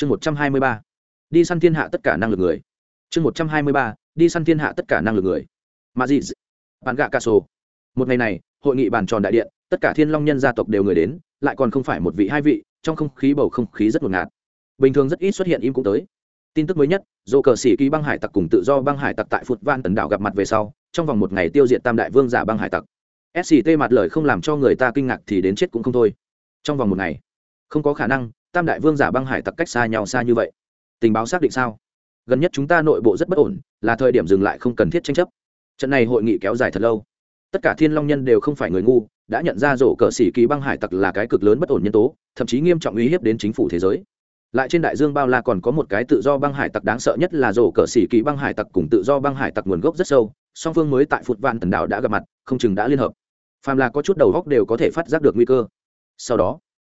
chương một trăm hai mươi ba. Đi săn thiên hạ tất cả năng lực người. Chương một trăm hai mươi ba. Đi săn thiên hạ tất cả năng lực người. Mà gì bạn gạ ca sô một ngày này, hội nghị bàn tròn đại điện, tất cả thiên long nhân gia tộc đều người đến, lại còn không phải một vị, hai vị, trong không khí bầu không khí rất ngột ngạt. Bình thường rất ít xuất hiện im cũng tới. Tin tức mới nhất dồ cờ sĩ ký băng hải tặc cùng tự do băng hải tặc tại phút van tần đảo gặp mặt về sau, trong vòng một ngày tiêu diệt tam đại vương giả băng hải tặc. Sct mặt lời không làm cho người ta kinh ngạc thì đến chết cũng không thôi. Trong vòng một ngày, không có khả năng tam đại vương giả băng hải tặc cách xa nhau xa như vậy. Tình báo xác định sao? Gần nhất chúng ta nội bộ rất bất ổn, là thời điểm dừng lại không cần thiết tranh chấp. Trận này hội nghị kéo dài thật lâu. Tất cả thiên long nhân đều không phải người ngu, đã nhận ra rổ cờ xỉ kỳ băng hải tặc là cái cực lớn bất ổn nhân tố, thậm chí nghiêm trọng uy hiếp đến chính phủ thế giới. Lại trên đại dương bao la còn có một cái tự do băng hải tặc đáng sợ nhất là rổ cờ xỉ kỳ băng hải tặc cùng tự do băng hải tặc nguồn gốc rất sâu, song phương mới tại phụt vạn tần đảo đã gặp mặt, không chừng đã liên hợp. Phàm là có chút đầu góc đều có thể phát giác được nguy cơ. Sau đó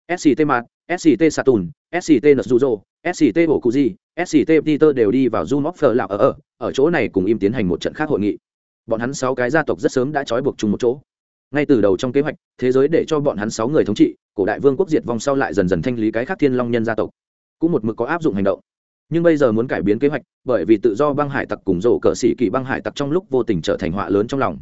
sct mạt sct saturn sct nasuzo sct bokuji sct peter đều đi vào zoom offer lạc ở ở ở chỗ này cùng im tiến hành một trận khác hội nghị. Bọn hắn sáu cái gia tộc rất sớm đã trói buộc chung một chỗ. Ngay từ đầu trong kế hoạch, thế giới để cho bọn hắn sáu người thống trị, cổ đại vương quốc diệt vong sau lại dần dần thanh lý cái khác thiên long nhân gia tộc. Cũng một mực có áp dụng hành động. Nhưng bây giờ muốn cải biến kế hoạch, bởi vì tự do băng hải tặc cùng rổ cờ sĩ kỳ băng hải tặc trong lúc vô tình trở thành họa lớn trong lòng.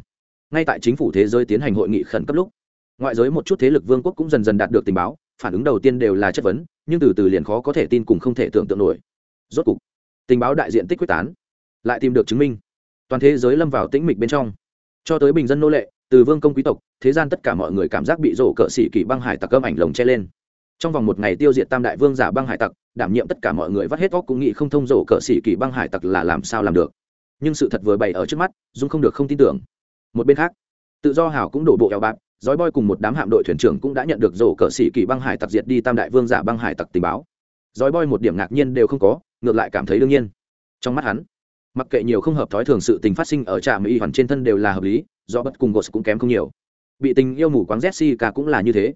Ngay tại chính phủ thế giới tiến hành hội nghị khẩn cấp lúc, ngoại giới một chút thế lực vương quốc cũng dần dần đạt được tình báo phản ứng đầu tiên đều là chất vấn, nhưng từ từ liền khó có thể tin cùng không thể tưởng tượng nổi. Rốt cục, tình báo đại diện tích quyết tán, lại tìm được chứng minh. Toàn thế giới lâm vào tĩnh mịch bên trong. Cho tới bình dân nô lệ, từ vương công quý tộc, thế gian tất cả mọi người cảm giác bị rổ cỡ xỉ kỳ băng hải tặc cơm ảnh lồng che lên. Trong vòng một ngày tiêu diệt tam đại vương giả băng hải tặc, đảm nhiệm tất cả mọi người vắt hết óc cũng nghĩ không thông rổ cỡ xỉ kỳ băng hải tặc là làm sao làm được. Nhưng sự thật vừa bày ở trước mắt, dung không được không tin tưởng. Một bên khác, tự do hảo cũng đổ bộ eo bạc dói boy cùng một đám hạm đội thuyền trưởng cũng đã nhận được rổ cờ xỉ kỳ băng hải tặc diệt đi tam đại vương giả băng hải tặc tình báo. Dói boy một điểm ngạc nhiên đều không có, ngược lại cảm thấy đương nhiên. Trong mắt hắn, mặc kệ nhiều không hợp thói thường sự tình phát sinh ở trạm y hoàn trên thân đều là hợp lý, do bất cùng gos cũng kém không nhiều. Bị tình yêu mù quáng jessica cũng là như thế.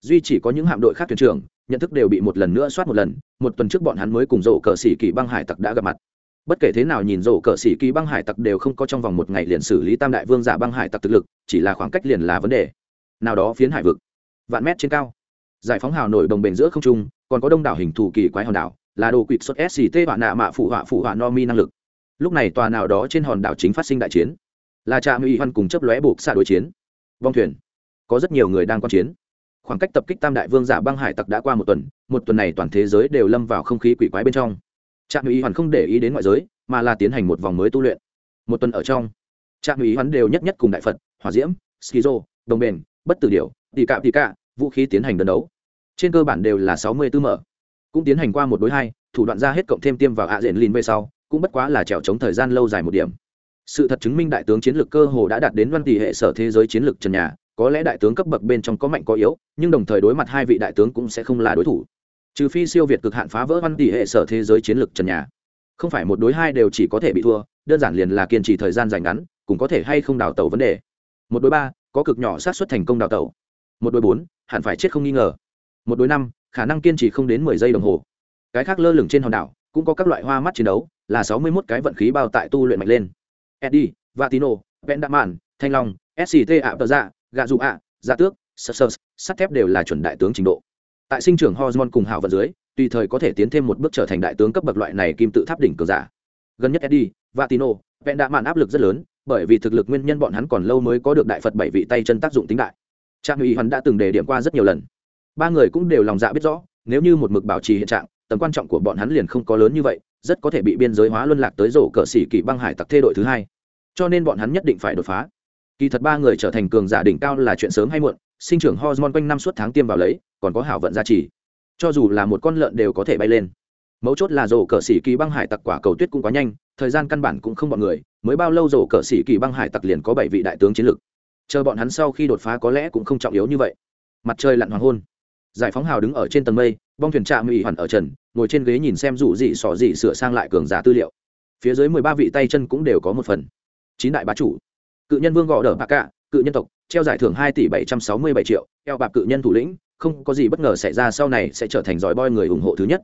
Duy chỉ có những hạm đội khác thuyền trưởng, nhận thức đều bị một lần nữa soát một lần, một tuần trước bọn hắn mới cùng rổ cờ xỉ kỳ băng hải tặc đã gặp mặt. Bất kể thế nào nhìn rổ cờ xỉ kỳ băng hải tặc đều không có trong vòng một ngày liền xử lý tam đại vương giả băng hải tặc thực lực, chỉ là khoảng cách liền là vấn đề nào đó phiến hải vực. Vạn mét trên cao. Giải phóng hào nổi đồng bền giữa không trung, còn có đông đảo hình thù kỳ quái hòn đảo, là đồ quỵt xuất sct họa nạ mạ phụ họa phụ họa no mi năng lực. Lúc này tòa nào đó trên hòn đảo chính phát sinh đại chiến. Là trạm uy hoan cùng chấp lóe buộc xa đối chiến. Vong thuyền. Có rất nhiều người đang quan chiến. Khoảng cách tập kích tam đại vương giả băng hải tặc đã qua một tuần một tuần này toàn thế giới đều lâm vào không khí quỷ quái bên trong. Trạm uy hoàn không để ý đến ngoại giới, mà là tiến hành một vòng mới tu luyện. Một tuần ở trong trạm uy hoàn đều nhất nhất cùng đại phật, hỏa diễm skizo đồng bền bất tử điệu tỉ cạm tỉ cạ, vũ khí tiến hành đơn đấu. Trên cơ bản đều là sáu mươi tư mở. Cũng tiến hành qua một đối hai, thủ đoạn ra hết cộng thêm tiêm vào ạ diện lìn về sau, cũng bất quá là trèo chống thời gian lâu dài một điểm. Sự thật chứng minh đại tướng chiến lược cơ hồ đã đạt đến văn tỷ hệ sở thế giới chiến lược trần nhà, có lẽ đại tướng cấp bậc bên trong có mạnh có yếu, nhưng đồng thời đối mặt hai vị đại tướng cũng sẽ không là đối thủ. Trừ phi siêu việt cực hạn phá vỡ văn tỷ hệ sở thế giới chiến lược trần nhà. Không phải một đối hai đều chỉ có thể bị thua, đơn giản liền là kiên trì thời gian dài ngắn, cũng có thể hay không đào tẩu vấn đề. Một đối ba có cực nhỏ sát xuất thành công đào tẩu. Một đôi bốn, hẳn phải chết không nghi ngờ. Một đôi năm, khả năng kiên trì không đến mười giây đồng hồ. Cái khác lơ lửng trên hòn đảo, cũng có các loại hoa mắt chiến đấu, là sáu mươi 61 cái vận khí bao tại tu luyện mạnh lên. Eddie, vatino vendaman thanh long sct ạ tờ dạ gạ dụ ạ dạ tước sơ sơ sắt thép đều là chuẩn đại tướng trình độ. Tại sinh trưởng hormone cùng hảo vận dưới, tùy thời có thể tiến thêm một bước trở thành đại tướng cấp bậc loại này kim tự tháp đỉnh cường giả. Gần nhất eddie, vatino vendaman áp lực rất lớn bởi vì thực lực nguyên nhân bọn hắn còn lâu mới có được đại phật bảy vị tay chân tác dụng tính đại. Trạng ủy hoàn đã từng đề điểm qua rất nhiều lần. Ba người cũng đều lòng dạ biết rõ, nếu như một mực bảo trì hiện trạng, tầm quan trọng của bọn hắn liền không có lớn như vậy, rất có thể bị biên giới hóa luân lạc tới rổ cờ xỉ kỷ băng hải tặc thê đội thứ hai. Cho nên bọn hắn nhất định phải đột phá. Kỳ thật ba người trở thành cường giả đỉnh cao là chuyện sớm hay muộn, sinh trưởng hormone quanh năm suốt tháng tiêm vào lấy, còn có hảo vận gia trì. Cho dù là một con lợn đều có thể bay lên. Mấu chốt là rổ cờ xỉ kỳ băng hải tặc quả cầu tuyết cũng quá nhanh, thời gian căn bản cũng không bọn người mới bao lâu rổ cờ sĩ kỳ băng hải tặc liền có bảy vị đại tướng chiến lược? Chờ bọn hắn sau khi đột phá có lẽ cũng không trọng yếu như vậy. Mặt trời lặn hoàng hôn. Giải phóng hào đứng ở trên tầng mây, bong thuyền trạm mỹ hoàn ở trần, ngồi trên ghế nhìn xem rủ dị sỏ dị sửa sang lại cường giả tư liệu. Phía dưới mười ba vị tay chân cũng đều có một phần. Chín đại bá chủ. Cự nhân vương gõ đờ bạc cạ cự nhân tộc, treo giải thưởng hai tỷ bảy trăm sáu mươi bảy triệu, eo bạc cự nhân thủ lĩnh, không có gì bất ngờ xảy ra sau này sẽ trở thành giỏi boi người ủng hộ thứ nhất.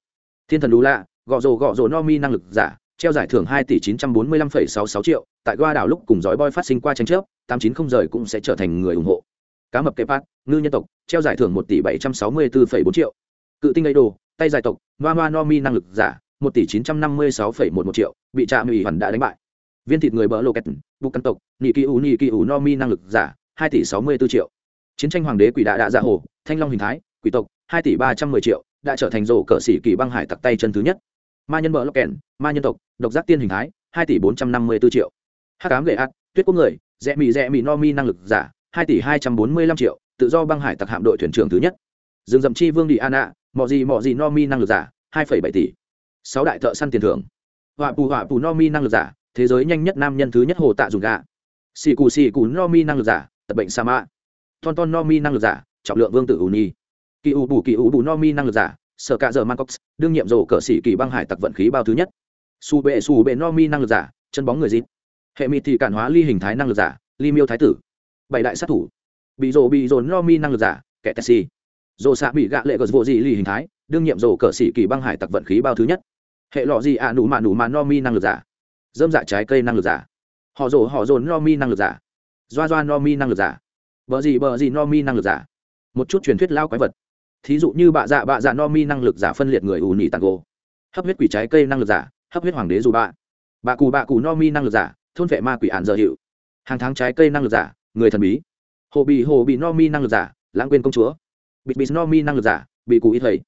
Thiên thần đu lạ gõ rồ gõ rồ no mi năng lực giả treo giải thưởng hai tỷ chín trăm bốn mươi lăm phẩy sáu sáu triệu, tại goa đảo lúc cùng giỏi boy phát sinh qua tranh chấp, tám chín không rời cũng sẽ trở thành người ủng hộ. Cá mập kepat ngư nhân tộc, treo giải thưởng một tỷ bảy trăm sáu mươi bốn phẩy bốn triệu. Cự tinh ấy đồ, tay dài tộc noa noa no mi năng lực giả, một tỷ chín trăm năm mươi sáu phẩy một một triệu, bị trạm ủy hoàn đã đánh bại. Viên thịt người bỡ lộ kẹt bục căn tộc, nị kỳ ủ nị kỳ ủ no mi năng lực giả, hai tỷ sáu mươi b ố triệu. Chiến tranh hoàng đế quỷ đạ đạ dạ hồ, thanh long hình thái, quỷ tộc, hai tỷ ba trăm mười triệu, đã trở thành rổ cờ sĩ kỳ băng hải tặc tay chân thứ nhất ma nhân bỡ lộ kèn, ma nhân tộc, độc giác tiên hình thái, hai tỷ bốn trăm năm mươi b ố triệu. Hắc ám gậy ác, tuyết quốc người, rẽ mị rẽ mị no mi năng lực giả, hai tỷ hai trăm bốn mươi lăm triệu, tự do băng hải tặc hạm đội thuyền trưởng thứ nhất. Rừng rậm chi vương đi an ạ, mọ gì mọ gì no mi năng lực giả, hai phẩy bảy tỷ. Sáu đại thợ săn tiền thưởng. Họa pù họa pù no mi năng lực giả, thế giới nhanh nhất nam nhân thứ nhất hồ tạ dùng gà. Xì cù xì cù no mi năng lực giả tật bệnh sa mạ thon ton no mi năng lực giả, trọng lượng vương tử ù nhi. Kỳ ủ bù kỳ ủ bù no mi năng lực giả sở cạ giờ mancox đương nhiệm rổ cờ sĩ kỳ băng hải tặc vận khí bao thứ nhất. Su bệ su bệ no mi năng lực giả, chân bóng người dít hệ mịt thì cản hóa ly hình thái năng lực giả, ly miêu thái tử. Bảy đại sát thủ. Bị rổ, bị rồn no mi năng lực giả, kẻ taxi rổ xạ bị gạ lệ gờ vô dị ly hình thái, đương nhiệm rổ cờ sĩ kỳ băng hải tặc vận khí bao thứ nhất. Hệ lọ gì ạ à nụ mạ nụ mạ no mi năng lực giả. Dơm dạ trái cây năng lực giả. Họ rổ, họ rồn no mi năng lực giả. Doa doa no mi năng lực giả. Bờ gì bờ gì no mi năng lực giả. Một chút truyền thuyết lao quái vật thí dụ như bạ dạ bạ dạ no mi năng lực giả phân liệt người ủ nỉ tàn gỗ hấp huyết quỷ trái cây năng lực giả, hấp huyết hoàng đế dù bạ. Bạ cù bạ cù no mi năng lực giả, thôn vệ ma quỷ ạn dở hiệu. Hàng tháng trái cây năng lực giả, người thần bí. Hồ bị hồ bị no mi năng lực giả, lãng quên công chúa. Bị bị no mi năng lực giả, bị cụ ít thầy.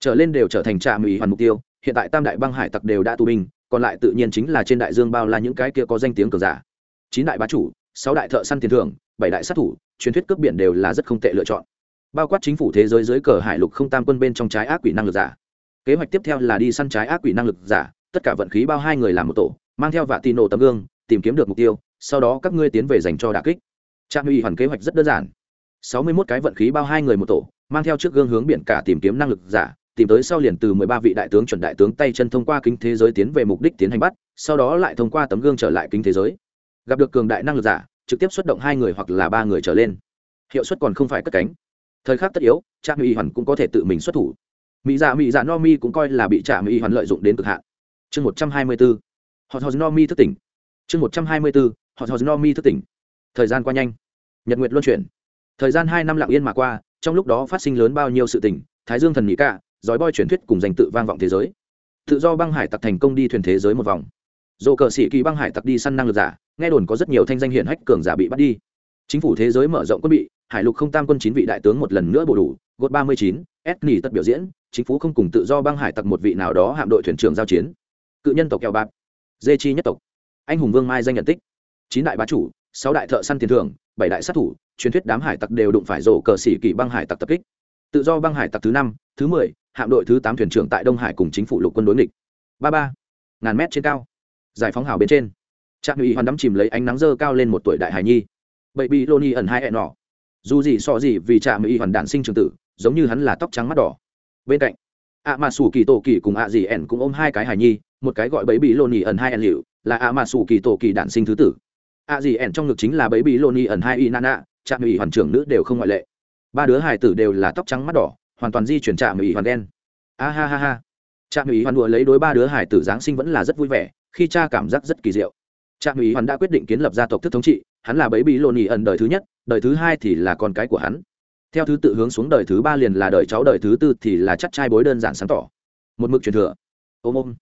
Trở lên đều trở thành trạm ủy hoàn mục tiêu, hiện tại tam đại băng hải tặc đều đã tù binh, còn lại tự nhiên chính là trên đại dương bao la những cái kia có danh tiếng cờ giả. Chín đại bá chủ, sáu đại thợ săn tiền thưởng, bảy đại sát thủ, truyền thuyết cướp biển đều là rất không tệ lựa chọn bao quát chính phủ thế giới dưới cờ hải lục không tam quân bên trong trái ác quỷ năng lực giả. Kế hoạch tiếp theo là đi săn trái ác quỷ năng lực giả, tất cả vận khí bao hai người làm một tổ, mang theo vạ tì nổ tấm gương, tìm kiếm được mục tiêu, sau đó các ngươi tiến về dành cho đà kích. Trạm ủy hoàn kế hoạch rất đơn giản. Sáu mươi 61 cái vận khí bao hai người một tổ, mang theo trước gương hướng biển cả tìm kiếm năng lực giả, tìm tới sau liền từ mười ba vị đại tướng chuẩn đại tướng tay chân thông qua kính thế giới tiến về mục đích tiến hành bắt, sau đó lại thông qua tấm gương trở lại kính thế giới. Gặp được cường đại năng lực giả, trực tiếp xuất động hai người hoặc là ba người trở lên. Hiệu suất còn không phải cất cánh thời khắc tất yếu cha mỹ hoàn cũng có thể tự mình xuất thủ. Mỹ dạ mỹ dạ no mi cũng coi là bị cha mỹ hoàn lợi dụng đến cực hạn. Chương một trăm hai mươi bốn họ hò no mi thức tỉnh. Chương một trăm hai mươi bốn họ hò no mi thức tỉnh. Thời gian qua nhanh. Nhật nguyệt luân chuyển. Thời gian hai năm lặng yên mà qua, trong lúc đó phát sinh lớn bao nhiêu sự tình, thái dương thần mỹ cả dói boi truyền thuyết cùng danh tự vang vọng thế giới. Tự do băng hải tặc thành công đi thuyền thế giới một vòng. Dồ cờ sĩ kỳ băng hải tặc đi săn năng lực giả, nghe đồn có rất nhiều thanh danh hiển hách cường giả bị bắt đi. Chính phủ thế giới mở rộng quân bị hải lục không tam quân chín vị đại tướng một lần nữa bổ đủ, gột ba mươi chín, s nghỉ tật biểu diễn, chính phủ không cùng tự do băng hải tặc một vị nào đó hạm đội thuyền trưởng giao chiến. Cự nhân tộc kẹo bạc, dê chi nhất tộc. Anh hùng vương mai danh nhận tích. Chín đại bá chủ, sáu đại thợ săn tiền thưởng, bảy đại sát thủ, truyền thuyết đám hải tặc đều đụng phải rổ cờ sĩ kỳ băng hải tặc tập kích. Tự do băng hải tặc thứ năm, thứ mười, hạm đội thứ tám thuyền trưởng tại đông hải cùng chính phủ lục quân đối nghịch. Ba ba, ngàn mét trên cao. Giải phóng hào bên trên. Trạm ủy hoàn đắm chìm lấy ánh nắng dơ cao lên một tuổi đại hải nhi. Bậy bị lô ni ẩn hai hẹn nọ dù gì so gì vì trạm y hoàn đản sinh trường tử, giống như hắn là tóc trắng mắt đỏ. Bên cạnh ạ mà sủ kỳ tổ kỳ cùng ạ gì ẻn cũng ôm hai cái hài nhi, một cái gọi bấy bị lô ni ẩn hai ẩn liệu, là ạ mà sủ kỳ tổ kỳ đản sinh thứ tử. Ạ gì ẻn trong ngực chính là bấy bị lô ni ẩn hai y nana trạm y hoàn trưởng nữ đều không ngoại lệ. Ba đứa hài tử đều là tóc trắng mắt đỏ, hoàn toàn di chuyển trạm y hoàn đen. A ha ha ha. Trạm y hoàn đùa lấy đối ba đứa hài tử giáng sinh vẫn là rất vui vẻ, khi cha cảm giác rất kỳ diệu. Trạm y hoàn đã quyết định kiến lập gia tộc thức thống trị, hắn là bấy bí lô nỉ ẩn đời thứ nhất đời thứ hai thì là con cái của hắn. Theo thứ tự hướng xuống đời thứ ba liền là đời cháu đời thứ tư thì là chắc trai bối đơn giản sáng tỏ. Một mực truyền thừa. Ôm ôm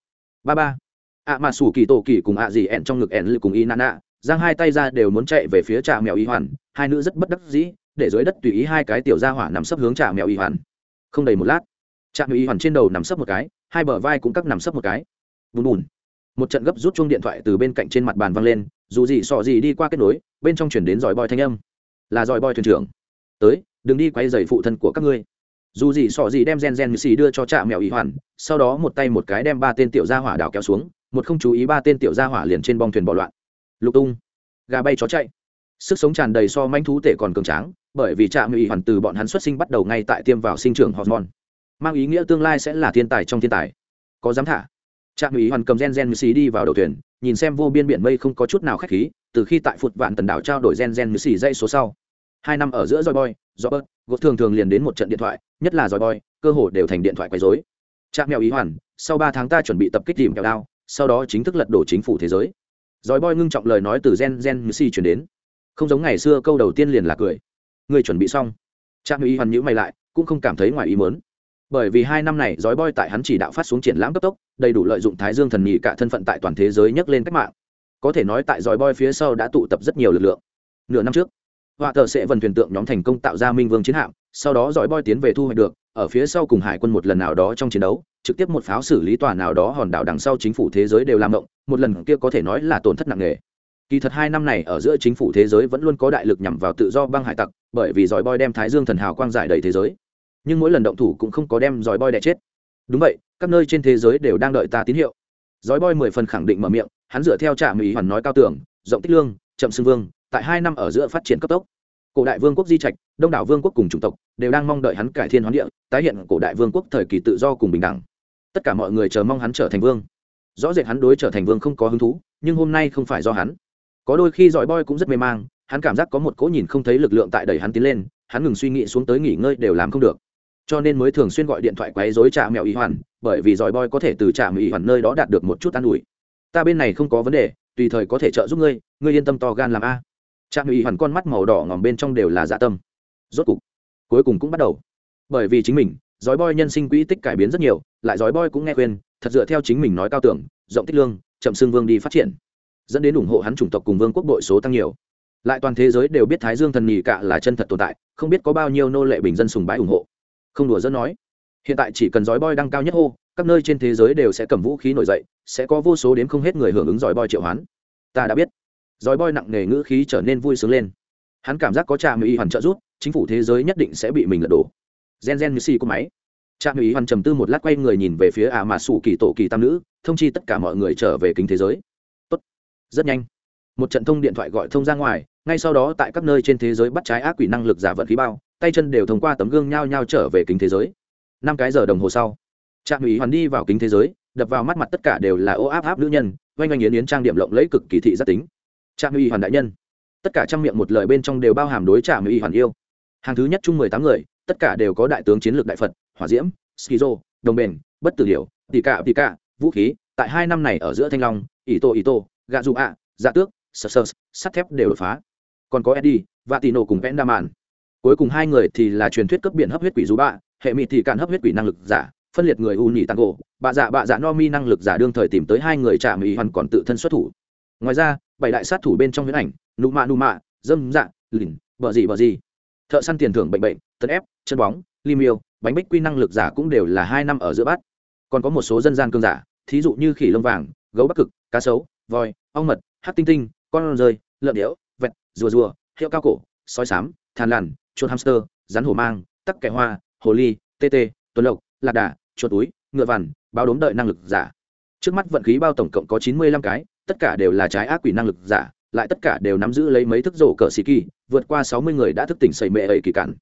ba ba. Ạ mà sủ kỳ tổ kỳ cùng ạ gì ẹn trong ngực ẹn lự cùng y nana giang hai tay ra đều muốn chạy về phía trà mèo y hoàn, hai nữ rất bất đắc dĩ, để dưới đất tùy ý hai cái tiểu gia hỏa nằm sấp hướng trà mèo y hoàn. Không đầy một lát trạm y hoàn trên đầu nằm sấp một cái, hai bờ vai cũng cắt nằm sấp một cái. Bùn bùn. Một trận gấp rút chuông điện thoại từ bên cạnh trên mặt bàn văng lên, dù gì sọ gì đi qua kết nối, bên trong chuyển đến giỏi bòi thanh âm là giỏi bòi thuyền trưởng. Tới, đừng đi quay dày phụ thân của các ngươi. Dù gì sọ gì đem gen gen như xì đưa cho trạm mèo ý hoàn, sau đó một tay một cái đem ba tên tiểu gia hỏa đảo kéo xuống, một không chú ý ba tên tiểu gia hỏa liền trên bong thuyền bỏ loạn. Lục tung, gà bay chó chạy. Sức sống tràn đầy so manh thú tể còn cường tráng, bởi vì trạm ý hoàn từ bọn hắn xuất sinh bắt đầu ngay tại tiêm vào sinh trưởng hormone. Mang ý nghĩa tương lai sẽ là thiên tài trong thiên tài. Có dám thả. Trạm ý hoàn cầm gen gen xì đi vào đầu thuyền, nhìn xem vô biên biển mây không có chút nào khách khí từ khi tại phụt vạn tần đảo trao đổi gen gen xì dây số sau. Hai năm ở giữa roi boy do bớt gột thường thường liền đến một trận điện thoại, nhất là roi boy, cơ hồ đều thành điện thoại quấy dối trạm mèo ý hoàn, sau ba tháng ta chuẩn bị tập kích tìm kẹo đao, sau đó chính thức lật đổ chính phủ thế giới. Roi boy ngưng trọng lời nói từ gen gen xì chuyển đến. Không giống ngày xưa câu đầu tiên liền là cười. Người chuẩn bị xong. Trạm ý hoàn nhữ mày lại, cũng không cảm thấy ngoài ý mớn bởi vì hai năm này dói boy tại hắn chỉ đạo phát xuống triển lãm cấp tốc, đầy đủ lợi dụng thái dương thần nhị cả thân phận tại toàn thế giới nhấc lên cách mạng có thể nói tại dòi boy phía sau đã tụ tập rất nhiều lực lượng. Nửa năm trước, họa thợ sẽ vần thuyền tượng nhóm thành công tạo ra minh vương chiến hạm, sau đó dõi boy tiến về thu hoạch được, ở phía sau cùng hải quân một lần nào đó trong chiến đấu, trực tiếp một pháo xử lý tòa nào đó hòn đảo đằng sau chính phủ thế giới đều làm động, một lần kia có thể nói là tổn thất nặng nề. Kỳ thật hai năm này ở giữa chính phủ thế giới vẫn luôn có đại lực nhằm vào tự do băng hải tặc, bởi vì dòi boy đem thái dương thần hào quang giải đầy thế giới. Nhưng mỗi lần động thủ cũng không có đem dòi boy đẻ chết. Đúng vậy, các nơi trên thế giới đều đang đợi ta tín hiệu. Dòi boy mười phần khẳng định mở miệng hắn dựa theo trạm ý hoàn nói cao tưởng rộng tích lương, chậm xưng vương, tại hai năm ở giữa phát triển cấp tốc. Cổ đại vương quốc di trạch, đông đảo vương quốc cùng chủng tộc, đều đang mong đợi hắn cải thiên hoán địa, tái hiện cổ đại vương quốc thời kỳ tự do cùng bình đẳng. Tất cả mọi người chờ mong hắn trở thành vương. Rõ rệt hắn đối trở thành vương không có hứng thú, nhưng hôm nay không phải do hắn. Có đôi khi giỏi boy cũng rất mê mang, hắn cảm giác có một cỗ nhìn không thấy lực lượng tại đẩy hắn tiến lên, hắn ngừng suy nghĩ xuống tới nghỉ ngơi đều làm không được. Cho nên mới thường xuyên gọi điện thoại quấy dối trà mèo y hoàn, bởi vì giỏi boy có thể từ trà mèo y hoàn nơi đó đạt được một chút an ủi ta bên này không có vấn đề, tùy thời có thể trợ giúp ngươi ngươi yên tâm to gan làm a. Trà ủy hoàn con mắt màu đỏ ngòm bên trong đều là dạ tâm. Rốt cục, cuối cùng cũng bắt đầu. Bởi vì chính mình dói boy nhân sinh quỹ tích cải biến rất nhiều, lại dói boy cũng nghe khuyên, thật dựa theo chính mình nói cao tưởng, rộng tích lương, chậm xương vương đi phát triển. Dẫn đến ủng hộ hắn chủng tộc cùng vương quốc đội số tăng nhiều. Lại toàn thế giới đều biết thái dương thần nhì cạ là chân thật tồn tại, không biết có bao nhiêu nô lệ bình dân sùng bái ủng hộ. Không đùa dẫn nói hiện tại chỉ cần giói boy đăng cao nhất hô các nơi trên thế giới đều sẽ cầm vũ khí nổi dậy sẽ có vô số đến không hết người hưởng ứng giói boy triệu hoán. Ta đã biết. Giói boy nặng nề ngữ khí trở nên vui sướng lên. Hắn cảm giác có trạm y hoàn trợ giúp chính phủ thế giới nhất định sẽ bị mình lật đổ. Gen gen như xì của máy. Trạm y hoàn trầm tư một lát quay người nhìn về phía ả mà sủ kỳ tổ kỳ tam nữ thông chi tất cả mọi người trở về kính thế giới. Tốt, rất nhanh. Một trận thông điện thoại gọi thông ra ngoài ngay sau đó tại các nơi trên thế giới bắt trái ác quỷ năng lực giả vận khí bao tay chân đều thông qua tấm gương nhao nhao trở về kính thế giới năm cái giờ đồng hồ sau, trạm ủy hoàn đi vào kính thế giới, đập vào mắt mặt tất cả đều là ô áp áp nữ nhân, oanh oanh yến yến trang điểm lộng lẫy cực kỳ thị giác tính. Trạm ủy hoàn đại nhân, tất cả trăm miệng một lời bên trong đều bao hàm đối trạm ủy hoàn yêu. Hàng thứ nhất chung mười tám người, tất cả đều có đại tướng chiến lược đại phật, hỏa diễm skizo đồng bền, bất tử điều tỷ cạ tỷ cạ, vũ khí, tại hai năm này ở giữa thanh long, ỷ tô ỷ tô, gạ dụ ạ dạ tước sơ sơ sắt thép đều đột phá. Còn có eddie và tì nổ cùng vẽn đa màn cuối cùng hai người thì là truyền thuyết cấp biển hấp huyết quỷ dù bạ hệ mị thì cạn hấp huyết quỷ năng lực giả, phân liệt người u nhị tàn gỗ, bạ dạ bạ dạ no mi năng lực giả đương thời tìm tới hai người trả mỹ hoàn còn tự thân xuất thủ. Ngoài ra, bảy đại sát thủ bên trong huyết ảnh, nụ mạ nụ mạ, dâm dạ lìn, bờ gì bờ gì. Thợ săn tiền thưởng bệnh bệnh, tấn ép, chân bóng, lim yêu, bánh bích quy năng lực giả cũng đều là hai năm ở giữa bát. Còn có một số dân gian cương giả, thí dụ như khỉ lông vàng, gấu bắc cực, cá sấu, voi, ong mật hát tinh tinh, con rơi, lợn đẽo vẹt, rùa rùa, hiệu cao cổ, sói sám, thàn lằn, chuột hamster, rắn hổ mang, tắc kẻ hoa hồ ly, tê tê, tuần lộc, lạc đà, chuột túi, ngựa vằn, báo đốm đợi năng lực giả. Trước mắt vận khí bao tổng cộng có chín mươi lăm cái, tất cả đều là trái ác quỷ năng lực giả, lại tất cả đều nắm giữ lấy mấy thức rổ cờ xì kỳ, vượt qua sáu mươi người đã thức tỉnh xây mệ ẩy kỳ cản.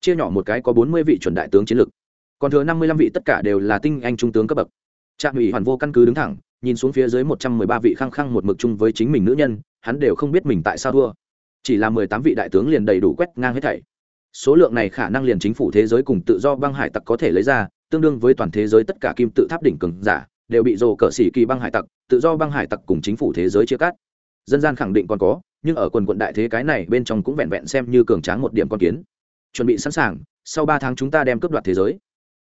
Chia nhỏ một cái có bốn mươi vị chuẩn đại tướng chiến lực. Còn thừa năm mươi lăm vị tất cả đều là tinh anh trung tướng cấp bậc. Trạm ủy hoàn vô căn cứ đứng thẳng, nhìn xuống phía dưới một trăm mười ba vị khăng khăng một mực chung với chính mình nữ nhân, hắn đều không biết mình tại sao thua. Chỉ là mười tám vị đại tướng liền đầy đủ quét ngang hết thảy số lượng này khả năng liền chính phủ thế giới cùng tự do băng hải tặc có thể lấy ra, tương đương với toàn thế giới tất cả kim tự tháp đỉnh cường giả, đều bị rồ cờ xỉ kỳ băng hải tặc, tự do băng hải tặc cùng chính phủ thế giới chia cắt. Dân gian khẳng định còn có, nhưng ở quần quận đại thế cái này bên trong cũng vẹn vẹn xem như cường tráng một điểm con kiến. Chuẩn bị sẵn sàng, sau ba tháng chúng ta đem cướp đoạt thế giới.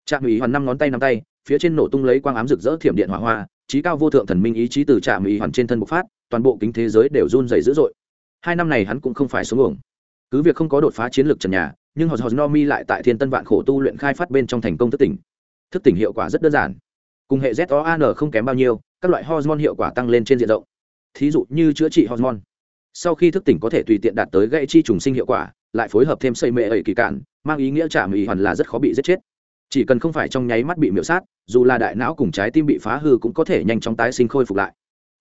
Trạm ủy hoàn năm ngón tay năm tay, phía trên nổ tung lấy quang ám rực rỡ thiểm điện hỏa hoa, trí cao vô thượng thần minh ý chí từ trạm ủy hoàn trên thân bộc phát, toàn bộ kính thế giới đều run dày dữ dội. Hai năm này hắn cũng không phải xuống ổng cứ việc không có đột phá chiến lược trần nhà, nhưng hòn hòn no mi lại tại thiên tân vạn khổ tu luyện khai phát bên trong thành công thức tỉnh. Thức tỉnh hiệu quả rất đơn giản. Cùng hệ z o an không kém bao nhiêu, các loại hormone hiệu quả tăng lên trên diện rộng. Thí dụ như chữa trị hormone. Sau khi thức tỉnh có thể tùy tiện đạt tới gây chi trùng sinh hiệu quả, lại phối hợp thêm xây mệ ẩy kỳ cạn, mang ý nghĩa trả mỹ hoàn là rất khó bị giết chết. Chỉ cần không phải trong nháy mắt bị miễu sát, dù là đại não cùng trái tim bị phá hư cũng có thể nhanh chóng tái sinh khôi phục lại.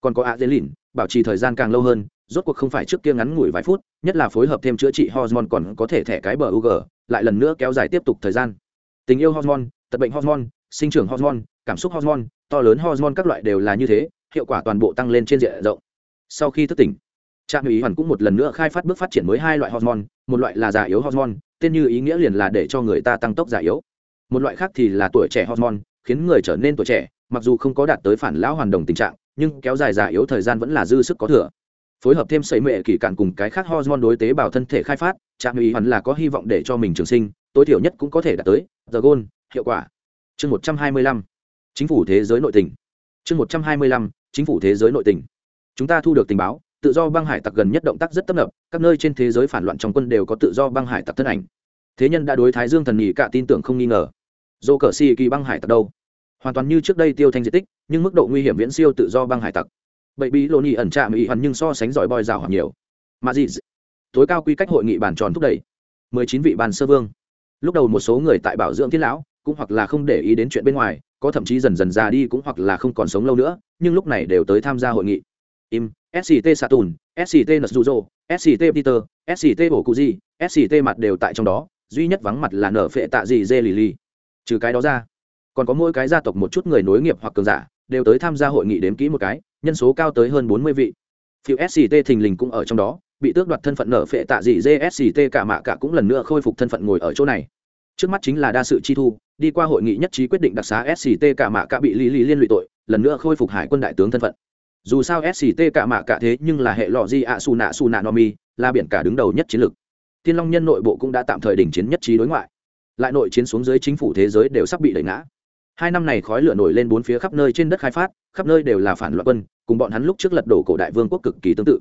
Còn có a dễ lìn bảo trì thời gian càng lâu hơn rốt cuộc không phải trước kia ngắn ngủi vài phút, nhất là phối hợp thêm chữa trị hormone còn có thể thẻ cái bờ ug lại lần nữa kéo dài tiếp tục thời gian. Tình yêu hormone, tật bệnh hormone, sinh trưởng hormone, cảm xúc hormone, to lớn hormone các loại đều là như thế, hiệu quả toàn bộ tăng lên trên diện rộng. Sau khi thức tỉnh, trạm ý hoàn cũng một lần nữa khai phát bước phát triển mới hai loại hormone, một loại là già yếu hormone, tên như ý nghĩa liền là để cho người ta tăng tốc già yếu. Một loại khác thì là tuổi trẻ hormone, khiến người trở nên tuổi trẻ, mặc dù không có đạt tới phản lão hoàn đồng tình trạng, nhưng kéo dài già yếu thời gian vẫn là dư sức có thừa phối hợp thêm sấy mệ kỳ cạn cùng cái khác hormone đối tế bào thân thể khai phát, trạm ý hoàn là có hy vọng để cho mình trường sinh, tối thiểu nhất cũng có thể đạt tới giờ gôn hiệu quả. Chương một trăm hai mươi lăm. Chính phủ thế giới nội tình. Chương một trăm hai mươi lăm. Chính phủ thế giới nội tình. Chúng ta thu được tình báo, tự do băng hải tặc gần nhất động tác rất tấp nập, các nơi trên thế giới phản loạn trong quân đều có tự do băng hải tặc thân ảnh. Thế nhân đã đối thái dương thần nghỉ cả tin tưởng không nghi ngờ. Dô cờ xì kỳ băng hải tặc đâu? Hoàn toàn như trước đây tiêu thanh diện tích, nhưng mức độ nguy hiểm viễn siêu tự do băng hải tặc bậy bí lô nhị ẩn trạm ý hoàn nhưng so sánh giỏi bòi rào hoặc nhiều. Mà gì tối cao quy cách hội nghị bàn tròn thúc đẩy. Mười chín vị bàn sơ vương. Lúc đầu một số người tại bảo dưỡng thiết lão, cũng hoặc là không để ý đến chuyện bên ngoài, có thậm chí dần dần già đi cũng hoặc là không còn sống lâu nữa, nhưng lúc này đều tới tham gia hội nghị. Im sct saturn sct nsuzo sct peter sct okuji sct mặt đều tại trong đó, duy nhất vắng mặt là nở phệ tạ gì dê lì lì. Trừ cái đó ra, còn có mỗi cái gia tộc một chút người nối nghiệp hoặc cường giả, đều tới tham gia hội nghị đếm kỹ một cái nhân số cao tới hơn bốn mươi vị. Phiêu sct thình lình cũng ở trong đó, bị tước đoạt thân phận nở phệ tạ dị jsct cả mạ cả cũng lần nữa khôi phục thân phận ngồi ở chỗ này. Trước mắt chính là đa sự chi thu, đi qua hội nghị nhất trí quyết định đặc xá sct cả mạ cả bị lý lý liên lụy tội, lần nữa khôi phục hải quân đại tướng thân phận. Dù sao sct cả mạ cả thế nhưng là hệ lọ di ạ su nạ su nạ nomi là biển cả đứng đầu nhất chiến lược. Thiên long nhân nội bộ cũng đã tạm thời đình chiến nhất trí đối ngoại. Lại nội chiến xuống dưới chính phủ thế giới đều sắp bị đẩy ngã hai năm này khói lửa nổi lên bốn phía khắp nơi trên đất khai phát, khắp nơi đều là phản loạn quân, cùng bọn hắn lúc trước lật đổ cổ đại vương quốc cực kỳ tương tự.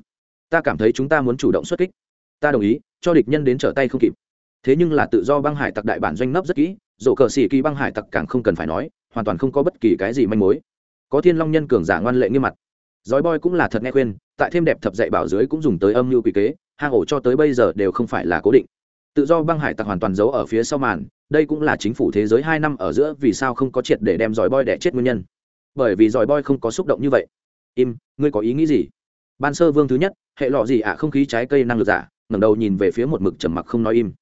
Ta cảm thấy chúng ta muốn chủ động xuất kích. Ta đồng ý, cho địch nhân đến trở tay không kịp. Thế nhưng là tự do băng hải tặc đại bản doanh nấp rất kỹ dỗ cờ xỉ kỳ băng hải tặc càng không cần phải nói, hoàn toàn không có bất kỳ cái gì manh mối. Có thiên long nhân cường giả ngoan lệ nghiêm mặt. Giói boy cũng là thật nghe khuyên, tại thêm đẹp thập dạy bảo dưới cũng dùng tới âm mưu kỳ kế, hang ổ cho tới bây giờ đều không phải là cố định tự do băng hải tặc hoàn toàn giấu ở phía sau màn, đây cũng là chính phủ thế giới hai năm ở giữa vì sao không có triệt để đem giỏi boy đẻ chết nguyên nhân. Bởi vì giỏi boy không có xúc động như vậy. Im, ngươi có ý nghĩ gì? Ban sơ vương thứ nhất, hệ lọ gì ạ, không khí trái cây năng lực giả, ngẩng đầu nhìn về phía một mực trầm mặc không nói im.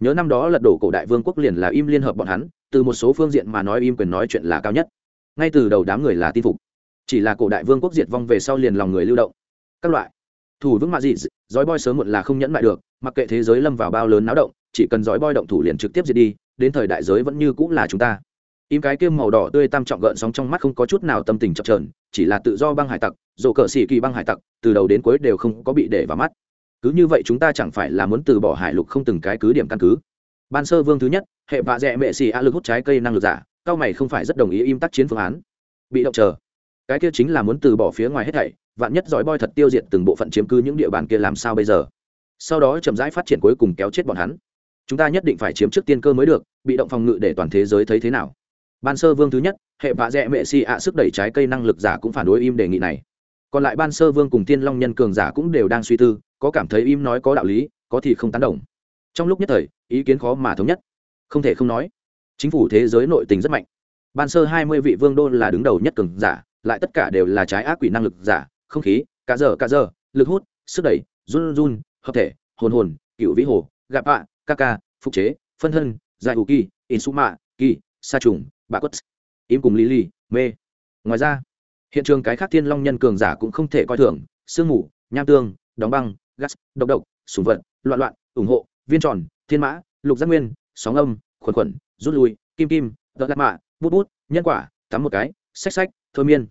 Nhớ năm đó lật đổ cổ đại vương quốc liền là im liên hợp bọn hắn, từ một số phương diện mà nói im quyền nói chuyện là cao nhất. Ngay từ đầu đám người là tin phục. Chỉ là cổ đại vương quốc diệt vong về sau liền lòng người lưu động. Các loại. Thủ vững mạ dị dói boy sớm muộn là không nhẫn mại được mặc kệ thế giới lâm vào bao lớn náo động, chỉ cần dõi boi động thủ liền trực tiếp diệt đi, đến thời đại giới vẫn như cũng là chúng ta. Im cái kiêm màu đỏ tươi tam trọng gợn sóng trong mắt không có chút nào tâm tình chập trờn chỉ là tự do băng hải tặc, dồ cờ xỉ kỳ băng hải tặc, từ đầu đến cuối đều không có bị để vào mắt. Cứ như vậy chúng ta chẳng phải là muốn từ bỏ hải lục không từng cái cứ điểm căn cứ. Ban sơ vương thứ nhất, hệ vạ dẹ mệ xì a lực hút trái cây năng lực giả, cao mày không phải rất đồng ý im tác chiến phương án. Bị động chờ. Cái kia chính là muốn từ bỏ phía ngoài hết thảy, vạn nhất giỏi boi thật tiêu diệt từng bộ phận chiếm cứ những địa bàn kia làm sao bây giờ? Sau đó chậm rãi phát triển cuối cùng kéo chết bọn hắn. Chúng ta nhất định phải chiếm trước tiên cơ mới được, bị động phòng ngự để toàn thế giới thấy thế nào. Ban sơ vương thứ nhất, hệ vạ dẹ mệ xì ạ sức đẩy trái cây năng lực giả cũng phản đối im đề nghị này. Còn lại ban sơ vương cùng tiên long nhân cường giả cũng đều đang suy tư, có cảm thấy im nói có đạo lý, có thì không tán đồng. Trong lúc nhất thời, ý kiến khó mà thống nhất. Không thể không nói, chính phủ thế giới nội tình rất mạnh. Ban sơ hai mươi vị vương đô là đứng đầu nhất cường giả, lại tất cả đều là trái ác quỷ năng lực giả, không khí, cả giờ cả giờ, lực hút, sức đẩy, run run hợp thể, hồn hồn, cựu vĩ hồ gạp ạ, ca ca, phục chế, phân thân giải hữu kỳ in su mạ kỳ, sa trùng, bà quất. Im cùng lily, mê. Ngoài ra, hiện trường cái khác thiên long nhân cường giả cũng không thể coi thường, sương mù, nham tương, đóng băng, gas, độc độc sùng vật, loạn loạn, ủng hộ, viên tròn, thiên mã, lục giác nguyên, sóng âm, khuẩn khuẩn, rút lui, kim kim, đợt lạt mạ, bút bút, nhân quả, tắm một cái sách sách thôi miên.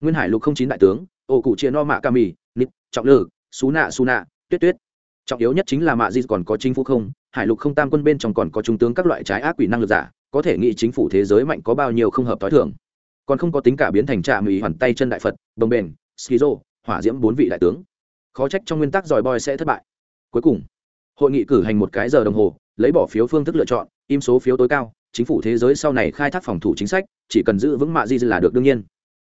Nguyên hải lục không chín đại tướng ổ cụ chia no mạ ca mì nít trọng lử, xú nạ xú nạ, tuyết tuyết trọng yếu nhất chính là mạ di còn có chính phủ không, hải lục không tam quân bên trong còn có trung tướng các loại trái ác quỷ năng lực giả, có thể nghĩ chính phủ thế giới mạnh có bao nhiêu không hợp t h o i thường. Còn không có tính cả biến thành trà mì hoàn tay chân đại phật, đồng bền skizo hỏa diễm bốn vị đại tướng. Khó trách trong nguyên tắc dòi boy sẽ thất bại. Cuối cùng, hội nghị cử hành một cái giờ đồng hồ, lấy bỏ phiếu phương thức lựa chọn, im số phiếu tối cao, chính phủ thế giới sau này khai thác phòng thủ chính sách, chỉ cần giữ vững mạ di là được đương nhiên.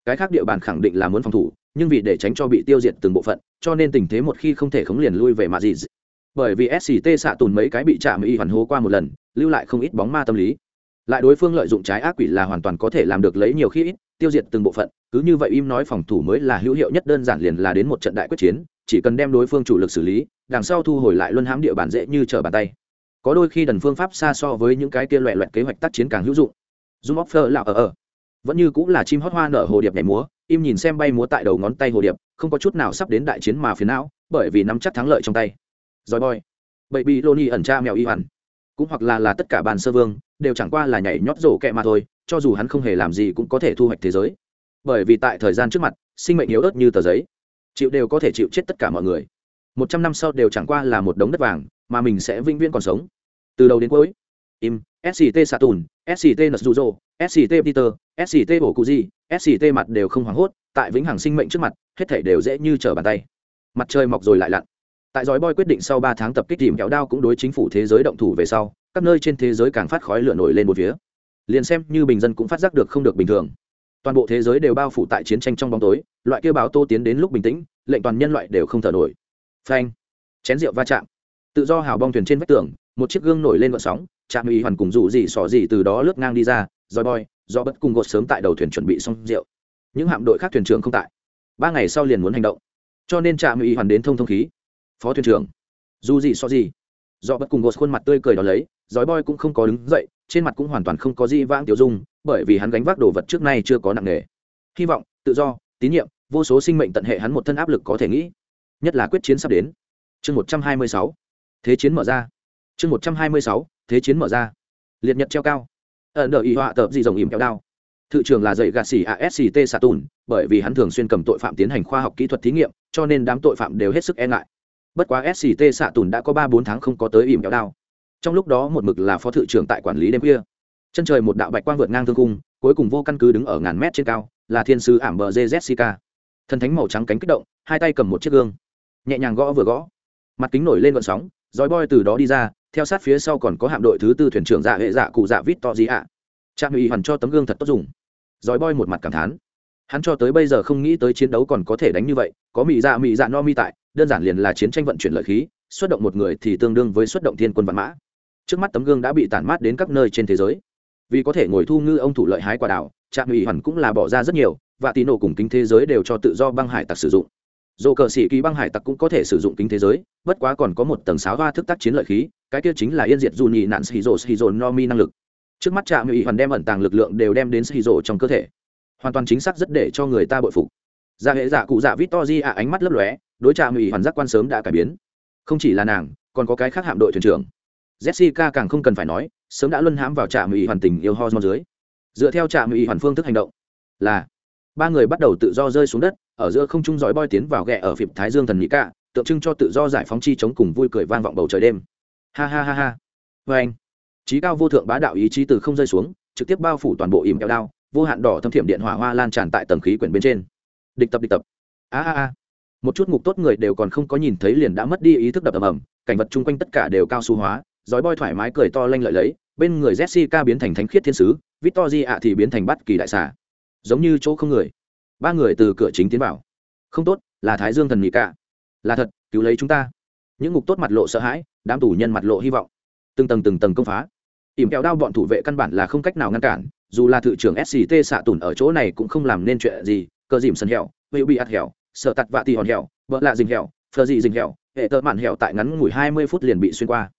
Cái khác địa bàn khẳng định là muốn phòng thủ, nhưng vì để tránh cho bị tiêu diệt từng bộ phận cho nên tình thế một khi không thể khống liền lui về mạ gì, bởi vì sct xạ tùn mấy cái bị chạm y hoàn hố qua một lần lưu lại không ít bóng ma tâm lý. Lại đối phương lợi dụng trái ác quỷ là hoàn toàn có thể làm được lấy nhiều khi ít tiêu diệt từng bộ phận cứ như vậy im nói phòng thủ mới là hữu hiệu nhất đơn giản liền là đến một trận đại quyết chiến chỉ cần đem đối phương chủ lực xử lý đằng sau thu hồi lại luân hãm địa bàn dễ như trở bàn tay. Có đôi khi đần phương pháp xa so với những cái kia loẹ loẹt kế hoạch tác chiến càng hữu dụng. Zoom offer là ở ở. Vẫn như cũng là chim hót hoa nở hồ điệp nhảy múa im nhìn xem bay múa tại đầu ngón tay hồ điệp, không có chút nào sắp đến đại chiến mà phiến não, bởi vì nắm chắc thắng lợi trong tay. Rồi boy. Bậy bị lô ni ẩn cha mèo y hoàn. Cũng hoặc là là tất cả bàn sơ vương, đều chẳng qua là nhảy nhót rổ kẹ mà thôi, cho dù hắn không hề làm gì cũng có thể thu hoạch thế giới. Bởi vì tại thời gian trước mặt, sinh mệnh yếu ớt như tờ giấy, chịu đều có thể chịu chết tất cả mọi người. Một trăm năm sau đều chẳng qua là một đống đất vàng, mà mình sẽ vĩnh viễn còn sống. Từ đầu đến cuối, im sct saturn sct nsuzo sct peter sct okuji sct mặt đều không hoảng hốt, tại vĩnh hằng sinh mệnh trước mặt, hết thảy đều dễ như trở bàn tay. Mặt trời mọc rồi lại lặn. Tại dõi boy quyết định sau ba tháng tập kích tìm kéo đao cũng đối chính phủ thế giới động thủ về sau, các nơi trên thế giới càng phát khói lửa nổi lên một phía. Liền xem như bình dân cũng phát giác được không được bình thường. Toàn bộ thế giới đều bao phủ tại chiến tranh trong bóng tối, loại kêu báo tô tiến đến lúc bình tĩnh, lệnh toàn nhân loại đều không thở nổi. Phanh. Chén rượu va chạm. Tự do hào bong thuyền trên vách tường, một chiếc gương nổi lên vận sóng chạm uy hoàn cùng rủ gì xỏ gì từ đó lướt ngang đi ra roi boy do bất cùng gột sớm tại đầu thuyền chuẩn bị xong rượu. Những hạm đội khác thuyền trưởng không tại. Ba ngày sau liền muốn hành động. Cho nên trạm ủy hoàn đến thông thông khí. Phó thuyền trưởng. Dù gì so gì. Do bất cùng gột khuôn mặt tươi cười đó lấy, giói boy cũng không có đứng dậy, trên mặt cũng hoàn toàn không có gì vãng tiểu dung, bởi vì hắn gánh vác đồ vật trước nay chưa có nặng nghề hy vọng, tự do, tín nhiệm, vô số sinh mệnh tận hệ hắn một thân áp lực có thể nghĩ. Nhất là quyết chiến sắp đến. Chương một trăm hai mươi sáu. Thế chiến mở ra. Chương một trăm hai mươi sáu. Thế chiến mở ra. Liệt nhật treo cao ẩn đờ y họa tợp gì rồng ìm kéo đao. Thự trường là dạy gạt xỉ asct xạ tùn bởi vì hắn thường xuyên cầm tội phạm tiến hành khoa học kỹ thuật thí nghiệm, cho nên đám tội phạm đều hết sức e ngại. Bất quá sct xạ tùn đã có ba bốn tháng không có tới ìm kéo đao. Trong lúc đó một mực là phó thự trưởng tại quản lý đêm khuya. Chân trời một đạo bạch quang vượt ngang thương cung cuối cùng vô căn cứ đứng ở ngàn mét trên cao, là thiên sứ ảm bờ jessica. Thần thánh màu trắng cánh kích động, hai tay cầm một chiếc gương, nhẹ nhàng gõ vừa gõ. Mặt kính nổi lên vận sóng dòi boi từ đó đi ra theo sát phía sau còn có hạm đội thứ tư thuyền trưởng dạ hệ dạ cụ dạ vít to gì ạ. Trạm ủy hoàn cho tấm gương thật tốt dùng. Dòi boy một mặt cảm thán. Hắn cho tới bây giờ không nghĩ tới chiến đấu còn có thể đánh như vậy, có mỹ dạ mỹ dạ no mi tại, đơn giản liền là chiến tranh vận chuyển lợi khí, xuất động một người thì tương đương với xuất động thiên quân văn mã. Trước mắt tấm gương đã bị tản mát đến các nơi trên thế giới. Vì có thể ngồi thu ngư ông thủ lợi hái quả đảo trạm ủy hoàn cũng là bỏ ra rất nhiều, và tín nổ cùng kính thế giới đều cho tự do băng hải tặc sử dụng. Dồ cờ sĩ kỳ băng hải tặc cũng có thể sử dụng kính thế giới, bất quá còn có một tầng sáo hoa thức tác chiến lợi khí cái kia chính là yên diệt dù nhị nạn shizu shizu no mi năng lực. Trước mắt trạm ủy hoàn đem ẩn tàng lực lượng đều đem đến shizu trong cơ thể. Hoàn toàn chính xác rất để cho người ta bội phục. Ra hệ giả cụ dạ vít to di ạ, ánh mắt lấp lóe, đối trạm ủy hoàn giác quan sớm đã cải biến. Không chỉ là nàng, còn có cái khác hạm đội thuyền trưởng. Jessica càng không cần phải nói, sớm đã luân hãm vào trạm ủy hoàn tình yêu ho dưới. Dựa theo trạm ủy hoàn phương thức hành động, là ba người bắt đầu tự do rơi xuống đất, ở giữa không trung dõi boi tiến vào ghẹ ở phịp thái dương thần mỹ cả tượng trưng cho tự do giải phóng chi chống cùng vui cười vang vọng bầu trời đêm ha ha ha ha. Vê anh trí cao vô thượng bá đạo ý chí từ không rơi xuống, trực tiếp bao phủ toàn bộ ìm kẹo đao, vô hạn đỏ thâm thiểm điện hỏa hoa lan tràn tại tầng khí quyển bên trên. Địch tập địch tập. A a a. Một chút ngục tốt người đều còn không có nhìn thấy liền đã mất đi ý thức đập ầm ầm, cảnh vật chung quanh tất cả đều cao su hóa dói bôi thoải mái cười to lanh lợi lấy, bên người jessica biến thành thánh khiết thiên sứ victor di ạ thì biến thành bắt kỳ đại xà. Giống như chỗ không người. Ba người từ cửa chính tiến vào. Không tốt, là thái dương thần nghị cả là thật, cứu lấy chúng ta. Những ngục tốt mặt lộ sợ hãi đám tù nhân mặt lộ hy vọng. Từng tầng từng tầng công phá. Ỉm kẹo đao bọn thủ vệ căn bản là không cách nào ngăn cản, dù là thự trưởng sct xạ tùn ở chỗ này cũng không làm nên chuyện gì, cờ dìm sân hẻo hữu bị ạt hẻo, sợ tặt vạ tì hòn hẻo vợ lạ dình hẻo, phờ dị dình hẻo, hệ tợ mạn hẻo tại ngắn ngủi hai mươi phút liền bị xuyên qua.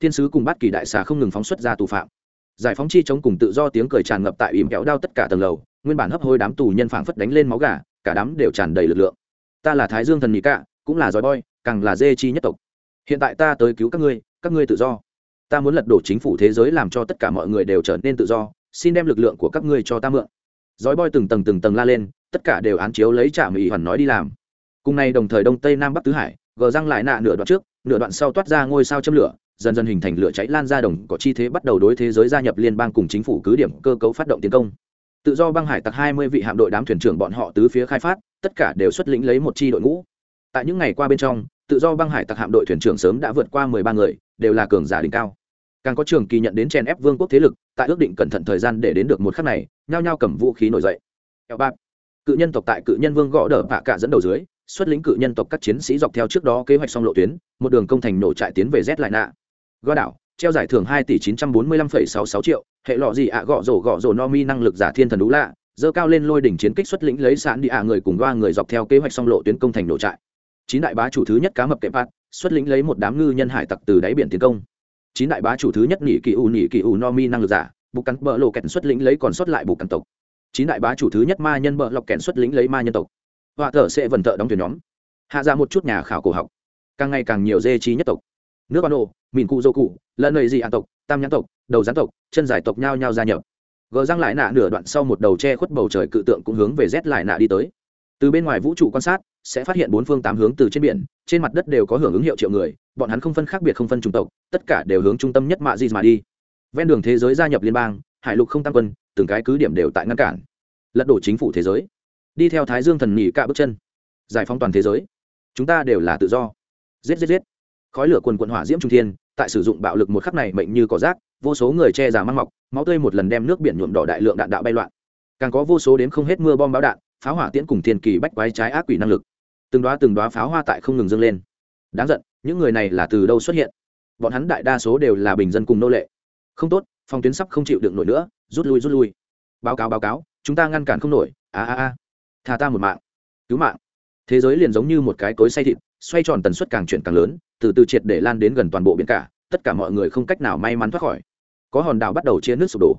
Thiên sứ cùng bắt kỳ đại xà không ngừng phóng xuất ra tù phạm. Giải phóng chi chống cùng tự do tiếng cười tràn ngập tại ỉm kẹo đao tất cả tầng lầu, nguyên bản hấp hôi đám tù nhân phảng phất đánh lên máu gà, cả đám đều tràn đầy lực lượng. Ta là thái dương thần mỹ cạ, cũng là giỏi boy, càng là dê chi nhất tộc hiện tại ta tới cứu các ngươi các ngươi tự do. Ta muốn lật đổ chính phủ thế giới làm cho tất cả mọi người đều trở nên tự do, xin đem lực lượng của các ngươi cho ta mượn. Dói boi từng tầng từng tầng la lên, tất cả đều án chiếu lấy trả mỹ hoàn nói đi làm. Cùng nay đồng thời đông tây nam bắc tứ hải, gờ răng lại nạ nửa đoạn trước, nửa đoạn sau toát ra ngôi sao châm lửa, dần dần hình thành lửa cháy lan ra đồng, có chi thế bắt đầu đối thế giới gia nhập liên bang cùng chính phủ cứ điểm cơ cấu phát động tiến công. Tự do băng hải tặc hai mươi vị hạm đội đám thuyền trưởng bọn họ tứ phía khai phát, tất cả đều xuất lĩnh lấy một chi đội ngũ. Tại những ngày qua bên trong tự do băng hải tặc hạm đội thuyền trưởng sớm đã vượt qua mười ba người, đều là cường giả đỉnh cao. Càng có trường kỳ nhận đến chèn ép vương quốc thế lực, tại ước định cẩn thận thời gian để đến được một khắc này, nhao nhao cầm vũ khí nổi dậy. Eo bạc. Cự nhân tộc tại cự nhân vương gõ đỡ bạ cả dẫn đầu dưới, xuất lĩnh cự nhân tộc các chiến sĩ dọc theo trước đó kế hoạch xong lộ tuyến, một đường công thành nổ trại tiến về z lại nạ. Gõ đảo, treo giải thưởng hai tỷ chín trăm bốn mươi lăm phẩy sáu sáu triệu, hệ lọ gì ạ gõ rổ gõ rổ no mi năng lực giả thiên thần đú lạ, dơ cao lên lôi đỉnh chiến kích xuất lĩnh lấy sạn đi ạ người cùng đoa người dọc theo kế hoạch song lộ tuyến công thành nổ trại chín đại bá chủ thứ nhất cá mập kẹp bạt xuất lĩnh lấy một đám ngư nhân hải tặc từ đáy biển tiến công. Chín đại bá chủ thứ nhất nỉ kỳ u, nỉ kỳ u no mi năng lực giả bục cắn bờ lộ kẹt xuất lĩnh lấy còn xuất lại bục cắn tộc. Chín đại bá chủ thứ nhất ma nhân bờ lọc kẹn xuất lĩnh lấy ma nhân tộc. Họa thợ sẽ vần thợ đóng thuyền nhóm. Hạ ra một chút nhà khảo cổ học. Càng ngày càng nhiều dê trí nhất tộc. Nước ban ô, mìn cụ dô cụ, lẫn nơi gì an tộc, tam nhãn tộc, đầu gián tộc, chân giải tộc nhao nhao gia nhập. Gờ răng lại nạ nửa đoạn sau một đầu che khuất bầu trời cự tượng cũng hướng về rét lại nạ đi tới. Từ bên ngoài vũ trụ quan sát sẽ phát hiện bốn phương tám hướng từ trên biển, trên mặt đất đều có hưởng ứng hiệu triệu người, bọn hắn không phân khác biệt không phân chủng tộc, tất cả đều hướng trung tâm nhất mạ di mà đi. Ven đường thế giới gia nhập liên bang, hải lục không tăng quân, từng cái cứ điểm đều tại ngăn cản. Lật đổ chính phủ thế giới. Đi theo thái dương thần nhị cả bước chân. Giải phóng toàn thế giới. Chúng ta đều là tự do. Giết giết giết. Khói lửa quần quận hỏa diễm trung thiên, tại sử dụng bạo lực một khắc này mệnh như cỏ rác, vô số người che giả mang mọc, máu tươi một lần đem nước biển nhuộm đỏ đại lượng đạn đạo bay loạn. Càng có vô số đến không hết mưa bom bão đạn, pháo hỏa tiễn cùng thiên kỳ bách quái trái ác quỷ năng lực từng đoá từng đoá pháo hoa tại không ngừng dâng lên. Đáng giận, những người này là từ đâu xuất hiện? Bọn hắn đại đa số đều là bình dân cùng nô lệ. Không tốt phong tuyến sắp không chịu đựng nổi nữa, rút lui rút lui. Báo cáo báo cáo, chúng ta ngăn cản không nổi. A a a. Thà ta một mạng. Cứu mạng. Thế giới liền giống như một cái cối say thịt, xoay tròn tần suất càng chuyển càng lớn, từ từ triệt để lan đến gần toàn bộ biển cả, tất cả mọi người không cách nào may mắn thoát khỏi. Có hòn đảo bắt đầu chia nước sụp đổ.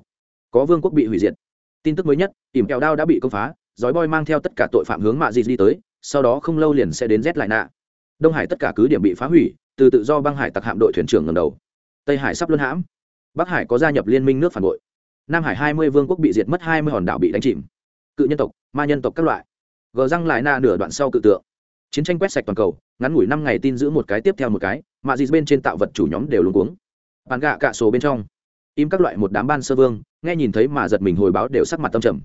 Có vương quốc bị hủy diệt. Tin tức mới nhất, ỉm kẹo đao đã bị công phá dói boy mang theo tất cả tội phạm hướng mạ dịt đi tới sau đó không lâu liền sẽ đến rét lại nạ. Đông hải tất cả cứ điểm bị phá hủy, từ tự do băng hải tặc hạm đội thuyền trưởng ngầm đầu. Tây hải sắp luân hãm. Bắc hải có gia nhập liên minh nước phản bội. Nam hải hai mươi vương quốc bị diệt mất hai mươi hòn đảo bị đánh chìm. Cự nhân tộc, ma nhân tộc các loại. Gờ răng lại na nửa đoạn sau cự tượng. Chiến tranh quét sạch toàn cầu, ngắn ngủi năm ngày tin giữ một cái tiếp theo một cái, mà gì bên trên tạo vật chủ nhóm đều luôn cuống. Bàn gạ cạ số bên trong. Im các loại một đám ban sơ vương, nghe nhìn thấy mà giật mình hồi báo đều sắc mặt tâm trầm.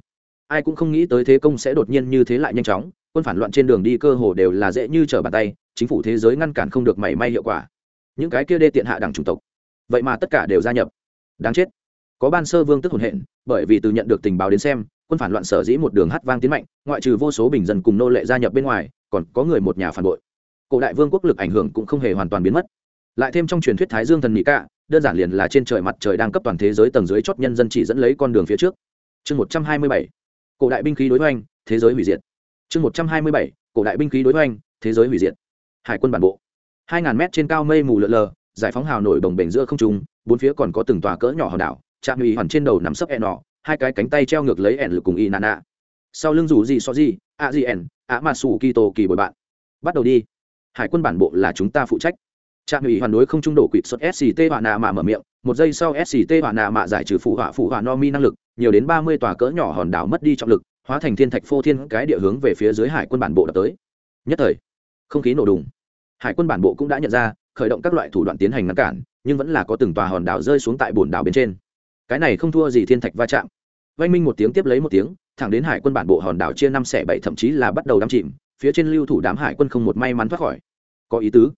Ai cũng không nghĩ tới thế công sẽ đột nhiên như thế lại nhanh chóng quân phản loạn trên đường đi cơ hồ đều là dễ như trở bàn tay, chính phủ thế giới ngăn cản không được mảy may hiệu quả. Những cái kia đê tiện hạ đẳng chủng tộc, vậy mà tất cả đều gia nhập. Đáng chết. Có ban sơ vương tức hồn hện, bởi vì từ nhận được tình báo đến xem, quân phản loạn sở dĩ một đường hát vang tiến mạnh, ngoại trừ vô số bình dân cùng nô lệ gia nhập bên ngoài, còn có người một nhà phản bội. Cổ đại vương quốc lực ảnh hưởng cũng không hề hoàn toàn biến mất. Lại thêm trong truyền thuyết thái dương thần mỹ cả đơn giản liền là trên trời mặt trời đang cấp toàn thế giới tầng dưới chót nhân dân chỉ dẫn lấy con đường phía trước. Chương một trăm hai mươi bảy. Cổ đại binh khí đối hoành, thế giới hủy diệt chương một trăm hai mươi bảy, cổ đại binh khí đối hoành, thế giới hủy diệt. Hải quân bản bộ. hai ngàn mét trên cao mây mù lợn lờ, giải phóng hào nổi bồng bềnh giữa không trung, bốn phía còn có từng tòa cỡ nhỏ hòn đảo, chạm ủy hoàn trên đầu nắm sấp e nọ, hai cái cánh tay treo ngược lấy ẻn lực cùng y nana sau lưng rủ gì so gì, a gì ẻn, a mà sủ kỳ tổ kỳ bồi bạn. Bắt đầu đi. Hải quân bản bộ là chúng ta phụ trách. Trạm ủy hoàn đối không trung đổ quỵt xuất sct và nạ mà mở miệng, một giây sau sct và nạ mạ giải trừ phụ họa phụ họa no mi năng lực, nhiều đến ba mươi tòa cỡ nhỏ hòn đảo mất đi trọng lực hóa thành thiên thạch phô thiên cái địa hướng về phía dưới hải quân bản bộ đập tới. Nhất thời, không khí nổ đùng. Hải quân bản bộ cũng đã nhận ra, khởi động các loại thủ đoạn tiến hành ngăn cản, nhưng vẫn là có từng tòa hòn đảo rơi xuống tại bồn đảo bên trên. Cái này không thua gì thiên thạch va chạm. Vanh minh một tiếng tiếp lấy một tiếng, thẳng đến hải quân bản bộ hòn đảo chia năm xẻ bảy thậm chí là bắt đầu đắm chìm, phía trên lưu thủ đám hải quân không một may mắn thoát khỏi. Có ý tứ.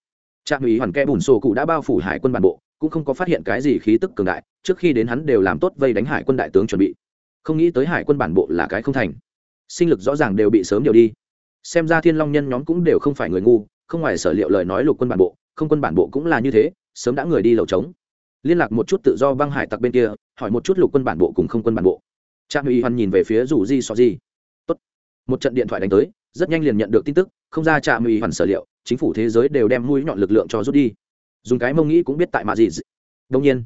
Trạm ủy hoàn kẽ bùn sổ cụ đã bao phủ hải quân bản bộ, cũng không có phát hiện cái gì khí tức cường đại, trước khi đến hắn đều làm tốt vây đánh hải quân đại tướng chuẩn bị không nghĩ tới hải quân bản bộ là cái không thành. Sinh lực rõ ràng đều bị sớm điều đi. Xem ra thiên long nhân nhóm cũng đều không phải người ngu, không ngoài sở liệu lời nói lục quân bản bộ, không quân bản bộ cũng là như thế, sớm đã người đi lầu trống. Liên lạc một chút tự do băng hải tặc bên kia, hỏi một chút lục quân bản bộ cùng không quân bản bộ. Trạm uy hoan nhìn về phía rủ di so di. Tốt. một trận điện thoại đánh tới, rất nhanh liền nhận được tin tức, không ra trạm uy hoàn sở liệu, chính phủ thế giới đều đem mũi nhọn lực lượng cho rút đi. Dùng cái mông nghĩ cũng biết tại mạ gì đông nhiên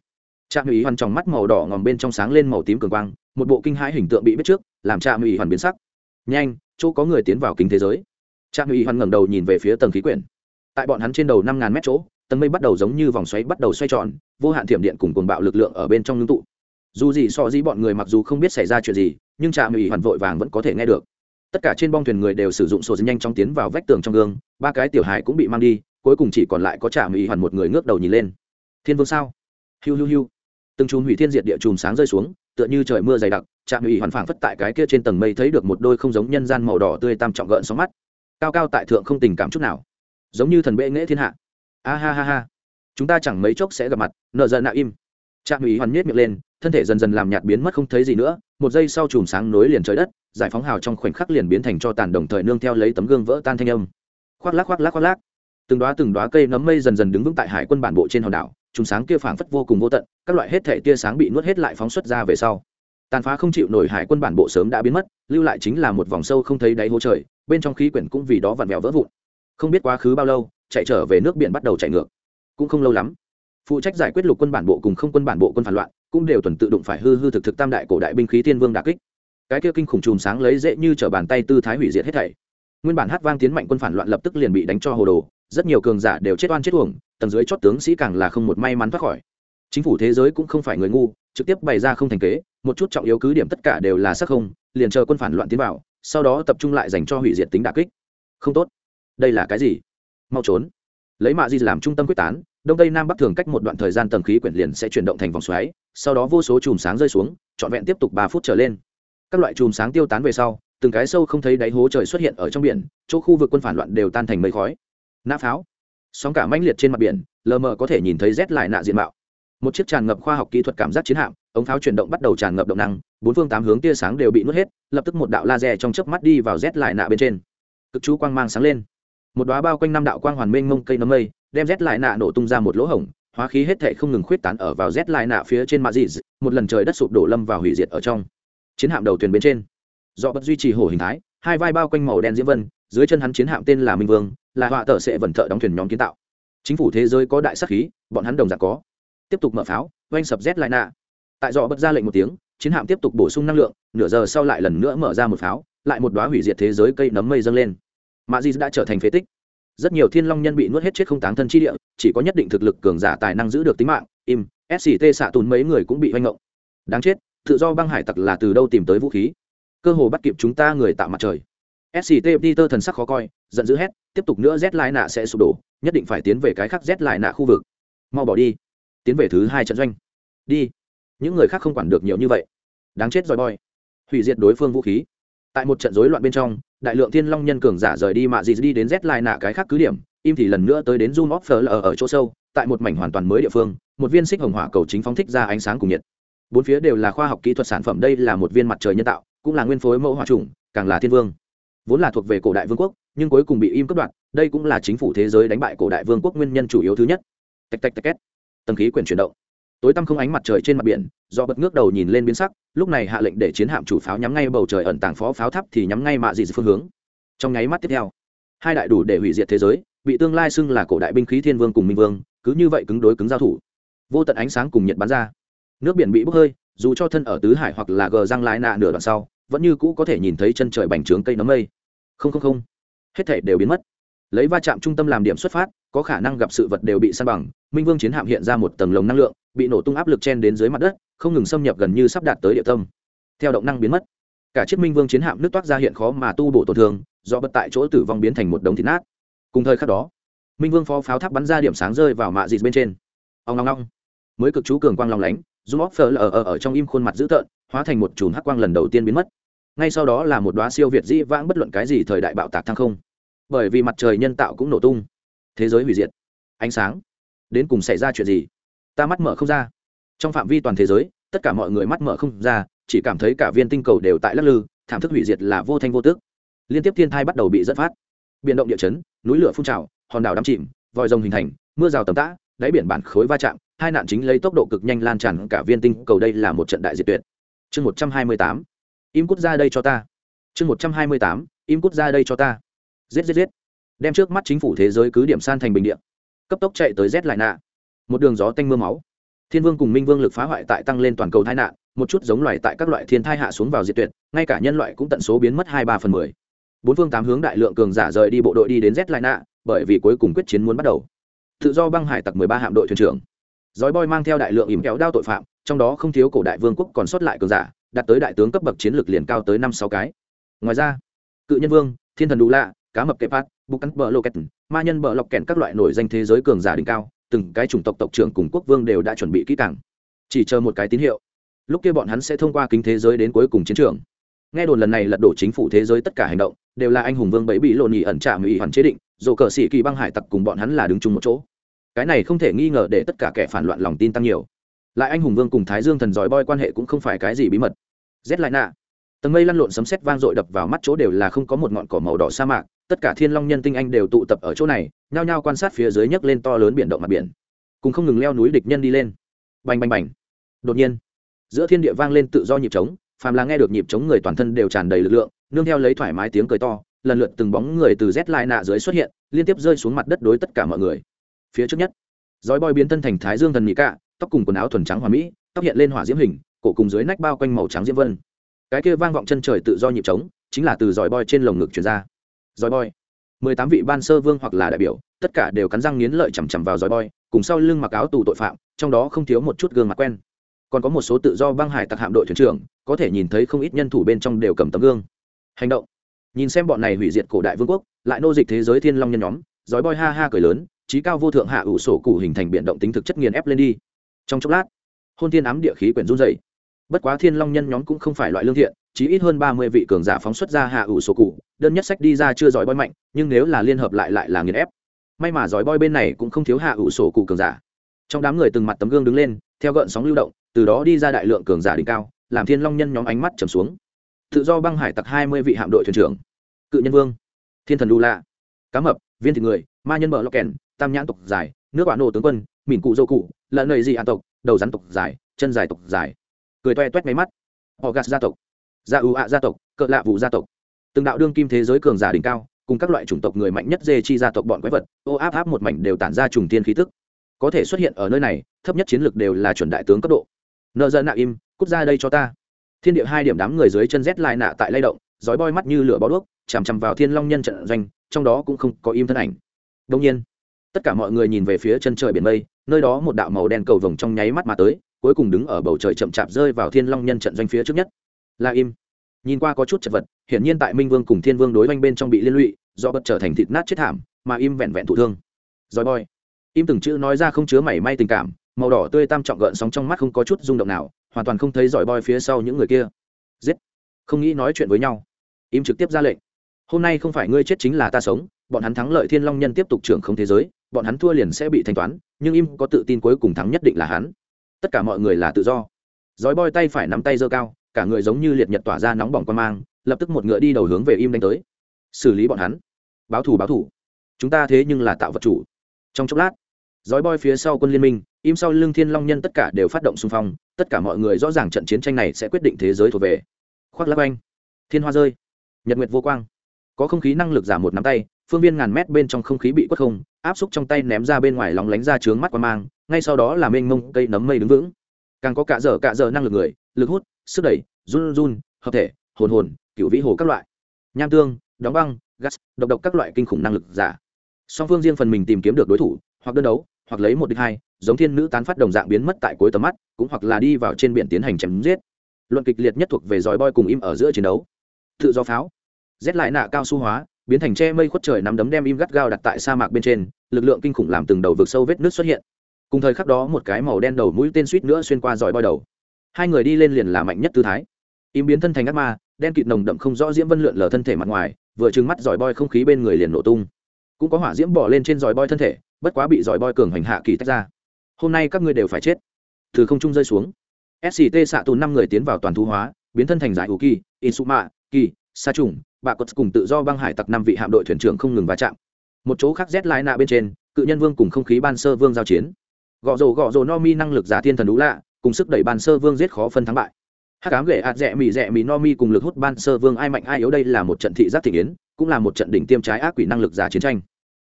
trạm ủy hoàn trong mắt màu đỏ ngòm bên trong sáng lên màu tím cường quang, một bộ kinh hãi hình tượng bị biết trước, làm trạm ủy hoàn biến sắc. Nhanh, chỗ có người tiến vào kính thế giới. Trạm ủy hoàn ngẩng đầu nhìn về phía tầng khí quyển. Tại bọn hắn trên đầu năm ngàn mét chỗ, tầng mây bắt đầu giống như vòng xoáy bắt đầu xoay tròn, vô hạn thiểm điện cùng cuồng bạo lực lượng ở bên trong ngưng tụ. Dù gì so dĩ bọn người mặc dù không biết xảy ra chuyện gì, nhưng trạm ủy hoàn vội vàng vẫn có thể nghe được. Tất cả trên bong thuyền người đều sử dụng sổ nhanh chóng tiến vào vách tường trong gương, ba cái tiểu hài cũng bị mang đi, cuối cùng chỉ còn lại có trạm ủy hoàn một người ngước đầu nhìn lên. Thiên vương sao? Hiu hiu hiu từng chùm hủy thiên diệt địa chùm sáng rơi xuống, tựa như trời mưa dày đặc, trạm ủy hoàn phảng phất tại cái kia trên tầng mây thấy được một đôi không giống nhân gian màu đỏ tươi tam trọng gợn sóng mắt. Cao cao tại thượng không tình cảm chút nào. Giống như thần bệ nghễ thiên hạ. A ha ha ha. Chúng ta chẳng mấy chốc sẽ gặp mặt nợ dần nạ im. Trạm ủy hoàn nhét miệng lên, thân thể dần dần làm nhạt biến mất không thấy gì nữa, một giây sau chùm sáng nối liền trời đất, giải phóng hào trong khoảnh khắc liền biến thành cho tàn đồng thời nương theo lấy tấm gương vỡ tan thanh âm. Khoác lác khoác lác khoác lác. Từng đoá từng đoá cây nấm mây dần dần đứng vững tại hải quân bản bộ trên hòn đảo trùng sáng kia phảng phất vô cùng vô tận, các loại hết thể tia sáng bị nuốt hết lại phóng xuất ra về sau. Tàn phá không chịu nổi hải quân bản bộ sớm đã biến mất, lưu lại chính là một vòng sâu không thấy đáy hố trời, bên trong khí quyển cũng vì đó vặn vẹo vỡ vụn. Không biết quá khứ bao lâu, chạy trở về nước biển bắt đầu chạy ngược. Cũng không lâu lắm, phụ trách giải quyết lục quân bản bộ cùng không quân bản bộ quân phản loạn, cũng đều tuần tự đụng phải hư hư thực thực tam đại cổ đại binh khí thiên vương đà kích. Cái kia kinh khủng chùm sáng lấy dễ như t bàn tay tư thái hủy diệt hết thảy. Nguyên bản hát vang tiến mạnh quân phản loạn lập tức liền bị đánh cho hồ đồ rất nhiều cường giả đều chết oan chết uổng, tầng dưới chót tướng sĩ càng là không một may mắn thoát khỏi. Chính phủ thế giới cũng không phải người ngu, trực tiếp bày ra không thành kế, một chút trọng yếu cứ điểm tất cả đều là sắc không, liền chờ quân phản loạn tiến vào, sau đó tập trung lại dành cho hủy diệt tính đà kích. Không tốt. Đây là cái gì? Mau trốn. Lấy mạ di làm trung tâm quyết tán, đông tây nam bắc thường cách một đoạn thời gian tầng khí quyển liền sẽ chuyển động thành vòng xoáy, sau đó vô số chùm sáng rơi xuống, trọn vẹn tiếp tục ba phút trở lên. Các loại chùm sáng tiêu tán về sau, từng cái sâu không thấy đáy hố trời xuất hiện ở trong biển, chỗ khu vực quân phản loạn đều tan thành mây khói nã pháo. Sóng cả mãnh liệt trên mặt biển, lờ mờ có thể nhìn thấy rét lại nạ diện mạo. Một chiếc tràn ngập khoa học kỹ thuật cảm giác chiến hạm, ống pháo chuyển động bắt đầu tràn ngập động năng, bốn phương tám hướng tia sáng đều bị nuốt hết, lập tức một đạo laser trong chớp mắt đi vào rét lại nạ bên trên. Cực chú quang mang sáng lên. Một đoá bao quanh năm đạo quang hoàn mênh mông cây nấm mây, đem rét lại nạ nổ tung ra một lỗ hổng, hóa khí hết thể không ngừng khuyết tán ở vào rét lại nạ phía trên mạ dị, một lần trời đất sụp đổ lâm vào hủy diệt ở trong. Chiến hạm đầu thuyền bên trên. Do bất duy trì hổ hình thái, hai vai bao quanh màu đen diễm vân, dưới chân hắn chiến hạm tên là minh vương là họa tờ sẽ vẩn thợ đóng thuyền nhóm kiến tạo. Chính phủ thế giới có đại sắc khí, bọn hắn đồng dạng có. Tiếp tục mở pháo, oanh sập rét lại nạ. Tại dọ bật ra lệnh một tiếng, chiến hạm tiếp tục bổ sung năng lượng, nửa giờ sau lại lần nữa mở ra một pháo, lại một đoá hủy diệt thế giới cây nấm mây dâng lên. Mạ di đã trở thành phế tích. Rất nhiều thiên long nhân bị nuốt hết chết không táng thân chi địa, chỉ có nhất định thực lực cường giả tài năng giữ được tính mạng, im sct xạ tùn mấy người cũng bị oanh ngộng. Đáng chết, tự do băng hải tặc là từ đâu tìm tới vũ khí? Cơ hồ bắt kịp chúng ta người tạo mặt trời sct peter thần sắc khó coi giận dữ hét tiếp tục nữa z lại nạ sẽ sụp đổ nhất định phải tiến về cái khác z lại nạ khu vực. Mau bỏ đi. Tiến về thứ hai trận doanh. Đi. Những người khác không quản được nhiều như vậy. Đáng chết rồi boy. Hủy diệt đối phương vũ khí. Tại một trận rối loạn bên trong đại lượng thiên long nhân cường giả rời đi mạ dị đi đến z lại nạ cái khác cứ điểm im thì lần nữa tới đến zoom offer ở, ở chỗ sâu tại một mảnh hoàn toàn mới địa phương một viên xích hồng hỏa cầu chính phóng thích ra ánh sáng cùng nhiệt. Bốn phía đều là khoa học kỹ thuật sản phẩm đây là một viên mặt trời nhân tạo cũng là nguyên phối mẫu hỏa trùng càng là thiên vương vốn là thuộc về cổ đại vương quốc, nhưng cuối cùng bị im cướp đoạt, đây cũng là chính phủ thế giới đánh bại cổ đại vương quốc nguyên nhân chủ yếu thứ nhất. Tạch tạch tạch két. Tầng khí quyển chuyển động. Tối tăm không ánh mặt trời trên mặt biển, do bật ngước đầu nhìn lên biến sắc, lúc này hạ lệnh để chiến hạm chủ pháo nhắm ngay bầu trời ẩn tàng phó pháo tháp thì nhắm ngay mạ dị phương hướng. Trong nháy mắt tiếp theo, hai đại đủ để hủy diệt thế giới, bị tương lai xưng là cổ đại binh khí thiên vương cùng minh vương, cứ như vậy cứng đối cứng giao thủ. Vô tận ánh sáng cùng nhiệt bắn ra. Nước biển bị bốc hơi, dù cho thân ở tứ hải hoặc là gờ răng lái nạ nửa đoạn sau vẫn như cũ có thể nhìn thấy chân trời bành trướng cây nấm mây. Không không không. Hết thể đều biến mất. Lấy va chạm trung tâm làm điểm xuất phát, có khả năng gặp sự vật đều bị san bằng. Minh vương chiến hạm hiện ra một tầng lồng năng lượng, bị nổ tung áp lực chen đến dưới mặt đất, không ngừng xâm nhập gần như sắp đạt tới địa tâm. Theo động năng biến mất, cả chiếc minh vương chiến hạm nước toát ra hiện khó mà tu bổ tổn thương, do bất tại chỗ tử vong biến thành một đống thịt nát. Cùng thời khắc đó, minh vương phó pháo tháp bắn ra điểm sáng rơi vào mạ dịt bên trên. Ông long long mới cực chú cường quang long lánh Dung off phở ở, ở ở trong im khuôn mặt dữ tợn hóa thành một chùm hắc quang lần đầu tiên biến mất. Ngay sau đó là một đoá siêu việt dĩ vãng bất luận cái gì thời đại bạo tạc thăng không. Bởi vì mặt trời nhân tạo cũng nổ tung. Thế giới hủy diệt. Ánh sáng. Đến cùng xảy ra chuyện gì? Ta mắt mở không ra. Trong phạm vi toàn thế giới tất cả mọi người mắt mở không ra chỉ cảm thấy cả viên tinh cầu đều tại lắc lư thảm thức hủy diệt là vô thanh vô tước liên tiếp thiên thai bắt đầu bị dẫn phát. Biến động địa chấn núi lửa phun trào hòn đảo đắm chìm vòi rồng hình thành mưa rào tầm tã đáy biển bản khối va chạm hai nạn chính lấy tốc độ cực nhanh lan tràn cả viên tinh, cầu đây là một trận đại diệt tuyệt. Chương một trăm hai mươi tám, im cút ra đây cho ta. Chương một trăm hai mươi tám, im cút ra đây cho ta. Giết giết giết. Đem trước mắt chính phủ thế giới cứ điểm san thành bình điện cấp tốc chạy tới rét lại nạ. Một đường gió tanh m ư a máu. Thiên vương cùng minh vương lực phá hoại tại tăng lên toàn cầu tai nạn, một chút giống loài tại các loại thiên thai hạ xuống vào diệt tuyệt, ngay cả nhân loại cũng tận số biến mất hai ba phần mười. Bốn phương tám hướng đại lượng cường giả rời đi bộ đội đi đến z lại nạ, bởi vì cuối cùng quyết chiến muốn bắt đầu. Tự do băng hải tặc mười ba hạm đội thuyền trưởng. Giói boy mang theo đại lượng ỉm kéo đao tội phạm, trong đó không thiếu cổ đại vương quốc còn sót lại cường giả, đạt tới đại tướng cấp bậc chiến lược liền cao tới năm sáu cái. Ngoài ra, cự nhân vương, thiên thần đủ lạ, cá mập kẹp phát, bục cắn bờ lô kẹt, ma nhân bờ lọc kẹn các loại nổi danh thế giới cường giả đỉnh cao, từng cái chủng tộc tộc trưởng cùng quốc vương đều đã chuẩn bị kỹ càng. Chỉ chờ một cái tín hiệu, lúc kia bọn hắn sẽ thông qua kính thế giới đến cuối cùng chiến trường. Nghe đồn lần này lật đổ chính phủ thế giới tất cả hành động, đều là anh hùng vương bẫy bị lộ nhị ẩn trả mỹ hoàn chế định, dù cờ sĩ kỳ băng hải tặc cùng bọn hắn là đứng chung một chỗ cái này không thể nghi ngờ để tất cả kẻ phản loạn lòng tin tăng nhiều. Lại anh hùng vương cùng thái dương thần giỏi boy quan hệ cũng không phải cái gì bí mật. Rét lại nạ. Tầng mây lăn lộn sấm sét vang dội đập vào mắt chỗ đều là không có một ngọn cỏ màu đỏ sa mạc, tất cả thiên long nhân tinh anh đều tụ tập ở chỗ này, nhao nhao quan sát phía dưới nhấc lên to lớn biển động mặt biển. Cùng không ngừng leo núi địch nhân đi lên. Bành bành bành. Đột nhiên, giữa thiên địa vang lên tự do nhịp trống, phàm là nghe được nhịp trống người toàn thân đều tràn đầy lực lượng, nương theo lấy thoải mái tiếng cười to, lần lượt từng bóng người từ rét lại nạ dưới xuất hiện, liên tiếp rơi xuống mặt đất đối tất cả mọi người phía trước nhất. Dói bòi biến thân thành thái dương thần mỹ cạ, tóc cùng quần áo thuần trắng hòa mỹ, tóc hiện lên hỏa diễm hình, cổ cùng dưới nách bao quanh màu trắng diễm vân. Cái kia vang vọng chân trời tự do nhịp trống, chính là từ dòi bòi trên lồng ngực chuyển ra. Dòi bòi mười tám vị ban sơ vương hoặc là đại biểu, tất cả đều cắn răng nghiến lợi chằm chằm vào dòi bòi cùng sau lưng mặc áo tù tội phạm, trong đó không thiếu một chút gương mặt quen. Còn có một số tự do băng hải tặc hạm đội thuyền trưởng, có thể nhìn thấy không ít nhân thủ bên trong đều cầm tấm gương. Hành động. Nhìn xem bọn này hủy diệt cổ đại vương quốc, lại nô dịch thế giới thiên long nhân nhóm dói bòi ha ha cười lớn trí cao vô thượng hạ ủ sổ cụ hình thành biện động tính thực chất nghiền ép lên đi. Trong chốc lát, hôn thiên ám địa khí quyển run dày bất quá thiên long nhân nhóm cũng không phải loại lương thiện chỉ ít hơn ba mươi vị cường giả phóng xuất ra hạ ủ sổ cụ, đơn nhất sách đi ra chưa giỏi bói mạnh, nhưng nếu là liên hợp lại lại là nghiền ép. May mà giỏi bói bên này cũng không thiếu hạ ủ sổ cụ cường giả. Trong đám người từng mặt tấm gương đứng lên, theo gợn sóng lưu động, từ đó đi ra đại lượng cường giả đỉnh cao, làm thiên long nhân nhóm ánh mắt trầm xuống. Tự do băng hải tặc hai mươi vị hạm đội thuyền trưởng, cự nhân vương, thiên thần đu lạ cá mập, viên thịt người, ma nhân bờ lọc kèn tam nhãn tộc dài, nước bạn nổ tướng quân, mìn cụ dâu cụ, lợn nầy dị an tộc, đầu rắn tộc dài, chân dài tộc dài. Cười toe toét máy mắt. Họ gạt gia tộc. Gia ưu ạ gia tộc, cỡ lạ vụ gia tộc. Từng đạo đương kim thế giới cường giả đỉnh cao, cùng các loại chủng tộc người mạnh nhất dê chi gia tộc bọn quái vật, ô áp áp một mảnh đều tản ra trùng tiên khí tức. Có thể xuất hiện ở nơi này, thấp nhất chiến lược đều là chuẩn đại tướng cấp độ. Nợ dân nạ im, cút ra đây cho ta. Thiên địa hai điểm đám người dưới chân rét lại nạ tại lay động dói boi mắt như lửa bó đuốc, chằm chằm vào thiên long nhân trận doanh, trong đó cũng không có im thân ảnh. Đông nhiên tất cả mọi người nhìn về phía chân trời biển mây, nơi đó một đạo màu đen cầu vồng trong nháy mắt mà tới, cuối cùng đứng ở bầu trời chậm chạp rơi vào thiên long nhân trận doanh phía trước nhất. Là im. Nhìn qua có chút chật vật, hiển nhiên tại minh vương cùng thiên vương đối oanh bên trong bị liên lụy, do bất trở thành thịt nát chết thảm, mà im vẹn vẹn thụ thương. Rồi boy. Im từng chữ nói ra không chứa mảy may tình cảm, màu đỏ tươi tam trọng gợn sóng trong mắt không có chút rung động nào, hoàn toàn không thấy giỏi boy phía sau những người kia. Giết. Không nghĩ nói chuyện với nhau. Im trực tiếp ra lệnh. Hôm nay không phải ngươi chết chính là ta sống, bọn hắn thắng lợi thiên long nhân tiếp tục trưởng không thế giới bọn hắn thua liền sẽ bị thanh toán, nhưng im có tự tin cuối cùng thắng nhất định là hắn. Tất cả mọi người là tự do. Dói boi tay phải nắm tay giơ cao, cả người giống như liệt nhật tỏa ra nóng bỏng quan mang, lập tức một ngựa đi đầu hướng về im đánh tới. Xử lý bọn hắn. Báo thù báo thù. Chúng ta thế nhưng là tạo vật chủ. Trong chốc lát dói boi phía sau quân liên minh, im sau lưng thiên long nhân tất cả đều phát động xung phong, tất cả mọi người rõ ràng trận chiến tranh này sẽ quyết định thế giới thuộc về. Khoác lắc anh thiên hoa rơi. Nhật nguyệt vô quang. Có không khí năng lực giảm một nắm tay, phương viên ngàn mét bên trong không khí bị quất không áp xúc trong tay ném ra bên ngoài lóng lánh ra trướng mắt qua mang, ngay sau đó là mênh mông cây nấm mây đứng vững. Càng có cả giờ cả giờ năng lực người, lực hút, sức đẩy, run run, hợp thể, hồn hồn cựu vĩ hồ các loại. Nham tương, đóng băng, gas, độc độc các loại kinh khủng năng lực giả. Song phương riêng phần mình tìm kiếm được đối thủ, hoặc đơn đấu, hoặc lấy một địch hai, giống thiên nữ tán phát đồng dạng biến mất tại cuối tầm mắt, cũng hoặc là đi vào trên biển tiến hành chém giết. Luận kịch liệt nhất thuộc về giỏi boy cùng im ở giữa chiến đấu. Tự do pháo. Rét lại nạ cao su hóa biến thành che mây khuất trời nắm đấm đem im gắt gao đặt tại sa mạc bên trên, lực lượng kinh khủng làm từng đầu vực sâu vết nước xuất hiện. Cùng thời khắc đó, một cái màu đen đầu mũi tên suýt nữa xuyên qua giỏi boi đầu. Hai người đi lên liền là mạnh nhất tư thái. Im biến thân thành ác ma, đen kịt nồng đậm không rõ diễm vân lượn lờ thân thể mặt ngoài, vừa trừng mắt giỏi boi không khí bên người liền nổ tung. Cũng có hỏa diễm bỏ lên trên giỏi boi thân thể, bất quá bị giỏi boi cường hành hạ kỳ tách ra. Hôm nay các ngươi đều phải chết. Từ không trung rơi xuống. Sct xạ tù năm người tiến vào toàn thu hóa, biến thân thành giải hữu kỳ in su mạ kỳ sa trùng bà cốt cùng tự do băng hải tặc năm vị hạm đội thuyền trưởng không ngừng va chạm. Một chỗ khác rét lái nạ bên trên, cự nhân vương cùng không khí ban sơ vương giao chiến. Gọ rồ gọ rồ no mi năng lực giả thiên thần đũ lạ, cùng sức đẩy ban sơ vương giết khó phân thắng bại. Hát cám gậy ạt rẽ mì rẽ mì no mi cùng lực hút ban sơ vương ai mạnh ai yếu đây là một trận thị giác thị yến, cũng là một trận đỉnh tiêm trái ác quỷ năng lực giả chiến tranh.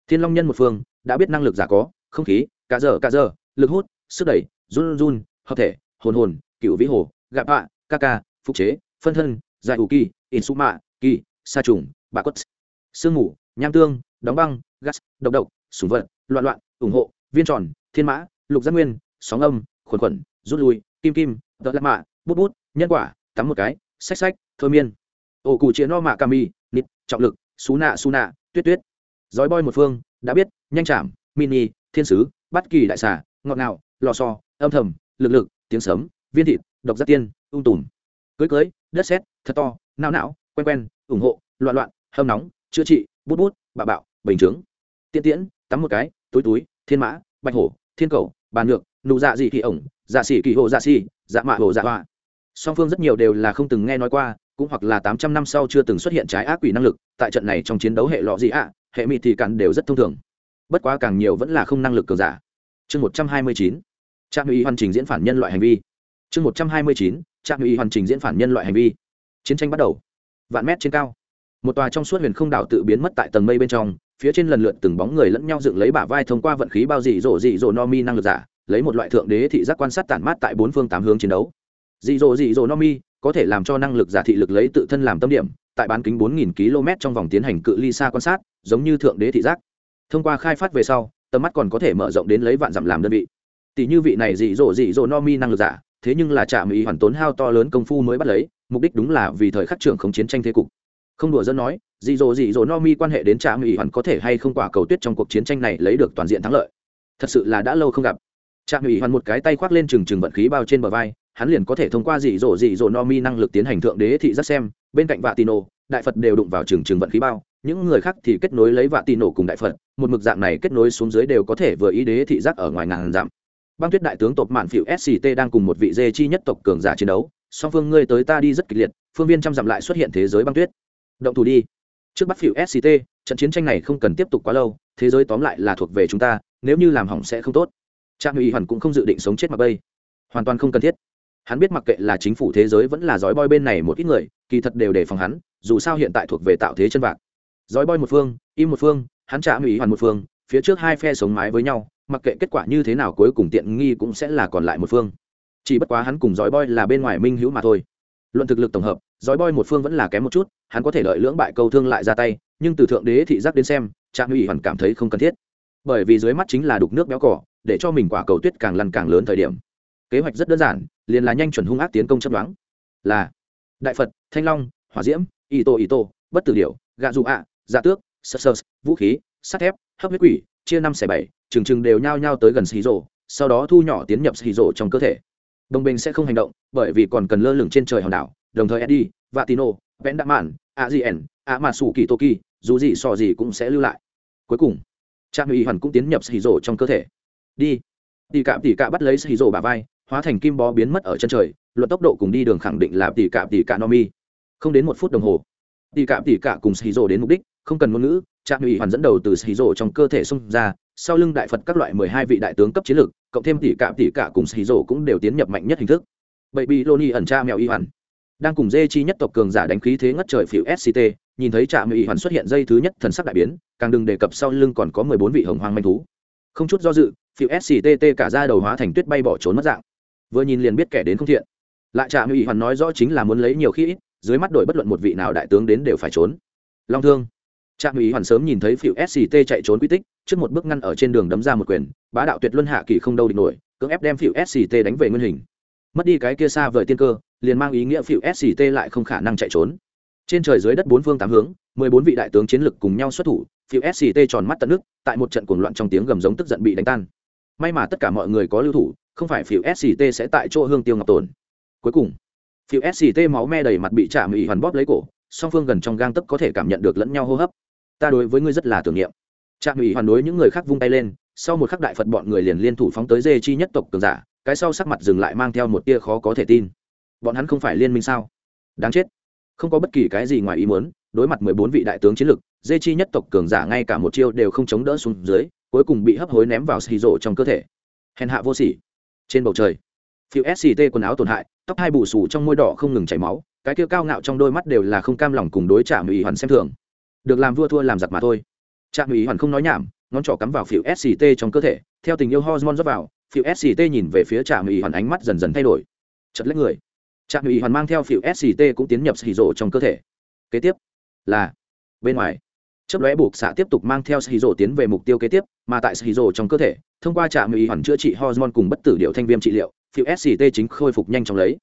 Thiên long nhân một phương, đã biết năng lực giả có, không khí, cả giờ cả giờ, lực hút, sức đẩy, run run, hợp thể, hồn hồn, cựu vĩ hồ gạp ạ ca ca, phục chế, phân thân, giải ủ kỳ in su mạ kỳ sa trùng, bà quất, sương mù, nham tương, đóng băng, gas, độc độc súng vật, loạn loạn, ủng hộ, viên tròn, thiên mã, lục giác nguyên, sóng âm, khuẩn khuẩn, rút lui, kim kim đợt lạc mạ, bút bút, nhân quả, tắm một cái sách sách thôi miên. Ổ cụ chia no mạ kami nít trọng lực, xú nạ xú nạ, tuyết tuyết. Dói boy một phương, đã biết, nhanh chạm mini, thiên sứ bất kỳ đại xà, ngọt ngào, lò xo, âm thầm, lực lực, tiếng sớm viên thịt, độc giác tiên, ung tùm. Cưới cưới, đất sét, thật to, não não quen quen, ủng hộ, loạn loạn, hâm nóng, chữa trị, bút bút, bạo bạo, bình chướng. Tiên tiễn, tắm một cái, túi túi, thiên mã, bạch hổ, thiên cầu, bàn ngược, nụ dạ dị kỳ ổng dạ xỉ kỳ hồ dạ xỉ dạ mạ hồ dạ hoa song phương rất nhiều đều là không từng nghe nói qua, cũng hoặc là tám trăm năm sau chưa từng xuất hiện trái ác quỷ năng lực, tại trận này trong chiến đấu hệ lọ gì ạ, hệ mị thì cạn đều rất thông thường. Bất quá càng nhiều vẫn là không năng lực cường giả. Chương một trăm hai mươi chín, trạm ủy hoàn trình diễn phản nhân loại hành vi. Chương một trăm hai mươi chín, trạm ủy hoàn trình diễn phản nhân loại hành vi. Chiến tranh bắt đầu vạn mét trên cao. Một tòa trong suốt huyền không đảo tự biến mất tại tầng mây bên trong, phía trên lần lượt từng bóng người lẫn nhau dựng lấy bả vai thông qua vận khí bao dị dỗ dị dỗ no mi năng lực giả, lấy một loại thượng đế thị giác quan sát tản mát tại bốn phương tám hướng chiến đấu. Dị dỗ dị dỗ no mi có thể làm cho năng lực giả thị lực lấy tự thân làm tâm điểm, tại bán kính 4.000 km trong vòng tiến hành cự ly xa quan sát, giống như thượng đế thị giác. Thông qua khai phát về sau, tầm mắt còn có thể mở rộng đến lấy vạn dặm làm đơn vị. Tỷ như vị này dị dỗ dị dỗ no mi năng lực giả thế nhưng là trạm ý hoàn tốn hao to lớn công phu mới bắt lấy, mục đích đúng là vì thời khắc trưởng không chiến tranh thế cục. Không đùa dân nói, dị dỗ dị dỗ no mi quan hệ đến trạm ý hoàn có thể hay không quả cầu tuyết trong cuộc chiến tranh này lấy được toàn diện thắng lợi. Thật sự là đã lâu không gặp. Trạm ý hoàn một cái tay khoác lên trừng trừng vận khí bao trên bờ vai, hắn liền có thể thông qua dị dỗ dị dỗ no mi năng lực tiến hành thượng đế thị giác xem, bên cạnh vạ tì nổ đại phật đều đụng vào trừng trừng vận khí bao, những người khác thì kết nối lấy vạ tì nổ cùng đại phật, một mực dạng này kết nối xuống dưới đều có thể vừa ý đế thị giác ở ngoài ngàn dặm băng tuyết đại tướng tộc mạn phịu sct đang cùng một vị dê chi nhất tộc cường giả chiến đấu. Song phương ngươi tới ta đi rất kịch liệt, phương viên trăm dặm lại xuất hiện thế giới băng tuyết. Động thủ đi. Trước bắt phịu sct trận chiến tranh này không cần tiếp tục quá lâu, thế giới tóm lại là thuộc về chúng ta, nếu như làm hỏng sẽ không tốt. Trang ủy hoàn cũng không dự định sống chết mặc bây. Hoàn toàn không cần thiết. Hắn biết mặc kệ là chính phủ thế giới vẫn là dói boi bên này một ít người, kỳ thật đều đề phòng hắn, dù sao hiện tại thuộc về tạo thế chân vạc. Dói boi một phương, im một phương, hắn trả Ngụy hoàn một phương, phía trước hai phe sống mái với nhau mặc kệ kết quả như thế nào cuối cùng tiện nghi cũng sẽ là còn lại một phương. Chỉ bất quá hắn cùng dói boy là bên ngoài minh hữu mà thôi. Luận thực lực tổng hợp dói boy một phương vẫn là kém một chút, hắn có thể lợi lưỡng bại câu thương lại ra tay, nhưng từ thượng đế thị giác đến xem trạm ủy hoàn cảm thấy không cần thiết. Bởi vì dưới mắt chính là đục nước béo cỏ, để cho mình quả cầu tuyết càng lăn càng lớn thời điểm. Kế hoạch rất đơn giản, liền là nhanh chuẩn hung ác tiến công chấp đoán là, đại phật, thanh long, hỏa diễm y tô y tô bất tử điệu gạ dụ ạ dạ tước, sơ sơ, vũ khí, sắt thép, hấp huyết quỷ chia năm xẻ bảy, trừng trừng đều nhao nhao tới gần xì rổ, sau đó thu nhỏ tiến nhập xì rổ trong cơ thể. Đồng bình sẽ không hành động, bởi vì còn cần lơ lửng trên trời hòn đảo, đồng thời eddie, vatino vẽn đã mạn a gn a mà sủ kỳ toki dù gì so gì cũng sẽ lưu lại. Cuối cùng, trạm ủy hoàn cũng tiến nhập xì rổ trong cơ thể. Đi. Tỉ cạm tỉ cạ bắt lấy xì rổ bà vai, hóa thành kim bó biến mất ở chân trời luận tốc độ cùng đi đường khẳng định là tỉ cạm tỉ cạ no mi. Không đến một phút đồng hồ tỉ cạm tỉ cạ cùng xì rổ đến mục đích không cần ngôn ngữ, trạm ủy hoàn dẫn đầu từ xì rổ trong cơ thể xung ra, sau lưng đại phật các loại mười hai vị đại tướng cấp chiến lược, cộng thêm tỷ cạm tỷ cả cùng xì rổ cũng đều tiến nhập mạnh nhất hình thức. Bậy bị loni ẩn tra mèo y hoàn. Đang cùng dê chi nhất tộc cường giả đánh khí thế ngất trời phiểu sct nhìn thấy trạm ủy hoàn xuất hiện dây thứ nhất thần sắc đại biến, càng đừng đề cập sau lưng còn có mười bốn vị hồng hoang manh thú. Không chút do dự phiểu sct cả ra đầu hóa thành tuyết bay bỏ trốn mất dạng. Vừa nhìn liền biết kẻ đến không thiện. Lại trạm ủy hoàn nói rõ chính là muốn lấy nhiều khi ít, dưới mắt đổi bất luận một vị nào đại tướng đến đều phải trốn. Long thương trạm Ý hoàn sớm nhìn thấy phiểu sct chạy trốn quy tích, trước một bước ngăn ở trên đường đấm ra một quyền, bá đạo tuyệt luân hạ kỳ không đâu địch nổi, cưỡng ép đem phiểu sct đánh về nguyên hình. Mất đi cái kia xa vời tiên cơ, liền mang ý nghĩa phiểu sct lại không khả năng chạy trốn. Trên trời dưới đất bốn phương tám hướng, mười bốn vị đại tướng chiến lực cùng nhau xuất thủ phiểu sct tròn mắt tận nước, tại một trận cuồng loạn trong tiếng gầm giống tức giận bị đánh tan. May mà tất cả mọi người có lưu thủ, không phải phiểu sct sẽ tại chỗ hương tiêu ngọc tồn. Cuối cùng phiểu sct máu me đầy mặt bị chạm Ý hoàn bóp lấy cổ, song phương gần trong gang tấc có thể cảm nhận được lẫn nhau hô hấp ta đối với ngươi rất là tưởng niệm. Trạm ủy hoàn đối những người khác vung tay lên, sau một khắc đại phật bọn người liền liên thủ phóng tới dê chi nhất tộc cường giả, cái sau sắc mặt dừng lại mang theo một tia khó có thể tin. Bọn hắn không phải liên minh sao? Đáng chết. Không có bất kỳ cái gì ngoài ý muốn, đối mặt mười bốn vị đại tướng chiến lực dê chi nhất tộc cường giả ngay cả một chiêu đều không chống đỡ xuống dưới, cuối cùng bị hấp hối ném vào xì rộ trong cơ thể. Hèn hạ vô sỉ. Trên bầu trời, phiêu sct quần áo tổn hại, tóc hai bù xù trong môi đỏ không ngừng chảy máu, cái kia cao ngạo trong đôi mắt đều là không cam lòng cùng đối trả mỹ hoàn xem thường được làm vua thua làm giặc mà thôi. Trạm ủy hoàn không nói nhảm, ngón trỏ cắm vào phiểu sct trong cơ thể, theo tình yêu hormone rót vào, phiểu sct nhìn về phía trạm ủy hoàn ánh mắt dần dần thay đổi. Chật lấy người. Trạm ủy hoàn mang theo phiểu sct cũng tiến nhập xì rộ trong cơ thể. Kế tiếp là bên ngoài. Chấp lóe buộc xạ tiếp tục mang theo xì rộ tiến về mục tiêu kế tiếp, mà tại xì rộ trong cơ thể, thông qua trạm ủy hoàn chữa trị hormone cùng bất tử điệu thanh viêm trị liệu, phiểu sct chính khôi phục nhanh chóng lấy.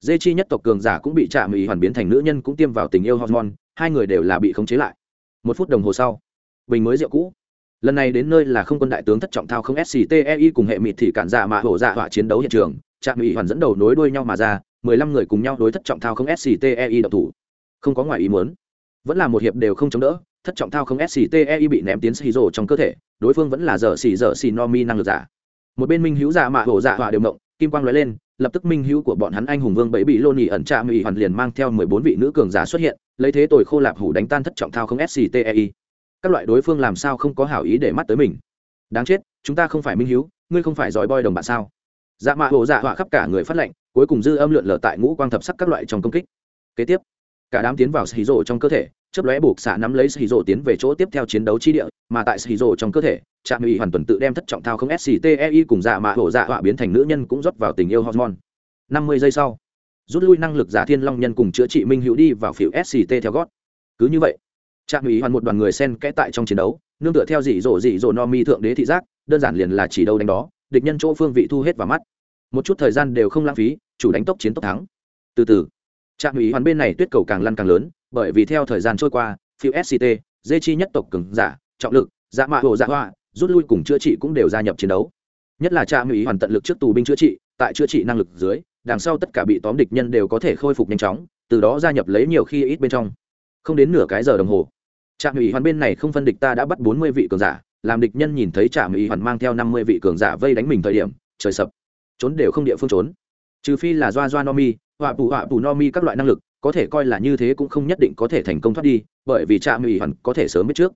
Dê chi nhất tộc cường giả cũng bị trạm ủy hoàn biến thành nữ nhân cũng tiêm vào tình yêu hormone, hai người đều là bị khống chế lại một phút đồng hồ sau, bình mới rượu cũ. Lần này đến nơi là không quân đại tướng thất trọng thao không sctei cùng hệ mịt thì cản dạ mạ hổ dạ họa chiến đấu hiện trường, trạm ủy hoàn dẫn đầu nối đuôi nhau mà ra, mười lăm người cùng nhau đối thất trọng thao không sctei độc thủ. Không có ngoài ý muốn. Vẫn là một hiệp đều không chống đỡ, thất trọng thao không sctei bị ném tiến xì rồ trong cơ thể, đối phương vẫn là dở xì dở xì no mi năng lực giả. Một bên minh hữu dạ mạ hổ dạ họa đều mộng kim quang lóe lên, lập tức minh hữu của bọn hắn anh hùng vương bảy bị lô nỉ ẩn trạm ủy hoàn liền mang theo mười bốn vị nữ cường giả xuất hiện, lấy thế tồi khô lạp hủ đánh tan thất trọng thao không sctei các loại đối phương làm sao không có hảo ý để mắt tới mình? Đáng chết, chúng ta không phải minh hữu, ngươi không phải giỏi boy đồng bạn sao? Dạ mạ hồ dạ họa khắp cả người phát lệnh, cuối cùng dư âm lượn lờ tại ngũ quang thập sắc các loại trong công kích. Kế tiếp, cả đám tiến vào xì rộ trong cơ thể chấp lóe buộc xạ nắm lấy xì rộ tiến về chỗ tiếp theo chiến đấu chi địa mà tại xì rồ trong cơ thể, trạm ủy hoàn toàn tự đem thất trọng thao không sctei cùng dạ mạ hổ dạ họa biến thành nữ nhân cũng rót vào tình yêu hormone. Năm mươi giây sau, rút lui năng lực giả thiên long nhân cùng chữa trị minh hữu đi vào phiếu sct theo gót. Cứ như vậy, trạm ủy hoàn một đoàn người sen kẽ tại trong chiến đấu, nương tựa theo dị dỗ dị dỗ no mi thượng đế thị giác, đơn giản liền là chỉ đâu đánh đó, địch nhân chỗ phương vị thu hết vào mắt. Một chút thời gian đều không lãng phí, chủ đánh tốc chiến tốc thắng. Từ từ, trạm ủy hoàn bên này tuyết cầu càng lăn càng lớn, bởi vì theo thời gian trôi qua phiêu sct dê chi nhất tộc cứng giả trọng lực dạ mạ hồ dạ hoa, rút lui cùng chữa trị cũng đều gia nhập chiến đấu. Nhất là trạm ủy hoàn tận lực trước tù binh chữa trị, tại chữa trị năng lực dưới, đằng sau tất cả bị tóm địch nhân đều có thể khôi phục nhanh chóng, từ đó gia nhập lấy nhiều khi ít bên trong. Không đến nửa cái giờ đồng hồ, trạm ủy hoàn bên này không phân địch ta đã bắt bốn mươi vị cường giả, làm địch nhân nhìn thấy trạm ủy hoàn mang theo năm mươi vị cường giả vây đánh mình thời điểm, trời sập. Trốn đều không địa phương trốn. Trừ phi là doa doa no mi, họa bù họa bù no mi các loại năng lực, có thể coi là như thế cũng không nhất định có thể thành công thoát đi, bởi vì trạm ủy hoàn có thể sớm biết trước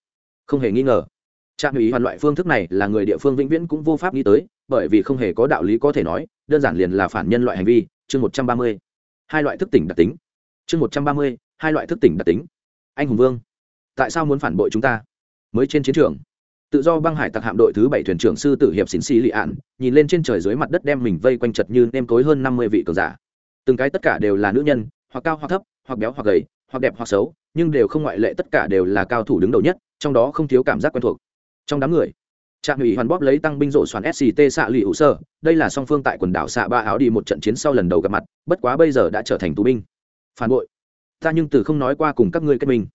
không hề nghi ngờ. Trạm ủy hoàn loại phương thức này là người địa phương vĩnh viễn cũng vô pháp nghĩ tới, bởi vì không hề có đạo lý có thể nói, đơn giản liền là phản nhân loại hành vi, chương một trăm ba mươi. Hai loại thức tỉnh đặc tính. Chương một trăm ba mươi, hai loại thức tỉnh đặc tính. Anh hùng vương, tại sao muốn phản bội chúng ta? Mới trên chiến trường. Tự do băng hải tặc hạm đội thứ bảy thuyền trưởng sư tử hiệp xín xì lị ạn nhìn lên trên trời dưới mặt đất đem mình vây quanh chật như nêm tối hơn năm mươi vị cường giả. Từng cái tất cả đều là nữ nhân, hoặc cao hoặc thấp, hoặc béo hoặc gầy hoặc đẹp hoặc xấu, nhưng đều không ngoại lệ, tất cả đều là cao thủ đứng đầu nhất, trong đó không thiếu cảm giác quen thuộc. Trong đám người, trạm ủy hoàn bóp lấy tăng binh rộ xoắn sct xạ lụy hữu sơ, đây là song phương tại quần đảo xạ ba áo đi một trận chiến sau lần đầu gặp mặt, bất quá bây giờ đã trở thành tù binh. Phản bội. Ta nhưng từ không nói qua cùng các ngươi kết minh.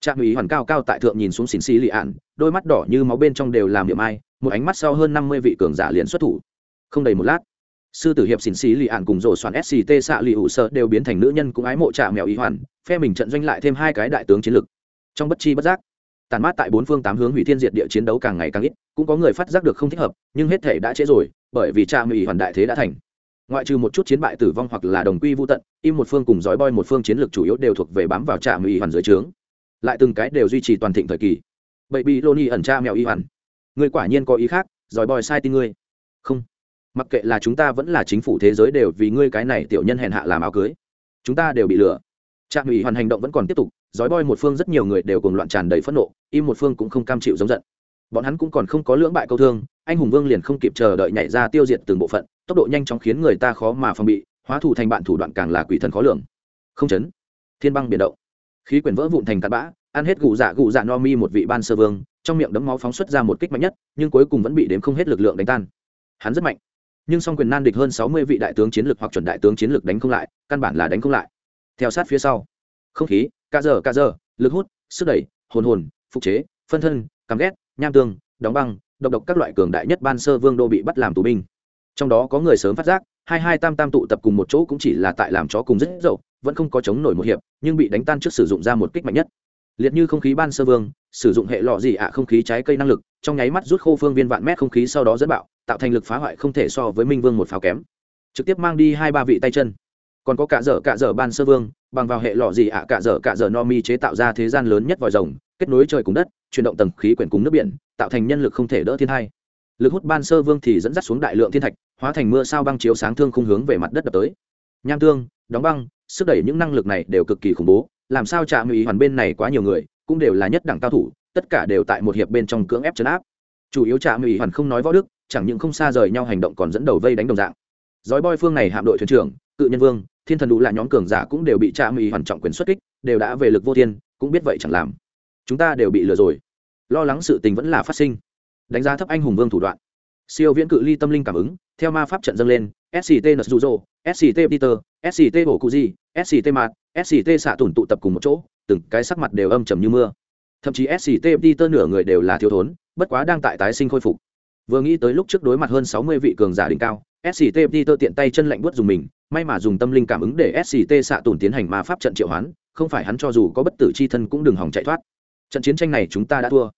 Trạm ủy hoàn cao cao tại thượng nhìn xuống xỉn xì lị ạn, đôi mắt đỏ như máu bên trong đều làm miệng ai, một ánh mắt sau hơn năm mươi vị cường giả liền xuất thủ. Không đầy một lát sư tử hiệp xỉn xì lì ạn cùng rổ soạn sct xạ lì ủ sợ đều biến thành nữ nhân cũng ái mộ trà mèo ý hoàn, phe mình trận doanh lại thêm hai cái đại tướng chiến lực trong bất chi bất giác, tàn mát tại bốn phương tám hướng hủy thiên diệt địa chiến đấu càng ngày càng ít, cũng có người phát giác được không thích hợp, nhưng hết thể đã trễ rồi, bởi vì trà mèo ý hoàn đại thế đã thành. Ngoại trừ một chút chiến bại tử vong hoặc là đồng quy vô tận, im một phương cùng dói boi một phương chiến lược chủ yếu đều thuộc về bám vào trà mèo ý hoàn dưới trướng. Lại từng cái đều duy trì toàn thịnh thời kỳ. Bậy bị loni ẩn cha mèo y hoàn. Người quả nhiên có ý khác giỏi bòi sai tin ngươi. Không mặc kệ là chúng ta vẫn là chính phủ thế giới đều vì ngươi cái này tiểu nhân hèn hạ làm áo cưới. Chúng ta đều bị lừa. Trạm ủy hoàn hành động vẫn còn tiếp tục dói boi một phương rất nhiều người đều cùng loạn tràn đầy phẫn nộ, im một phương cũng không cam chịu giống giận. Bọn hắn cũng còn không có lưỡng bại câu thương, anh hùng vương liền không kịp chờ đợi nhảy ra tiêu diệt từng bộ phận, tốc độ nhanh chóng khiến người ta khó mà phòng bị, hóa thủ thành bạn thủ đoạn càng là quỷ thần khó lường. Không chấn. Thiên băng biển động. Khí quyển vỡ vụn thành tạt bã, ăn hết gù dạ gù dạ no mi một vị ban sơ vương, trong miệng đấm máu phóng xuất ra một kích mạnh nhất, nhưng cuối cùng vẫn bị đếm không hết lực lượng đánh tan. Hắn rất mạnh nhưng song quyền nan địch hơn sáu mươi vị đại tướng chiến lược hoặc chuẩn đại tướng chiến lược đánh không lại, căn bản là đánh không lại. Theo sát phía sau, không khí ca giờ ca giờ lực hút, sức đẩy, hồn hồn, phục chế, phân thân cảm ghét nham tương, đóng băng, độc độc các loại cường đại nhất ban sơ vương đô bị bắt làm tù binh. Trong đó có người sớm phát giác, hai hai tam tam tụ tập cùng một chỗ cũng chỉ là tại làm chó cùng rất dậu, vẫn không có chống nổi một hiệp, nhưng bị đánh tan trước sử dụng ra một kích mạnh nhất. Liệt như không khí ban sơ vương, sử dụng hệ lọ gì ạ không khí trái cây năng lực, trong nháy mắt rút khô phương viên vạn mét không khí sau đó dẫn bạo tạo thành lực phá hoại không thể so với minh vương một pháo kém trực tiếp mang đi hai ba vị tay chân còn có cả dở cả dở ban sơ vương bằng vào hệ lọ gì ạ cả dở cả dở no mi chế tạo ra thế gian lớn nhất vòi rồng kết nối trời cùng đất chuyển động tầng khí quyển cùng nước biển tạo thành nhân lực không thể đỡ thiên hai lực hút ban sơ vương thì dẫn dắt xuống đại lượng thiên thạch hóa thành mưa sao băng chiếu sáng thương không hướng về mặt đất đập tới nham tương đóng băng sức đẩy những năng lực này đều cực kỳ khủng bố làm sao trạm ủy hoàn bên này quá nhiều người cũng đều là nhất đẳng cao thủ tất cả đều tại một hiệp bên trong cưỡng ép chấn áp chủ yếu trạm ủy hoàn không nói võ đức chẳng những không xa rời nhau hành động còn dẫn đầu vây đánh đồng dạng. Dói boy phương này hạm đội thuyền trưởng, cự nhân vương, thiên thần đủ là nhóm cường giả cũng đều bị trạm mì hoàn trọng quyền xuất kích, đều đã về lực vô thiên, cũng biết vậy chẳng làm. Chúng ta đều bị lừa rồi. Lo lắng sự tình vẫn là phát sinh. Đánh giá thấp anh hùng vương thủ đoạn. Siêu viễn cự ly tâm linh cảm ứng, theo ma pháp trận dâng lên sct nsuzo sct peter sct bổ cụ di sct mạt sct xạ tủn tụ tập cùng một chỗ, từng cái sắc mặt đều âm trầm như mưa. Thậm chí sct peter nửa người đều là thiếu thốn, bất quá đang tại tái sinh khôi phục vừa nghĩ tới lúc trước đối mặt hơn sáu mươi vị cường giả đỉnh cao sct peter tiện tay chân lạnh buốt dùng mình, may mà dùng tâm linh cảm ứng để sct xạ tủn tiến hành ma pháp trận triệu hoán, không phải hắn cho dù có bất tử c h i thân cũng đừng hỏng chạy thoát. Trận chiến tranh này chúng ta đã thua.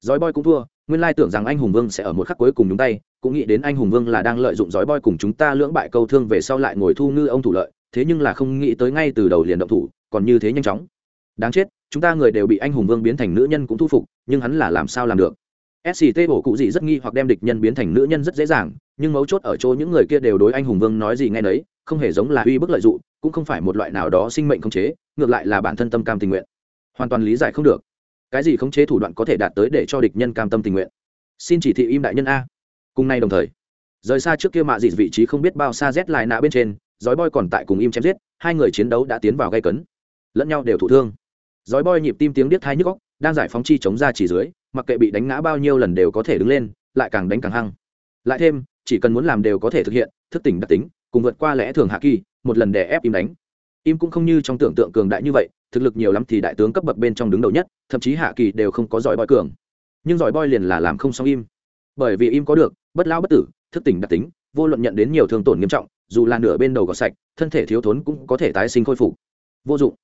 Dói boy cũng thua, nguyên lai tưởng rằng anh hùng vương sẽ ở một khắc cuối cùng nhúng tay, cũng nghĩ đến anh hùng vương là đang lợi dụng dói boy cùng chúng ta lưỡng bại câu thương về sau lại ngồi thu ngư ông thủ lợi, thế nhưng là không nghĩ tới ngay từ đầu liền động thủ, còn như thế nhanh chóng. Đáng chết, chúng ta người đều bị anh hùng vương biến thành nữ nhân cũng thu phục, nhưng hắn là làm sao làm được? Sct bổ cụ gì rất nghi hoặc đem địch nhân biến thành nữ nhân rất dễ dàng, nhưng mấu chốt ở chỗ những người kia đều đối anh hùng vương nói gì ngay nấy, không hề giống là uy bức lợi dụng, cũng không phải một loại nào đó sinh mệnh khống chế, ngược lại là bản thân tâm cam tình nguyện. Hoàn toàn lý giải không được. Cái gì khống chế thủ đoạn có thể đạt tới để cho địch nhân cam tâm tình nguyện? Xin chỉ thị im đại nhân a. Cùng nay đồng thời, rời xa trước kia mạ dịt vị trí không biết bao xa rét lại nạ bên trên, giói boy còn tại cùng im chém giết, hai người chiến đấu đã tiến vào gây cấn. Lẫn nhau đều thụ thương. Giói boy nhịp tim tiếng điếc thai nhức góc đang giải phóng chi chống ra chỉ dưới mặc kệ bị đánh ngã bao nhiêu lần đều có thể đứng lên, lại càng đánh càng hăng. Lại thêm, chỉ cần muốn làm đều có thể thực hiện, thức tỉnh đặc tính, cùng vượt qua lẽ thường hạ kỳ, một lần đè ép im đánh. Im cũng không như trong tưởng tượng cường đại như vậy, thực lực nhiều lắm thì đại tướng cấp bậc bên trong đứng đầu nhất, thậm chí hạ kỳ đều không có giỏi boi cường. Nhưng giỏi boi liền là làm không xong im. Bởi vì im có được, bất lao bất tử, thức tỉnh đặc tính, vô luận nhận đến nhiều thương tổn nghiêm trọng, dù là nửa bên đầu gọt sạch, thân thể thiếu thốn cũng có thể tái sinh khôi phục. Vô dụng.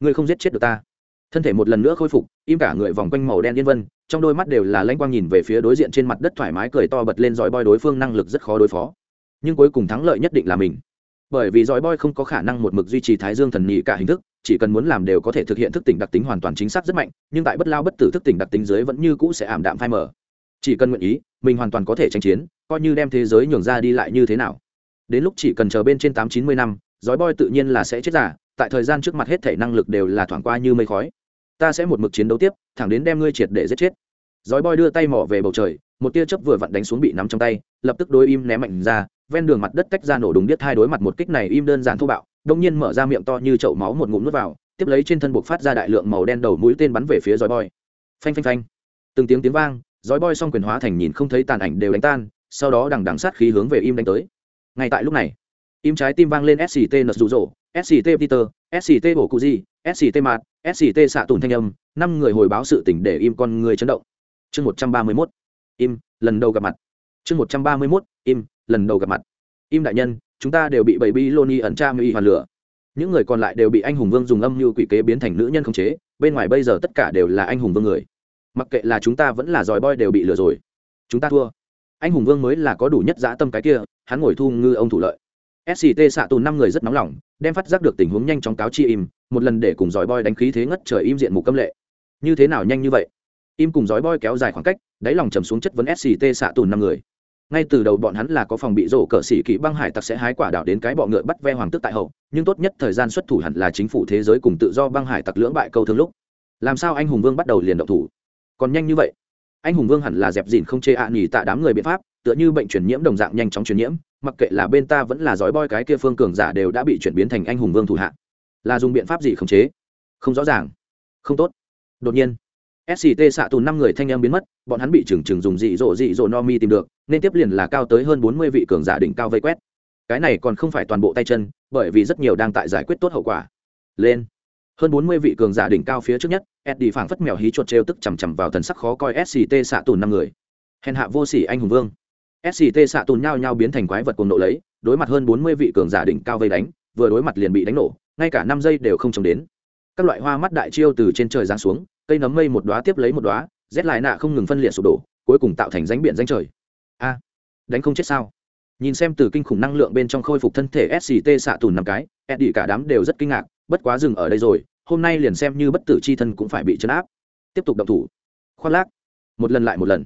Ngươi không giết chết được ta thân thể một lần nữa khôi phục, im cả người vòng quanh màu đen yên vân, trong đôi mắt đều là lanh quang nhìn về phía đối diện trên mặt đất thoải mái cười to bật lên dòi boi đối phương năng lực rất khó đối phó. Nhưng cuối cùng thắng lợi nhất định là mình. Bởi vì dòi boi không có khả năng một mực duy trì thái dương thần nhị cả hình thức, chỉ cần muốn làm đều có thể thực hiện thức tỉnh đặc tính hoàn toàn chính xác rất mạnh, nhưng tại bất lao bất tử thức tỉnh đặc tính dưới vẫn như cũ sẽ ảm đạm phai mờ. Chỉ cần nguyện ý, mình hoàn toàn có thể tranh chiến, coi như đem thế giới nhường ra đi lại như thế nào. Đến lúc chỉ cần chờ bên trên tám chín mươi năm dói boi tự nhiên là sẽ chết giả, tại thời gian trước mặt hết thể năng lực đều là thoảng qua như mây khói ta sẽ một mực chiến đấu tiếp, thẳng đến đem ngươi triệt để giết chết. Dói boy đưa tay mỏ về bầu trời, một tia chớp vừa vặn đánh xuống bị nắm trong tay, lập tức đôi im ném mạnh ra, ven đường mặt đất tách ra nổ đúng biết hai đối mặt một kích này im đơn giản thô bạo đông nhiên mở ra miệng to như chậu máu một ngụm nước vào, tiếp lấy trên thân buộc phát ra đại lượng màu đen đầu mũi tên bắn về phía dói boy phanh phanh phanh. Từng tiếng tiếng vang dói boy xong quyền hóa thành nhìn không thấy tàn ảnh đều đánh tan, sau đó đằng đằng sát khí hướng về im đánh tới. Ngay tại lúc này, im trái tim vang lên sct nật rụ rỗ sct peter sct bổ cụ gì sct mạt sct xạ tùn thanh âm, năm người hồi báo sự tỉnh để im con người chấn động. Chương một trăm ba mươi mốt, im, lần đầu gặp mặt. Chương một trăm ba mươi mốt, im, lần đầu gặp mặt. Im đại nhân, chúng ta đều bị bảy bi loni ẩn tra ngụy hoàn lửa. Những người còn lại đều bị anh hùng vương dùng âm mưu quỷ kế biến thành nữ nhân khống chế, bên ngoài bây giờ tất cả đều là anh hùng vương người. Mặc kệ là chúng ta vẫn là giỏi boy đều bị lừa rồi. Chúng ta thua. Anh hùng vương mới là có đủ nhất dã tâm cái kia, hắn ngồi thu ngư ông thủ lợi sct xạ tù năm người rất nóng lòng, đem phát giác được tình huống nhanh chóng cáo chi im, một lần để cùng giỏi boy đánh khí thế ngất trời im diện mục câm lệ. Như thế nào nhanh như vậy? Im cùng giỏi boy kéo dài khoảng cách, đáy lòng trầm xuống chất vấn sct xạ tù năm người. Ngay từ đầu bọn hắn là có phòng bị rổ cờ xỉ kỵ băng hải tặc sẽ hái quả đảo đến cái bọ ngựa bắt ve hoàng tước tại hậu, nhưng tốt nhất thời gian xuất thủ hẳn là chính phủ thế giới cùng tự do băng hải tặc lưỡng bại câu thương lúc. Làm sao anh hùng vương bắt đầu liền động thủ? Còn nhanh như vậy? Anh hùng vương hẳn là dẹp dìn không chê ạ à nghỉ tạ đám người biện pháp, tựa như bệnh truyền nhiễm đồng dạng nhanh chóng truyền nhiễm mặc kệ là bên ta vẫn là giói boi cái kia phương cường giả đều đã bị chuyển biến thành anh hùng vương thủ hạ. Là dùng biện pháp gì khống chế? Không rõ ràng. Không tốt. Đột nhiên sct xạ tù năm người thanh em biến mất, bọn hắn bị trừng trừng dùng dị dỗ dị dỗ no mi tìm được, nên tiếp liền là cao tới hơn bốn mươi vị cường giả đỉnh cao vây quét. Cái này còn không phải toàn bộ tay chân, bởi vì rất nhiều đang tại giải quyết tốt hậu quả. Lên. Hơn bốn mươi vị cường giả đỉnh cao phía trước nhất, eddie phảng phất mèo hí chuột trêu tức chằm chằm vào thần sắc khó coi sct xạ tù năm người. Hèn hạ vô sỉ anh hùng vương sct xạ tù nhao nhao biến thành quái vật cuồng nộ lấy, đối mặt hơn bốn mươi vị cường giả đỉnh cao vây đánh, vừa đối mặt liền bị đánh nổ, ngay cả năm giây đều không trông đến. Các loại hoa mắt đại chiêu từ trên trời giáng xuống, cây nấm mây một đóa tiếp lấy một đóa, rét lại nạ không ngừng phân liệt sụp đổ, cuối cùng tạo thành ránh biển rãnh trời. A, đánh không chết sao? Nhìn xem từ kinh khủng năng lượng bên trong khôi phục thân thể sct xạ tùn năm cái, eddie cả đám đều rất kinh ngạc, bất quá dừng ở đây rồi, hôm nay liền xem như bất tử c h i thân cũng phải bị chấn áp. Tiếp tục động thủ. Khoác lác. Một lần lại một lần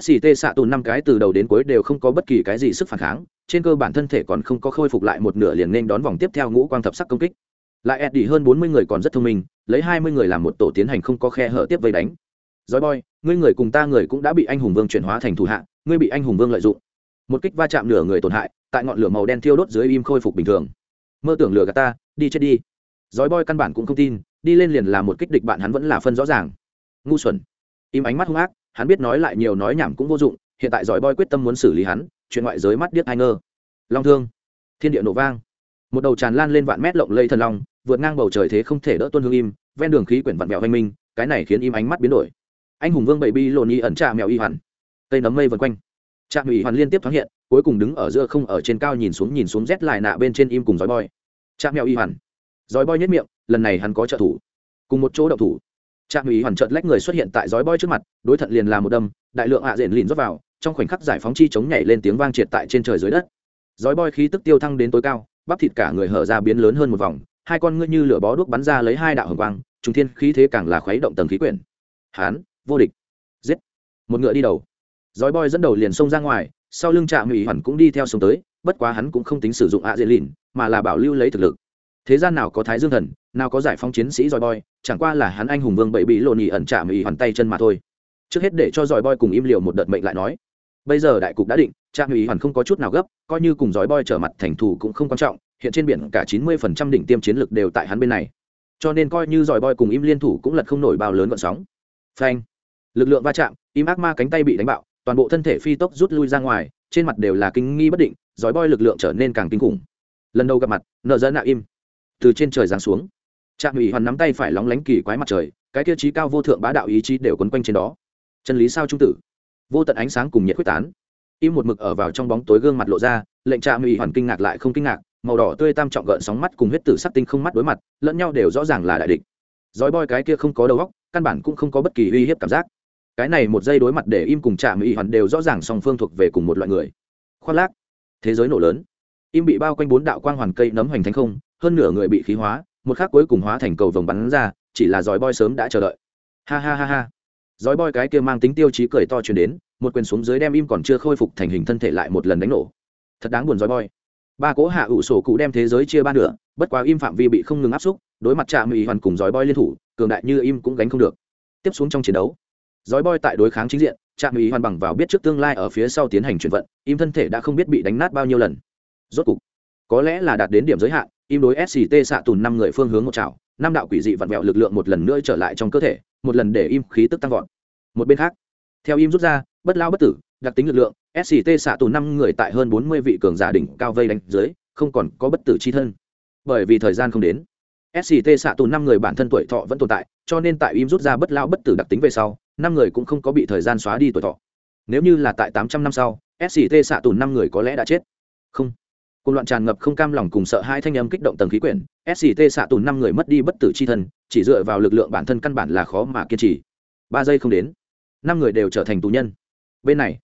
sct xạ tù năm cái từ đầu đến cuối đều không có bất kỳ cái gì sức phản kháng, trên cơ bản thân thể còn không có khôi phục lại một nửa liền nên đón vòng tiếp theo ngũ quang thập sắc công kích. Lại ẹt đi hơn bốn mươi người còn rất thông minh, lấy hai mươi người làm một tổ tiến hành không có khe hở tiếp vây đánh. Dói boy, ngươi người cùng ta người cũng đã bị anh hùng vương chuyển hóa thành thủ hạ, ngươi bị anh hùng vương lợi dụng. Một kích va chạm nửa người tổn hại, tại ngọn lửa màu đen thiêu đốt dưới im khôi phục bình thường. Mơ tưởng lửa gạt ta, đi chết đi. Dói boy căn bản cũng không tin, đi lên liền là một kích địch bạn hắn vẫn là phân rõ ràng. Ngu xuẩn. Im ánh mắt hung ác hắn biết nói lại nhiều nói nhảm cũng vô dụng, hiện tại giỏi boy quyết tâm muốn xử lý hắn, chuyện ngoại giới mắt điếc ai ngơ long thương, thiên địa nổ vang. Một đầu tràn lan lên vạn mét lộng lây thần long, vượt ngang bầu trời thế không thể đỡ tuân hương im, ven đường khí quyển vặn vẹo oanh minh, cái này khiến im ánh mắt biến đổi. Anh hùng vương bậy bi lộn y ẩn trà mèo y hoàn. Cây nấm mây vần quanh. Trạm ủy hoàn liên tiếp thoáng hiện, cuối cùng đứng ở giữa không ở trên cao nhìn xuống nhìn xuống rét lại nạ bên trên im cùng dói boy. Trạm mèo y hoàn. Dói boy nhất miệng, lần này hắn có trợ thủ. Cùng một chỗ đậu thủ trạm ủy hoàn trợt lách người xuất hiện tại dói boy trước mặt, đối thận liền là một đâm, đại lượng hạ à rền lìn rót vào, trong khoảnh khắc giải phóng chi chống nhảy lên tiếng vang triệt tại trên trời dưới đất. Dói boy khí tức tiêu thăng đến tối cao, bắp thịt cả người hở ra biến lớn hơn một vòng, hai con ngươi như lửa bó đuốc bắn ra lấy hai đạo hồng quang trung thiên khí thế càng là khuấy động tầng khí quyển. Hán, vô địch. Giết. Một ngựa đi đầu. Dói boy dẫn đầu liền xông ra ngoài, sau lưng trạm ủy hoàn cũng đi theo sông tới, bất quá hắn cũng không tính sử dụng ạ dễ lìn, mà là bảo lưu lấy thực lực. Thế gian nào có thái dương thần nào có giải phóng chiến sĩ dòi boy, chẳng qua là hắn anh hùng vương bậy bị lộn nhị ẩn chạm ủy hoàn tay chân mà thôi. Trước hết để cho dòi boy cùng im liều một đợt mệnh lại nói. Bây giờ đại cục đã định trạm ủy hoàn không có chút nào gấp, coi như cùng dòi boy trở mặt thành thù cũng không quan trọng, hiện trên biển cả chín mươi phần trăm đỉnh tiêm chiến lực đều tại hắn bên này. Cho nên coi như dòi boy cùng im liên thủ cũng lật không nổi bao lớn gọn sóng. Phanh. Lực lượng va chạm, im ác ma cánh tay bị đánh bạo, toàn bộ thân thể phi tốc rút lui ra ngoài, trên mặt đều là kinh nghi bất định dòi boy lực lượng trở nên càng kinh khủng. Lần đầu gặp mặt, nợ dân nạ im. Từ trên trời giáng xuống trạm ủy hoàn nắm tay phải lóng lánh kỳ quái mặt trời, cái tiêu chí cao vô thượng bá đạo ý chí đều quấn quanh trên đó. Chân lý sao trung tử? Vô tận ánh sáng cùng nhiệt quyết tán. Im một mực ở vào trong bóng tối gương mặt lộ ra, lệnh trạm ủy hoàn kinh ngạc lại không kinh ngạc, màu đỏ tươi tam trọng gợn sóng mắt cùng huyết tử sắc tinh không mắt đối mặt, lẫn nhau đều rõ ràng là đại địch. Dói boi cái kia không có đầu óc, căn bản cũng không có bất kỳ uy hiếp cảm giác. Cái này một giây đối mặt để im cùng trạm ủy hoàn đều rõ ràng song phương thuộc về cùng một loại người. Khoác lác. Thế giới nổ lớn. Im bị bao quanh bốn đạo quang hoàn cây nấm hoành thành không, hơn nửa người bị khí hóa một khắc cuối cùng hóa thành cầu vồng bắn ra, chỉ là dòi boy sớm đã chờ đợi. Ha ha ha ha. Dòi boy cái kia mang tính tiêu chí cười to chuyển đến, một quyền xuống dưới đem im còn chưa khôi phục thành hình thân thể lại một lần đánh nổ. Thật đáng buồn dòi boy. Ba cố hạ ủ sổ cụ đem thế giới chia ba nửa, bất quá im phạm vi bị không ngừng áp xúc, đối mặt trạm mỹ hoàn cùng dòi boy liên thủ, cường đại như im cũng gánh không được. Tiếp xuống trong chiến đấu dòi boy tại đối kháng chính diện, trạm mỹ hoàn bằng vào biết trước tương lai ở phía sau tiến hành chuyển vận, im thân thể đã không biết bị đánh nát bao nhiêu lần. Rốt cục có lẽ là đạt đến điểm giới hạn, im đối sct xạ tùn năm người phương hướng một chảo, năm đạo quỷ dị vặn vẹo lực lượng một lần nữa trở lại trong cơ thể, một lần để im khí tức tăng vọt. Một bên khác, theo im rút ra, bất lao bất tử, đặc tính lực lượng sct xạ tù năm người tại hơn bốn mươi vị cường giả đỉnh cao vây đánh dưới, không còn có bất tử c h i thân. Bởi vì thời gian không đến sct xạ tù năm người bản thân tuổi thọ vẫn tồn tại, cho nên tại im rút ra bất lao bất tử đặc tính về sau, năm người cũng không có bị thời gian xóa đi tuổi thọ. Nếu như là tại tám trăm năm sau sct xạ tù năm người có lẽ đã chết. Không cùng loạn tràn ngập không cam lòng cùng sợ hai thanh âm kích động tầng khí quyển sct xạ tùn năm người mất đi bất tử c h i thân, chỉ dựa vào lực lượng bản thân căn bản là khó mà kiên trì. Ba giây không đến, năm người đều trở thành tù nhân. Bên này,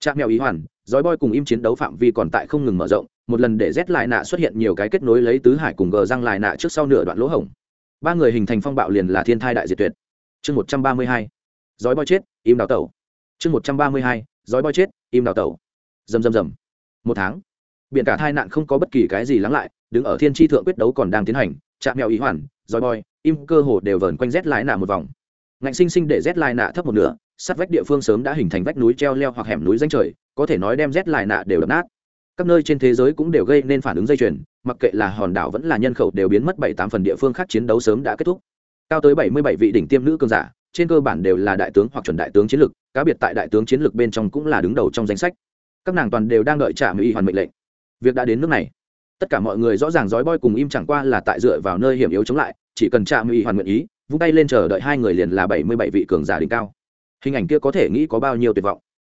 trạm mèo ý hoàn dói boi cùng im chiến đấu phạm vi còn tại không ngừng mở rộng, một lần để rét lại nạ xuất hiện nhiều cái kết nối lấy tứ hải cùng gờ răng lại nạ trước sau nửa đoạn lỗ hổng. Ba người hình thành phong bạo liền là thiên thai đại diệt tuyệt. Chương một trăm ba mươi hai dói boi chết, im đào tẩu. Chương một trăm ba mươi hai dói boi chết, im đào tẩu. Rầm rầm rầm. Một tháng biển cả thai nạn không có bất kỳ cái gì lắng lại, đứng ở thiên tri thượng quyết đấu còn đang tiến hành, chạm mèo ý hoàn dòi bòi im cơ hồ đều vờn quanh rét lại nạ một vòng. Ngạnh sinh sinh để rét lại nạ thấp một nửa, sát vách địa phương sớm đã hình thành vách núi treo leo hoặc hẻm núi danh trời, có thể nói đem rét lại nạ đều đập nát. Các nơi trên thế giới cũng đều gây nên phản ứng dây chuyền, mặc kệ là hòn đảo vẫn là nhân khẩu đều biến mất bảy tám phần địa phương khác chiến đấu sớm đã kết thúc. Cao tới bảy mươi bảy vị đỉnh tiêm nữ cường giả, trên cơ bản đều là đại tướng hoặc chuẩn đại tướng chiến lược, cá biệt tại đại tướng chiến lược bên trong cũng là đứng đầu trong danh sách. Các nàng toàn đều đang đợi trả mỹ hoàn mệnh lệnh việc đã đến nước này. Tất cả mọi người rõ ràng dói boy cùng im chẳng qua là tại dựa vào nơi hiểm yếu chống lại, chỉ cần Trạm mỹ hoàn nguyện ý, vung tay lên chờ đợi hai người liền là bảy mươi bảy vị cường giả đỉnh cao. Hình ảnh kia có thể nghĩ có bao nhiêu tuyệt vọng.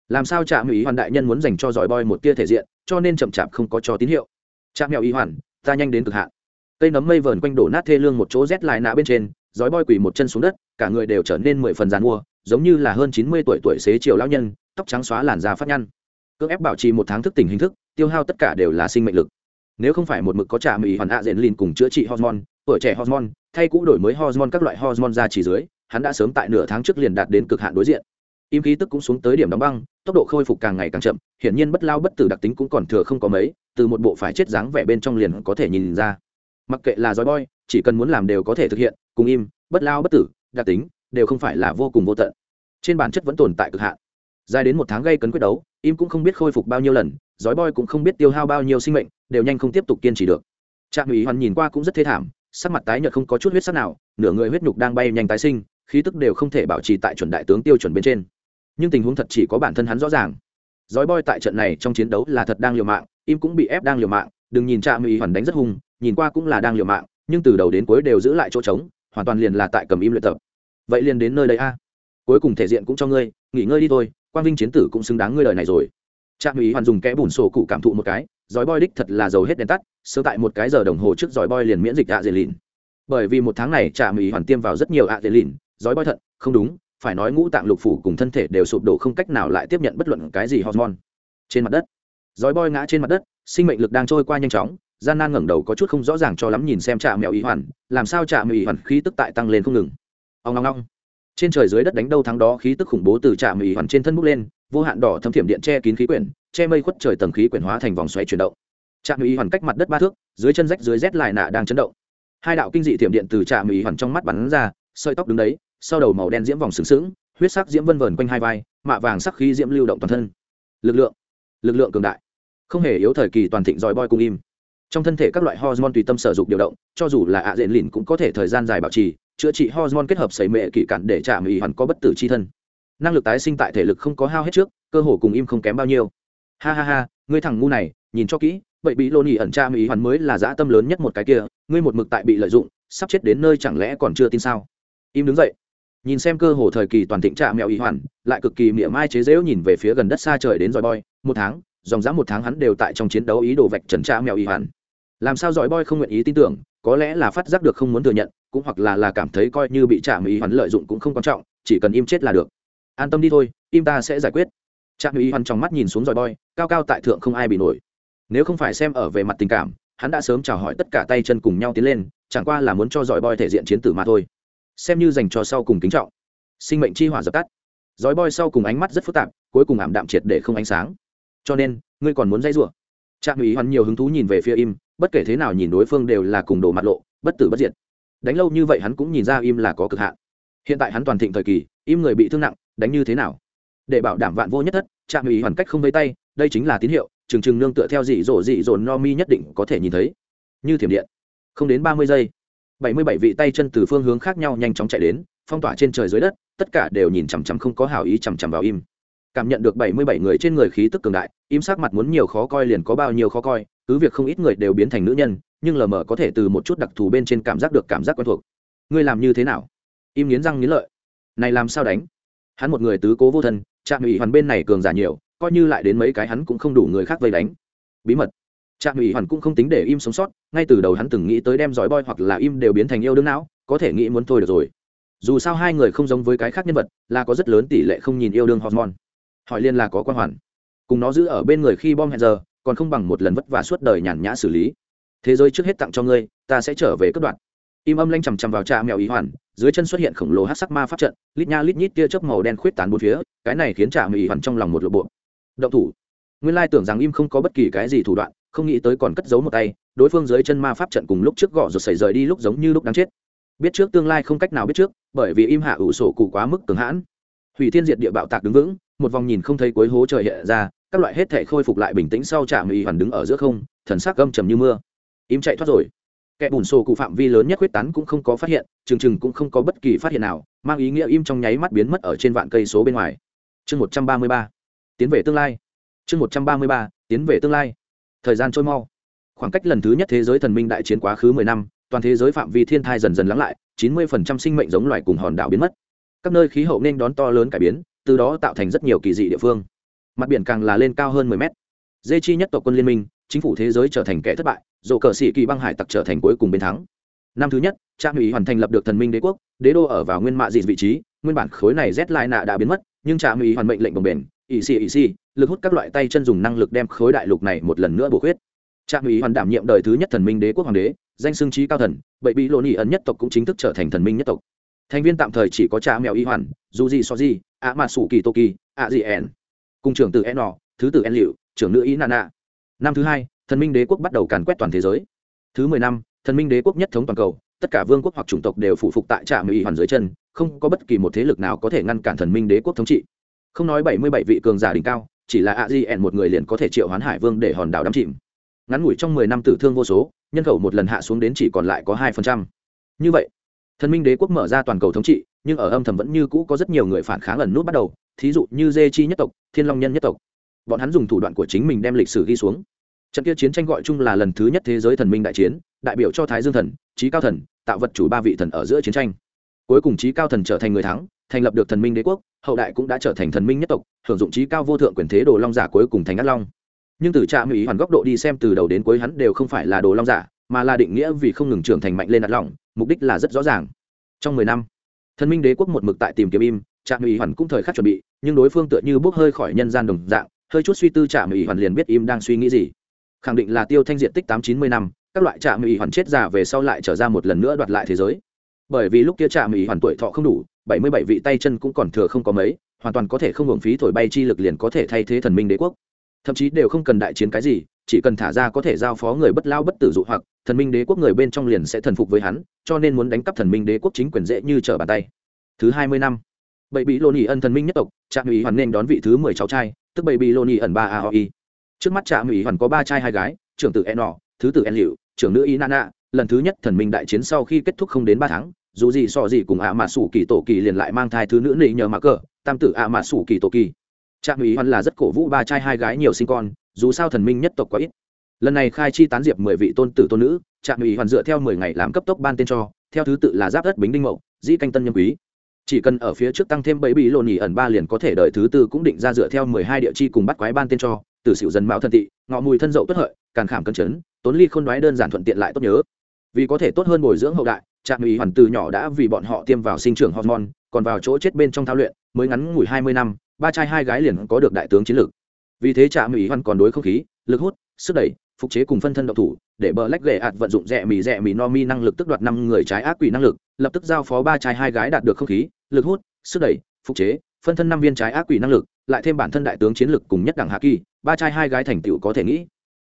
Làm sao trạm mỹ hoàn đại nhân muốn dành cho giỏi boy một tia thể diện, cho nên chậm chạp không có cho tín hiệu. Trạm mèo ý hoàn, ta nhanh đến cực hạn. Cây nấm mây vờn quanh đổ nát thê lương một chỗ rét lại nạ bên trên, giói boy quỳ một chân xuống đất, cả người đều trở nên mười phần dàn mua, giống như là hơn chín mươi tuổi tuổi xế chiều lão nhân, tóc trắng xóa làn da phát nhăn cưỡng ép bảo trì một tháng thức tỉnh hình thức, tiêu hao tất cả đều là sinh mệnh lực. Nếu không phải một mực có trà mỹ hoàn ạ diện lìn cùng chữa trị hormone, tuổi trẻ hormone, thay cũ đổi mới hormone các loại hormone ra chỉ dưới, hắn đã sớm tại nửa tháng trước liền đạt đến cực hạn đối diện. Im khí tức cũng xuống tới điểm đóng băng, tốc độ khôi phục càng ngày càng chậm, hiển nhiên bất lao bất tử đặc tính cũng còn thừa không có mấy, từ một bộ phải chết dáng vẻ bên trong liền có thể nhìn ra. Mặc kệ là dói boy chỉ cần muốn làm đều có thể thực hiện, cùng im, bất lao bất tử, đặc tính, đều không phải là vô cùng vô tận. Trên bản chất vẫn tồn tại cực hạn dài đến một tháng gây cấn quyết đấu, im cũng không biết khôi phục bao nhiêu lần, giói boy cũng không biết tiêu hao bao nhiêu sinh mệnh, đều nhanh không tiếp tục kiên trì được. Trạm ủy hoàn nhìn qua cũng rất thê thảm, sắc mặt tái nhợt không có chút huyết sắc nào, nửa người huyết nhục đang bay nhanh tái sinh, khí tức đều không thể bảo trì tại chuẩn đại tướng tiêu chuẩn bên trên. Nhưng tình huống thật chỉ có bản thân hắn rõ ràng. Giói boy tại trận này trong chiến đấu là thật đang liều mạng, im cũng bị ép đang liều mạng, đừng nhìn trạm ủy hoàn đánh rất hung, nhìn qua cũng là đang liều mạng, nhưng từ đầu đến cuối đều giữ lại chỗ trống, hoàn toàn liền là tại cầm im luyện tập. Vậy liền đến nơi đây a. Cuối cùng thể diện cũng cho ngươi, nghỉ ngơi đi thôi quan vinh chiến tử cũng xứng đáng ngươi lời này rồi. Trạm ủy hoàn dùng kẽ bùn sổ cụ cảm thụ một cái giỏi boy đích thật là giàu hết đèn tắt, sơ tại một cái giờ đồng hồ trước giỏi boy liền miễn dịch ạ dề lìn. Bởi vì một tháng này trạm ủy hoàn tiêm vào rất nhiều ạ dề lìn giỏi boy thận, không đúng, phải nói ngũ tạng lục phủ cùng thân thể đều sụp đổ không cách nào lại tiếp nhận bất luận cái gì hormone. Trên mặt đất giỏi boy ngã trên mặt đất, sinh mệnh lực đang trôi qua nhanh chóng, gian nan ngẩng đầu có chút không rõ ràng cho lắm nhìn xem trạm mèo ý hoàn, làm sao trạm ý hoàn khí tức tại tăng lên không ngừng. Ông long long trên trời dưới đất đánh đâu thắng đó, khí tức khủng bố từ trạm ủy hoàn trên thân bốc lên, vô hạn đỏ thâm thiểm điện che kín khí quyển, che mây khuất trời tầng khí quyển hóa thành vòng xoáy chuyển động. Trạm ủy hoàn cách mặt đất ba thước, dưới chân rách, dưới rét lại nạ đang chấn động. Hai đạo kinh dị thiểm điện từ trạm ủy hoàn trong mắt bắn ra, sợi tóc đứng đấy, sau đầu màu đen diễm vòng sừng sững, huyết sắc diễm vân vờn quanh hai vai, mạ vàng sắc khí diễm lưu động toàn thân. Lực lượng lực lượng cường đại. Không hề yếu thời kỳ toàn thịnh dòi boy cung im. Trong thân thể các loại hormone tùy tâm sở dục điều động, cho dù là ạ à diện lìn cũng có thể thời gian dài bảo trì chữa trị hormone kết hợp sẩy mệ kỳ cản để chạm ý hoàn có bất tử chi thân. Năng lực tái sinh tại thể lực không có hao hết trước, cơ hồ cùng im không kém bao nhiêu. Ha ha ha, ngươi thằng ngu này, nhìn cho kỹ, vậy bị lô nhị ẩn cha mỹ hoàn mới là dã tâm lớn nhất một cái kia, ngươi một mực tại bị lợi dụng, sắp chết đến nơi chẳng lẽ còn chưa tin sao? Im đứng dậy. Nhìn xem cơ hồ thời kỳ toàn thịnh trạ mèo ý hoàn, lại cực kỳ mỉa mai chế dễu nhìn về phía gần đất xa trời đến dòi boy, một tháng, dòng dã một tháng hắn đều tại trong chiến đấu ý đồ vạch trần trạ mèo ý hoàn làm sao giỏi boy không nguyện ý tin tưởng, có lẽ là phát giác được không muốn thừa nhận, cũng hoặc là là cảm thấy coi như bị trạ ý hoàn lợi dụng cũng không quan trọng, chỉ cần im chết là được. An tâm đi thôi, im ta sẽ giải quyết. Trạ ý hoàn trong mắt nhìn xuống giỏi boy, cao cao tại thượng không ai bị nổi. Nếu không phải xem ở về mặt tình cảm, hắn đã sớm chào hỏi tất cả tay chân cùng nhau tiến lên, chẳng qua là muốn cho giỏi boy thể diện chiến tử mà thôi. Xem như dành cho sau cùng kính trọng. Sinh mệnh chi hỏa dập tắt. Giỏi boy sau cùng ánh mắt rất phức tạp, cuối cùng ảm đạm triệt để không ánh sáng. Cho nên, ngươi còn muốn dây rủa? Trạm ý hoàn nhiều hứng thú nhìn về phía im bất kể thế nào nhìn đối phương đều là cùng đồ mặt lộ, bất tử bất diệt. Đánh lâu như vậy hắn cũng nhìn ra im là có cực hạn. Hiện tại hắn toàn thịnh thời kỳ, im người bị thương nặng, đánh như thế nào? Để bảo đảm vạn vô nhất thất, trạm ý hoàn cách không vây tay, đây chính là tín hiệu chừng chừng nương tựa theo dị dỗ dị dồn no mi nhất định có thể nhìn thấy. Như thiểm điện. Không đến ba mươi giây, bảy mươi bảy vị tay chân từ phương hướng khác nhau nhanh chóng chạy đến, phong tỏa trên trời dưới đất, tất cả đều nhìn chằm chằm không có hảo ý chằm chằm vào im. Cảm nhận được bảy mươi bảy người trên người khí tức cường đại, im sắc mặt muốn nhiều khó coi liền có bao nhiêu khó coi cứ việc không ít người đều biến thành nữ nhân, nhưng lờ mờ có thể từ một chút đặc thù bên trên cảm giác được cảm giác quen thuộc. Ngươi làm như thế nào? Im nghiến răng nghiến lợi. Này làm sao đánh? Hắn một người tứ cố vô thân, trạm ủy hoàn bên này cường giả nhiều, coi như lại đến mấy cái hắn cũng không đủ người khác vây đánh. Bí mật. Trạm ủy hoàn cũng không tính để im sống sót, ngay từ đầu hắn từng nghĩ tới đem giỏi boy hoặc là im đều biến thành yêu đương não, có thể nghĩ muốn thôi được rồi. Dù sao hai người không giống với cái khác nhân vật, là có rất lớn tỷ lệ không nhìn yêu đương hormone. Hỏi liên là có quan hoàn. Cùng nó giữ ở bên người khi bom hẹn giờ còn không bằng một lần vất vả suốt đời nhàn nhã xử lý. Thế giới trước hết tặng cho ngươi, ta sẽ trở về cất đoạn. Im âm lanh chằm chằm vào trà mèo ý hoàn, dưới chân xuất hiện khổng lồ hát sắc ma pháp trận, lít nha lít nhít tia chớp màu đen khuyết tán bốn phía, cái này khiến trà mèo ý hoàn trong lòng một lộ bộ động thủ. Nguyên lai tưởng rằng im không có bất kỳ cái gì thủ đoạn, không nghĩ tới còn cất giấu một tay, đối phương dưới chân ma pháp trận cùng lúc trước gõ rồi xảy rời đi lúc giống như lúc đáng chết. Biết trước tương lai không cách nào biết trước, bởi vì im hạ ủ sổ cụ quá mức cường hãn. Hủy thiên diệt địa bạo tạc đứng vững, một vòng nhìn không thấy cuối hố trời hiện ra các loại hết thể khôi phục lại bình tĩnh sau trạm y hoàn đứng ở giữa không, thần sắc gâm trầm như mưa. Im chạy thoát rồi. Kẻ bùn sổ cụ phạm vi lớn nhất quyết tán cũng không có phát hiện, chừng chừng cũng không có bất kỳ phát hiện nào, mang ý nghĩa im trong nháy mắt biến mất ở trên vạn cây số bên ngoài. Chương một trăm ba mươi ba. Tiến về tương lai. Chương một trăm ba mươi ba. Tiến về tương lai. Thời gian trôi mau. Khoảng cách lần thứ nhất thế giới thần minh đại chiến quá khứ mười năm, toàn thế giới phạm vi thiên thai dần dần lắng lại, chín mươi phần trăm sinh mệnh giống loài cùng hòn đảo biến mất. Các nơi khí hậu nên đón to lớn cải biến, từ đó tạo thành rất nhiều kỳ dị địa phương mặt biển càng là lên cao hơn mười mét. Dê chi nhất tộc quân liên minh, chính phủ thế giới trở thành kẻ thất bại dồ cờ sĩ kỳ băng hải tặc trở thành cuối cùng bên thắng. Năm thứ nhất, trạm ủy hoàn thành lập được thần minh đế quốc, đế đô ở vào nguyên mạ dị vị trí, nguyên bản khối này rét lai nạ đã biến mất, nhưng trạm ủy hoàn mệnh lệnh bồng bền ỵ xì ỵ xì, lực hút các loại tay chân dùng năng lực đem khối đại lục này một lần nữa bổ khuyết. Trạm ủy hoàn đảm nhiệm đời thứ nhất thần minh đế quốc hoàng đế, danh xưng trí cao thần, bậy bị lộ nỉ ẩn nhất tộc cũng chính thức trở thành thần minh nhất tộc. Thành viên tạm thời chỉ có cha mèo y hoàn dù gì so gì ạ mà sủ kỳ tô kỳ ạ gì ẻn cùng trưởng từ n thứ tử n liệu trưởng nữ ý nana năm thứ hai, thần minh đế quốc bắt đầu càn quét toàn thế giới. Thứ mười năm, thần minh đế quốc nhất thống toàn cầu, tất cả vương quốc hoặc chủng tộc đều phụ phục tại trạm y hoàn dưới chân, không có bất kỳ một thế lực nào có thể ngăn cản thần minh đế quốc thống trị. Không nói bảy mươi bảy vị cường giả đỉnh cao, chỉ là a di ẻn một người liền có thể triệu hoán hải vương để hòn đảo đắm chìm. Ngắn ngủi trong mười năm tử thương vô số, nhân khẩu một lần hạ xuống đến chỉ còn lại có hai phần trăm. Như vậy, thần minh đế quốc mở ra toàn cầu thống trị, nhưng ở âm thầm vẫn như cũ có rất nhiều người phản kháng ẩn nút bắt đầu thí dụ như dê chi nhất tộc, thiên long nhân nhất tộc. Bọn hắn dùng thủ đoạn của chính mình đem lịch sử ghi xuống. Trận kia chiến tranh gọi chung là lần thứ nhất thế giới thần minh đại chiến, đại biểu cho thái dương thần trí cao thần, tạo vật chủ ba vị thần ở giữa chiến tranh. Cuối cùng trí cao thần trở thành người thắng, thành lập được thần minh đế quốc, hậu đại cũng đã trở thành thần minh nhất tộc, hưởng dụng trí cao vô thượng quyền thế đồ long giả cuối cùng thành ác long. Nhưng từ trạm ý hoàn góc độ đi xem, từ đầu đến cuối hắn đều không phải là đồ long giả, mà là định nghĩa vì không ngừng trưởng thành mạnh lên đặt lỏng mục đích là rất rõ ràng. Trong mười năm, thần minh đế quốc một mực tại tìm kiếm im trạm ủy hoàn cũng thời khắc chuẩn bị, nhưng đối phương tựa như bốc hơi khỏi nhân gian đồng dạng, hơi chút suy tư trạm ủy hoàn liền biết im đang suy nghĩ gì. Khẳng định là tiêu thanh diện tích tám chín mươi năm, các loại trạm ủy hoàn chết già về sau lại trở ra một lần nữa đoạt lại thế giới. Bởi vì lúc kia trạm ủy hoàn tuổi thọ không đủ, bảy mươi bảy vị tay chân cũng còn thừa không có mấy, hoàn toàn có thể không hưởng phí thổi bay chi lực liền có thể thay thế thần minh đế quốc. Thậm chí đều không cần đại chiến cái gì, chỉ cần thả ra có thể giao phó người bất lao bất tử dụ hoặc, thần minh đế quốc người bên trong liền sẽ thần phục với hắn, cho nên muốn đánh cắp thần minh đế quốc chính quyền dễ như trở bàn tay. Thứ hai mươi năm bậy bị lô nhị ân thần minh nhất tộc, trạm ủy hoàn nên đón vị thứ mười cháu trai, tức bậy bị lô nhị ẩn ba a aoi trước mắt trạm ủy hoàn có ba trai hai gái, trưởng tử e nọ thứ tử en liệu trưởng nữ y nana lần thứ nhất thần minh đại chiến sau khi kết thúc không đến ba tháng, dù gì so gì cùng ạ mà sủ kỳ tổ kỳ liền lại mang thai thứ nữ nị nhờ mà cờ, tam tử ạ mà sủ kỳ tổ kỳ trạm ủy hoàn là rất cổ vũ ba trai hai gái nhiều sinh con, dù sao thần minh nhất tộc quá ít. Lần này khai chi tán diệp mười vị tôn tử tôn nữ, trạm ủy hoàn dựa theo mười ngày làm cấp tốc ban tên cho, theo thứ tự là giáp đất bính đinh mậu, dĩ canh tân nhân quý chỉ cần ở phía trước tăng thêm bảy bị lộn nhỉ ẩn ba liền có thể đợi thứ tư cũng định ra dựa theo mười hai địa chi cùng bắt quái ban tên cho, từ xỉu dần mạo thân tị, ngọ mùi thân dậu tuất hợi, càng khảm cân chấn, tốn ly khôn đoái đơn giản thuận tiện lại tốt nhớ. Vì có thể tốt hơn bồi dưỡng hậu đại, trạm ủy hoàn từ nhỏ đã vì bọn họ tiêm vào sinh trưởng hormone, còn vào chỗ chết bên trong thao luyện, mới ngắn ngủi hai mươi năm, ba trai hai gái liền có được đại tướng chiến lược. Vì thế trạm ủy hoàn còn đối không khí, lực hút, sức đẩy, phục chế cùng phân thân độc thủ, để bờ lách gậy ạt vận dụng rẻ mì rẻ mì no mi năng lực tức đoạt năm người trái ác quỷ năng lực, lập tức giao phó ba trai hai gái đạt được không khí lực hút, sức đẩy, phục chế, phân thân năm viên trái ác quỷ năng lực, lại thêm bản thân đại tướng chiến lực cùng nhất đẳng hạ kỳ, ba trai hai gái thành tựu có thể nghĩ.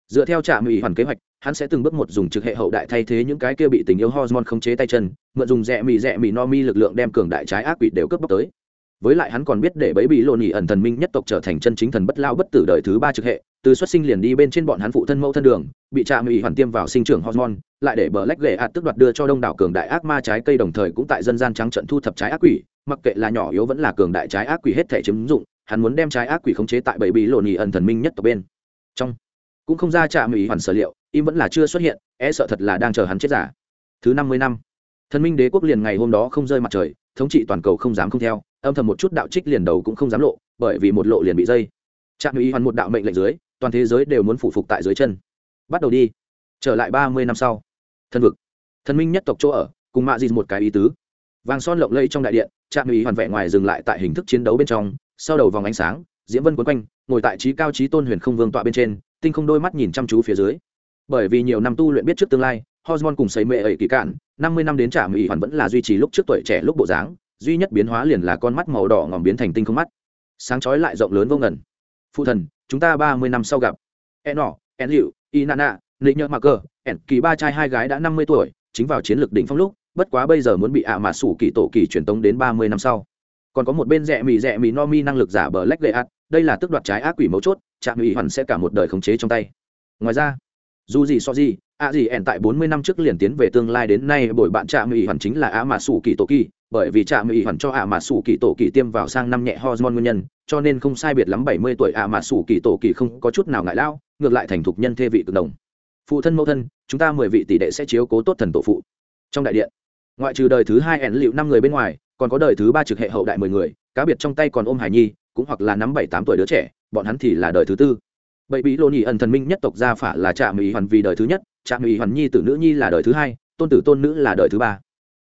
Dựa theo trạm ủy hoàn kế hoạch, hắn sẽ từng bước một dùng trực hệ hậu đại thay thế những cái kia bị tình yêu hormone khống chế tay chân, mượn dùng rẻ mì rẻ mì no mi lực lượng đem cường đại trái ác quỷ đều cướp bóc tới với lại hắn còn biết để bấy bị lộ nhị ẩn thần minh nhất tộc trở thành chân chính thần bất lao bất tử đời thứ ba trực hệ, từ xuất sinh liền đi bên trên bọn hắn phụ thân mẫu thân đường, bị trạm ủy hoàn tiêm vào sinh trưởng hormone, lại để bờ lách gậy ạt tức đoạt đưa cho đông đảo cường đại ác ma trái cây đồng thời cũng tại dân gian trắng trận thu thập trái ác quỷ, mặc kệ là nhỏ yếu vẫn là cường đại trái ác quỷ hết thể chiếm dụng, hắn muốn đem trái ác quỷ khống chế tại bảy bị lộ nhị ẩn thần minh nhất tộc bên. Trong, cũng không ra trạm ủy hoàn sở liệu, im vẫn là chưa xuất hiện e sợ thật là đang chờ hắn chết giả. Thứ năm mươi năm, thần minh đế quốc liền ngày hôm đó không rơi mặt trời, thống trị toàn cầu không dám không theo âm thầm một chút đạo trích liền đầu cũng không dám lộ, bởi vì một lộ liền bị dây. Trạm y hoàn một đạo mệnh lệnh dưới, toàn thế giới đều muốn phủ phục tại dưới chân. Bắt đầu đi. Trở lại ba mươi năm sau. Thân vực. Thần minh nhất tộc chỗ ở, cùng mạ dịt một cái ý tứ. Vàng son lộng lẫy trong đại điện, trạm y hoàn vẹn ngoài dừng lại tại hình thức chiến đấu bên trong, sau đầu vòng ánh sáng, diễm vân quấn quanh, ngồi tại trí cao trí tôn huyền không vương tọa bên trên, tinh không đôi mắt nhìn chăm chú phía dưới. Bởi vì nhiều năm tu luyện biết trước tương lai hosmon cùng sấy mệ ấy kỳ cạn, năm mươi năm đến trạm ủy hoàn vẫn là duy trì lúc trước tuổi trẻ lúc bộ dáng duy nhất biến hóa liền là con mắt màu đỏ ngòm biến thành tinh không mắt. Sáng chói lại rộng lớn vô ngần. Phụ thần, chúng ta ba mươi năm sau gặp. En nọ, en hiệu y nana nịnh nhợt mặc cờ, en kỳ ba trai hai gái đã năm mươi tuổi, chính vào chiến lược đỉnh phong lúc, bất quá bây giờ muốn bị ạ à mà sủ kỳ tổ kỳ truyền tống đến ba mươi năm sau. Còn có một bên rẻ mì rẻ mì no mi năng lực giả bờ lách lệ ạt đây là tước đoạt trái ác quỷ mấu chốt, trạm ủy hoàn sẽ cả một đời khống chế trong tay. Ngoài ra, dù gì so gì, ạ gì ẻn tại bốn mươi năm trước liền tiến về tương lai đến nay bồi bạn trạm ủy hoàn chính là ạ mà sủ kỳ tổ kỳ bởi vì trạm ủy hoàn cho ạ mà sủ kỳ tổ kỳ tiêm vào sang năm nhẹ hormone nguyên nhân, cho nên không sai biệt lắm bảy mươi tuổi ạ mà sủ kỳ tổ kỳ không có chút nào ngại lao ngược lại thành thục nhân thê vị cực đồng. Phụ thân mẫu thân, chúng ta mười vị tỷ đệ sẽ chiếu cố tốt thần tổ phụ. Trong đại điện, ngoại trừ đời thứ hai ẻn liệu năm người bên ngoài, còn có đời thứ ba trực hệ hậu đại mười người, cá biệt trong tay còn ôm hải nhi, cũng hoặc là năm bảy tám tuổi đứa trẻ, bọn hắn thì là đời thứ tư. Bậy bí lô nhị ẩn thần minh nhất tộc gia phả là trạm ủy hoàn vì đời thứ nhất, trạm ủy hoàn nhi tử nữ nhi là đời thứ hai, tôn tử tôn nữ là đời thứ ba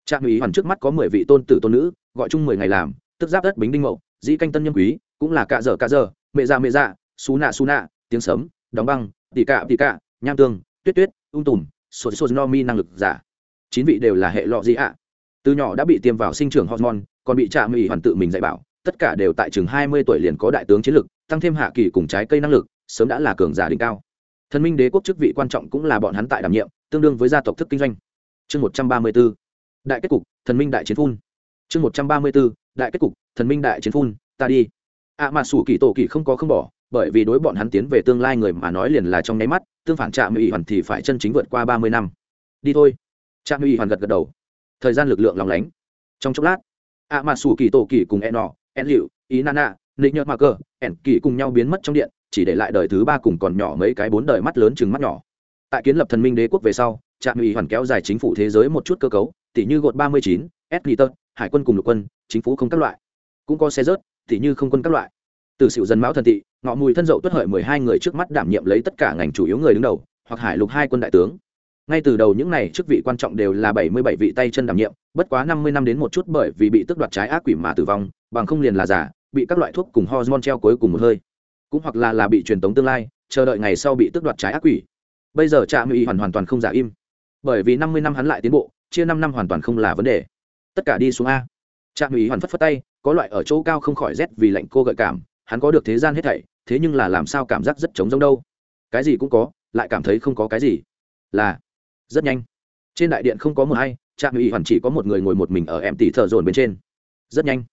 trạm ý hoàn trước mắt có mười vị tôn tử tôn nữ, gọi chung mười ngày làm, tức giáp đất bính đinh mậu, dĩ canh tân nhân quý, cũng là cạ dở cạ dở, mẹ già mẹ già, xú nạ xú nạ, tiếng sấm, đóng băng, tỉ cạ tỉ cạ, nham tương, tuyết tuyết, ung tùm, sột sột no mi năng lực giả. Chín vị đều là hệ lọ gì ạ. Từ nhỏ đã bị tiêm vào sinh trưởng hormone, còn bị trạm ý hoàn tự mình dạy bảo, tất cả đều tại chừng hai mươi tuổi liền có đại tướng chiến lực, tăng thêm hạ kỳ cùng trái cây năng lực, sớm đã là cường giả đỉnh cao. Thần minh đế quốc chức vị quan trọng cũng là bọn hắn tại đảm nhiệm, tương đương với gia tộc thức kinh doanh. Chương một trăm ba mươi bốn đại kết cục thần minh đại chiến phun. Chương một trăm ba mươi b ố đại kết cục thần minh đại chiến phun ta đi. Ạ à mà sủ kỳ tổ kỳ không có không bỏ bởi vì đối bọn hắn tiến về tương lai người mà nói liền là trong nháy mắt tương phản trạm ủy hoàn thì phải chân chính vượt qua ba mươi năm. Đi thôi. Trạm ủy hoàn gật gật đầu. Thời gian lực lượng lòng lánh. Trong chốc lát ạ à mà sủ kỳ tổ kỳ cùng e nọ en Liệu, ý nana nịnh nhợt mà cơ ẻn kỳ cùng nhau biến mất trong điện chỉ để lại đời thứ ba cùng còn nhỏ mấy cái bốn đời mắt lớn chừng mắt nhỏ. Tại kiến lập thần minh đế quốc về sau trạm ủy hoàn kéo dài chính phủ thế giới một chút cơ cấu tỷ như gột ba mươi chín, s liter hải quân cùng lục quân, chính phủ không các loại. Cũng có xe rớt tỷ như không quân các loại. Từ sự dân mão thần tị, ngọ mùi thân dậu tuất hợi mười hai người trước mắt đảm nhiệm lấy tất cả ngành chủ yếu người đứng đầu, hoặc hải lục hai quân đại tướng. Ngay từ đầu những này chức vị quan trọng đều là bảy mươi bảy vị tay chân đảm nhiệm, bất quá năm mươi năm đến một chút bởi vì bị tước đoạt trái ác quỷ mà tử vong, bằng không liền là giả, bị các loại thuốc cùng hormone treo cuối cùng một hơi. Cũng hoặc là là bị truyền tống tương lai, chờ đợi ngày sau bị tước đoạt trái ác quỷ. Bây giờ trạm ủy hoàn hoàn toàn không giả im. Bởi vì năm mươi năm hắn lại tiến bộ chia năm năm hoàn toàn không là vấn đề. Tất cả đi xuống a. Trạm Ý hoàn phất phất tay, có loại ở chỗ cao không khỏi rét vì lạnh cô gợi cảm, hắn có được thế gian hết thảy, thế nhưng là làm sao cảm giác rất trống rỗng đâu. Cái gì cũng có, lại cảm thấy không có cái gì. Là, rất nhanh. Trên đại điện không có một hay, trạm ủy hoàn chỉ có một người ngồi một mình ở em tỷ thợ dồn bên trên. Rất nhanh.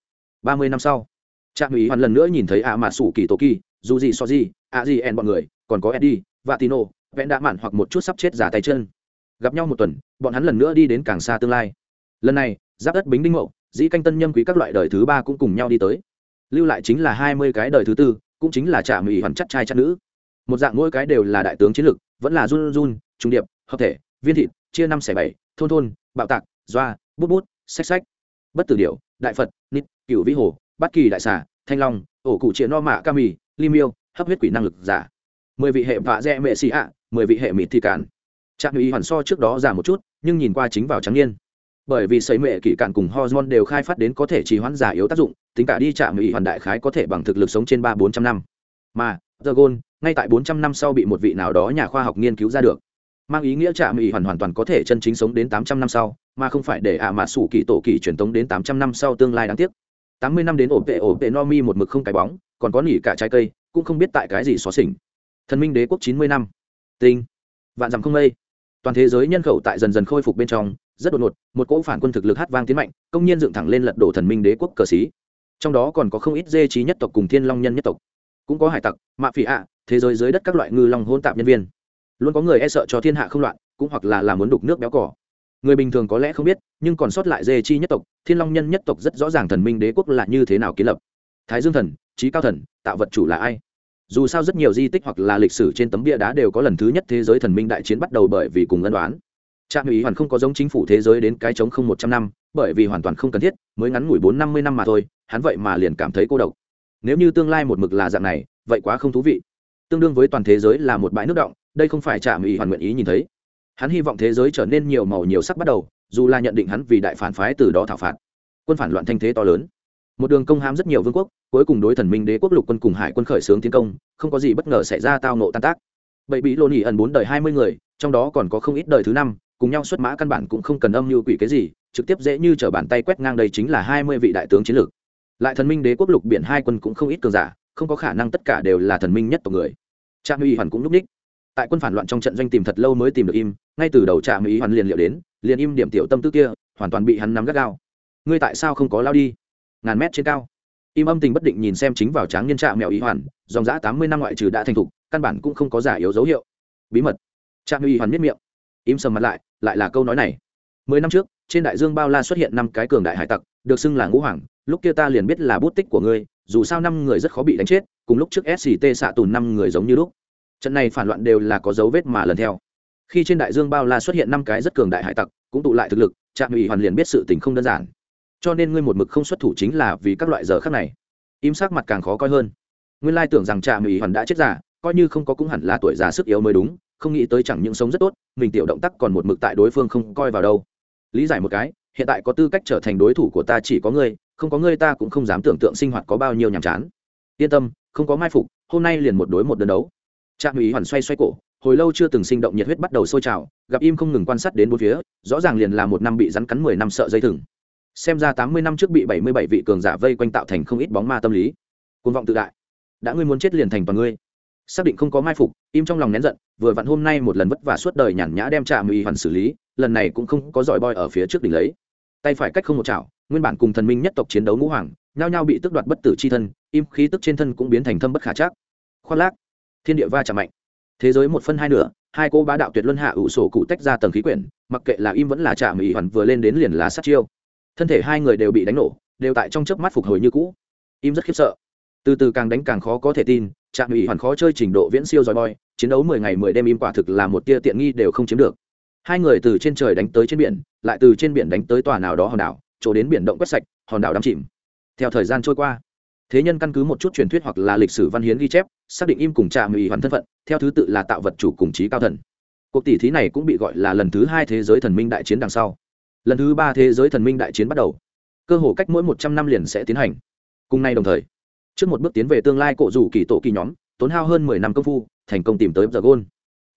Ba mươi năm sau, trạm ủy hoàn lần nữa nhìn thấy ạ mà sủ kỳ tổ kỳ dù gì so gì ạ gì en bọn người, còn có eddie và tino vẽn đã mạn hoặc một chút sắp chết giả tay chân gặp nhau một tuần bọn hắn lần nữa đi đến càng xa tương lai. Lần này giáp đất bính đinh mậu dĩ canh tân nhâm quý các loại đời thứ ba cũng cùng nhau đi tới. Lưu lại chính là hai mươi cái đời thứ tư cũng chính là trả mỹ hoàn chắc trai chắc nữ. Một dạng mỗi cái đều là đại tướng chiến lược, vẫn là run run trung điệp hợp thể viên thịt chia năm xẻ bảy thôn thôn bạo tạc doa bút bút xách xách. Bất tử điệu đại phật nít cựu vĩ hồ bát kỳ đại xà thanh long ổ cụ chĩa no mạ ca mì li miêu hấp huyết quỷ năng lực giả. Mười vị hệ vạ dẹ mệ xì ạ mười vị hệ mịt thị cản trạng ủy hoàn so trước đó giảm một chút, nhưng nhìn qua chính vào trắng niên. Bởi vì sấy mệ kỷ cạn cùng hormone đều khai phát đến có thể trì hoãn giả yếu tác dụng, tính cả đi chạm ủy hoàn đại khái có thể bằng thực lực sống trên ba bốn trăm năm. Mà, the gôn ngay tại bốn trăm năm sau bị một vị nào đó nhà khoa học nghiên cứu ra được. Mang ý nghĩa chạm ủy hoàn hoàn toàn có thể chân chính sống đến tám trăm năm sau, mà không phải để ạ à mà sủ kỳ tổ kỳ truyền tống đến tám trăm năm sau tương lai đáng tiếc. Tám mươi năm đến ổ vệ ổ vệ no mi một mực không cái bóng, còn có nỉ cả trái cây, cũng không biết tại cái gì xóa xỉnh. Thần minh đế quốc chín mươi năm. Tinh. Vạn dặm không mây toàn thế giới nhân khẩu tại dần dần khôi phục bên trong, rất đột ngột, một cỗ phản quân thực lực hát vang tiến mạnh, công nhiên dựng thẳng lên lật đổ thần minh đế quốc cờ xí. Trong đó còn có không ít dê trí nhất tộc cùng thiên long nhân nhất tộc. Cũng có hải tặc, mạ phỉ ạ, thế giới dưới đất các loại ngư long hôn tạp nhân viên. Luôn có người e sợ cho thiên hạ không loạn, cũng hoặc là làm muốn đục nước béo cỏ. Người bình thường có lẽ không biết, nhưng còn sót lại dê chi nhất tộc, thiên long nhân nhất tộc rất rõ ràng thần minh đế quốc là như thế nào kiến lập. Thái dương thần trí cao thần, tạo vật chủ là ai? Dù sao rất nhiều di tích hoặc là lịch sử trên tấm bia đá đều có lần thứ nhất thế giới thần minh đại chiến bắt đầu bởi vì cùng ân đoán. Trạm Ý hoàn không có giống chính phủ thế giới đến cái chống không một trăm năm, bởi vì hoàn toàn không cần thiết, mới ngắn ngủi bốn năm mươi năm mà thôi, hắn vậy mà liền cảm thấy cô độc. Nếu như tương lai một mực là dạng này, vậy quá không thú vị. Tương đương với toàn thế giới là một bãi nước động, đây không phải trạm Ý hoàn nguyện ý nhìn thấy. Hắn hy vọng thế giới trở nên nhiều màu nhiều sắc bắt đầu, dù là nhận định hắn vì đại phản phái từ đó thảo phạt. Quân phản loạn thanh thế to lớn một đường công hám rất nhiều vương quốc, cuối cùng đối thần minh đế quốc lục quân cùng hải quân khởi xướng tiến công, không có gì bất ngờ xảy ra tao nộ tan tác. Bậy bị lô nỉ ẩn bốn đời hai mươi người, trong đó còn có không ít đời thứ năm, cùng nhau xuất mã căn bản cũng không cần âm như quỷ cái gì, trực tiếp dễ như t bàn tay quét ngang đây chính là hai mươi vị đại tướng chiến lược. Lại thần minh đế quốc lục biển hai quân cũng không ít cường giả, không có khả năng tất cả đều là thần minh nhất tộc người. Trạm uy hoàn cũng núp ních. Tại quân phản loạn trong trận doanh tìm thật lâu mới tìm được im, ngay từ đầu trạm uy hoàn liền liệu đến, liền im điểm tiểu tâm tư kia, hoàn toàn bị hắn nắm gắt gao. Ngươi tại sao không có lao đi? Ngàn mét trên cao. Im âm tình bất định nhìn xem chính vào tráng nhân trạm mèo ý hoàn, dòng giã tám mươi năm ngoại trừ đã thành thục, căn bản cũng không có giả yếu dấu hiệu. Bí mật. Trạm ý hoàn miết miệng. Im sầm mặt lại lại là câu nói này. Mười năm trước, trên đại dương bao la xuất hiện năm cái cường đại hải tặc, được xưng là ngũ hoàng, lúc kia ta liền biết là bút tích của ngươi, dù sao năm người rất khó bị đánh chết, cùng lúc trước sct xạ tùn năm người giống như lúc. Trận này phản loạn đều là có dấu vết mà lần theo. Khi trên đại dương bao la xuất hiện năm cái rất cường đại hải tặc, cũng tụ lại thực lực trạm ủy hoàn liền biết sự tình không đơn giản cho nên ngươi một mực không xuất thủ chính là vì các loại giờ khác này. Im sắc mặt càng khó coi hơn. Nguyên lai tưởng rằng trạm mỹ hoàn đã chết giả coi như không có cũng hẳn là tuổi già sức yếu mới đúng, không nghĩ tới chẳng những sống rất tốt, mình tiểu động tác còn một mực tại đối phương không coi vào đâu. Lý giải một cái, hiện tại có tư cách trở thành đối thủ của ta chỉ có ngươi, không có ngươi ta cũng không dám tưởng tượng sinh hoạt có bao nhiêu nhàm chán. Yên tâm, không có mai phục, hôm nay liền một đối một đơn đấu. Trạm mỹ hoàn xoay xoay cổ, hồi lâu chưa từng sinh động nhiệt huyết bắt đầu sôi trào, gặp im không ngừng quan sát đến bốn phía, rõ ràng liền là một năm bị rắn cắn mười năm sợ dây thừng xem ra tám mươi năm trước bị bảy mươi bảy vị cường giả vây quanh tạo thành không ít bóng ma tâm lý. Côn vọng tự đại. Đã ngươi muốn chết liền thành toàn ngươi. Xác định không có mai phục, im trong lòng nén giận, vừa vặn hôm nay một lần vất vả suốt đời nhàn nhã đem trạm ủy hoàn xử lý, lần này cũng không có giỏi boy ở phía trước đỉnh lấy. Tay phải cách không một chảo, nguyên bản cùng thần minh nhất tộc chiến đấu ngũ hoàng, nhao nhao bị tức đoạt bất tử c h i thân, im khí tức trên thân cũng biến thành thâm bất khả trác khoác lác. Thiên địa va chạm mạnh. Thế giới một phân hai nửa, hai cô bá đạo tuyệt luân hạ ủ sổ cụ tách ra tầng khí quyển, mặc kệ là im vẫn là trạm ủy hoàn vừa lên đến liền là sát chiêu thân thể hai người đều bị đánh nổ, đều tại trong chớp mắt phục hồi như cũ. Im rất khiếp sợ. Từ từ càng đánh càng khó có thể tin, Trạm ủy hoàn khó chơi trình độ viễn siêu dòi boy, chiến đấu mười ngày mười đêm im quả thực là một tia tiện nghi đều không chiếm được. Hai người từ trên trời đánh tới trên biển, lại từ trên biển đánh tới tòa nào đó hòn đảo, chỗ đến biển động quét sạch, hòn đảo đắm chìm. Theo thời gian trôi qua, thế nhân căn cứ một chút truyền thuyết hoặc là lịch sử văn hiến ghi chép, xác định im cùng trạm ủy hoàn thân phận, theo thứ tự là tạo vật chủ cùng trí cao thần. Cuộc tỷ thí này cũng bị gọi là lần thứ hai thế giới thần minh đại chiến đằng sau lần thứ ba thế giới thần minh đại chiến bắt đầu, cơ hồ cách mỗi một trăm năm liền sẽ tiến hành. Cùng nay đồng thời, trước một bước tiến về tương lai cổ rủ kỳ tổ kỳ nhóm, tốn hao hơn mười năm công phu, thành công tìm tới giờ gôn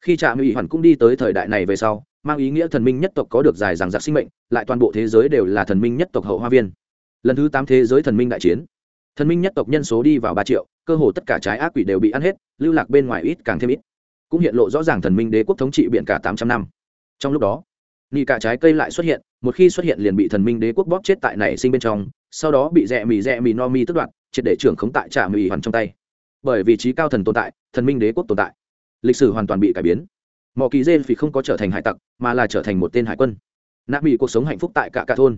khi trạm ủy hoàn cũng đi tới thời đại này về sau, mang ý nghĩa thần minh nhất tộc có được dài dằng dặc sinh mệnh, lại toàn bộ thế giới đều là thần minh nhất tộc hậu hoa viên. Lần thứ tám thế giới thần minh đại chiến, thần minh nhất tộc nhân số đi vào ba triệu, cơ hồ tất cả trái ác quỷ đều bị ăn hết, lưu lạc bên ngoài ít càng thêm ít. Cũng hiện lộ rõ ràng thần minh đế quốc thống trị biện cả tám trăm năm. Trong lúc đó nị cả trái cây lại xuất hiện một khi xuất hiện liền bị thần minh đế quốc bóp chết tại nảy sinh bên trong, sau đó bị rẽ mì rẽ mì no mi tức đoạn triệt để trưởng khống tại trả mì hoàn trong tay. Bởi vì trí cao thần tồn tại, thần minh đế quốc tồn tại, lịch sử hoàn toàn bị cải biến. Mọi kỳ dê vì không có trở thành hải tặc, mà là trở thành một tên hải quân. Nạ bị cuộc sống hạnh phúc tại cả cả thôn.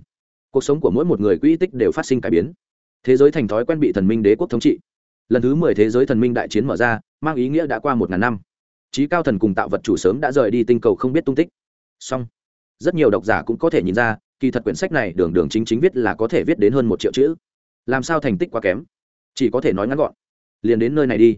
Cuộc sống của mỗi một người quỹ tích đều phát sinh cải biến. Thế giới thành thói quen bị thần minh đế quốc thống trị. Lần thứ mười thế giới thần minh đại chiến mở ra, mang ý nghĩa đã qua một ngàn năm. Trí cao thần cùng tạo vật chủ sớm đã rời đi tinh cầu không biết tung tích. Song rất nhiều độc giả cũng có thể nhìn ra, kỳ thật quyển sách này đường đường chính chính viết là có thể viết đến hơn một triệu chữ. Làm sao thành tích quá kém? Chỉ có thể nói ngắn gọn. Liền đến nơi này đi.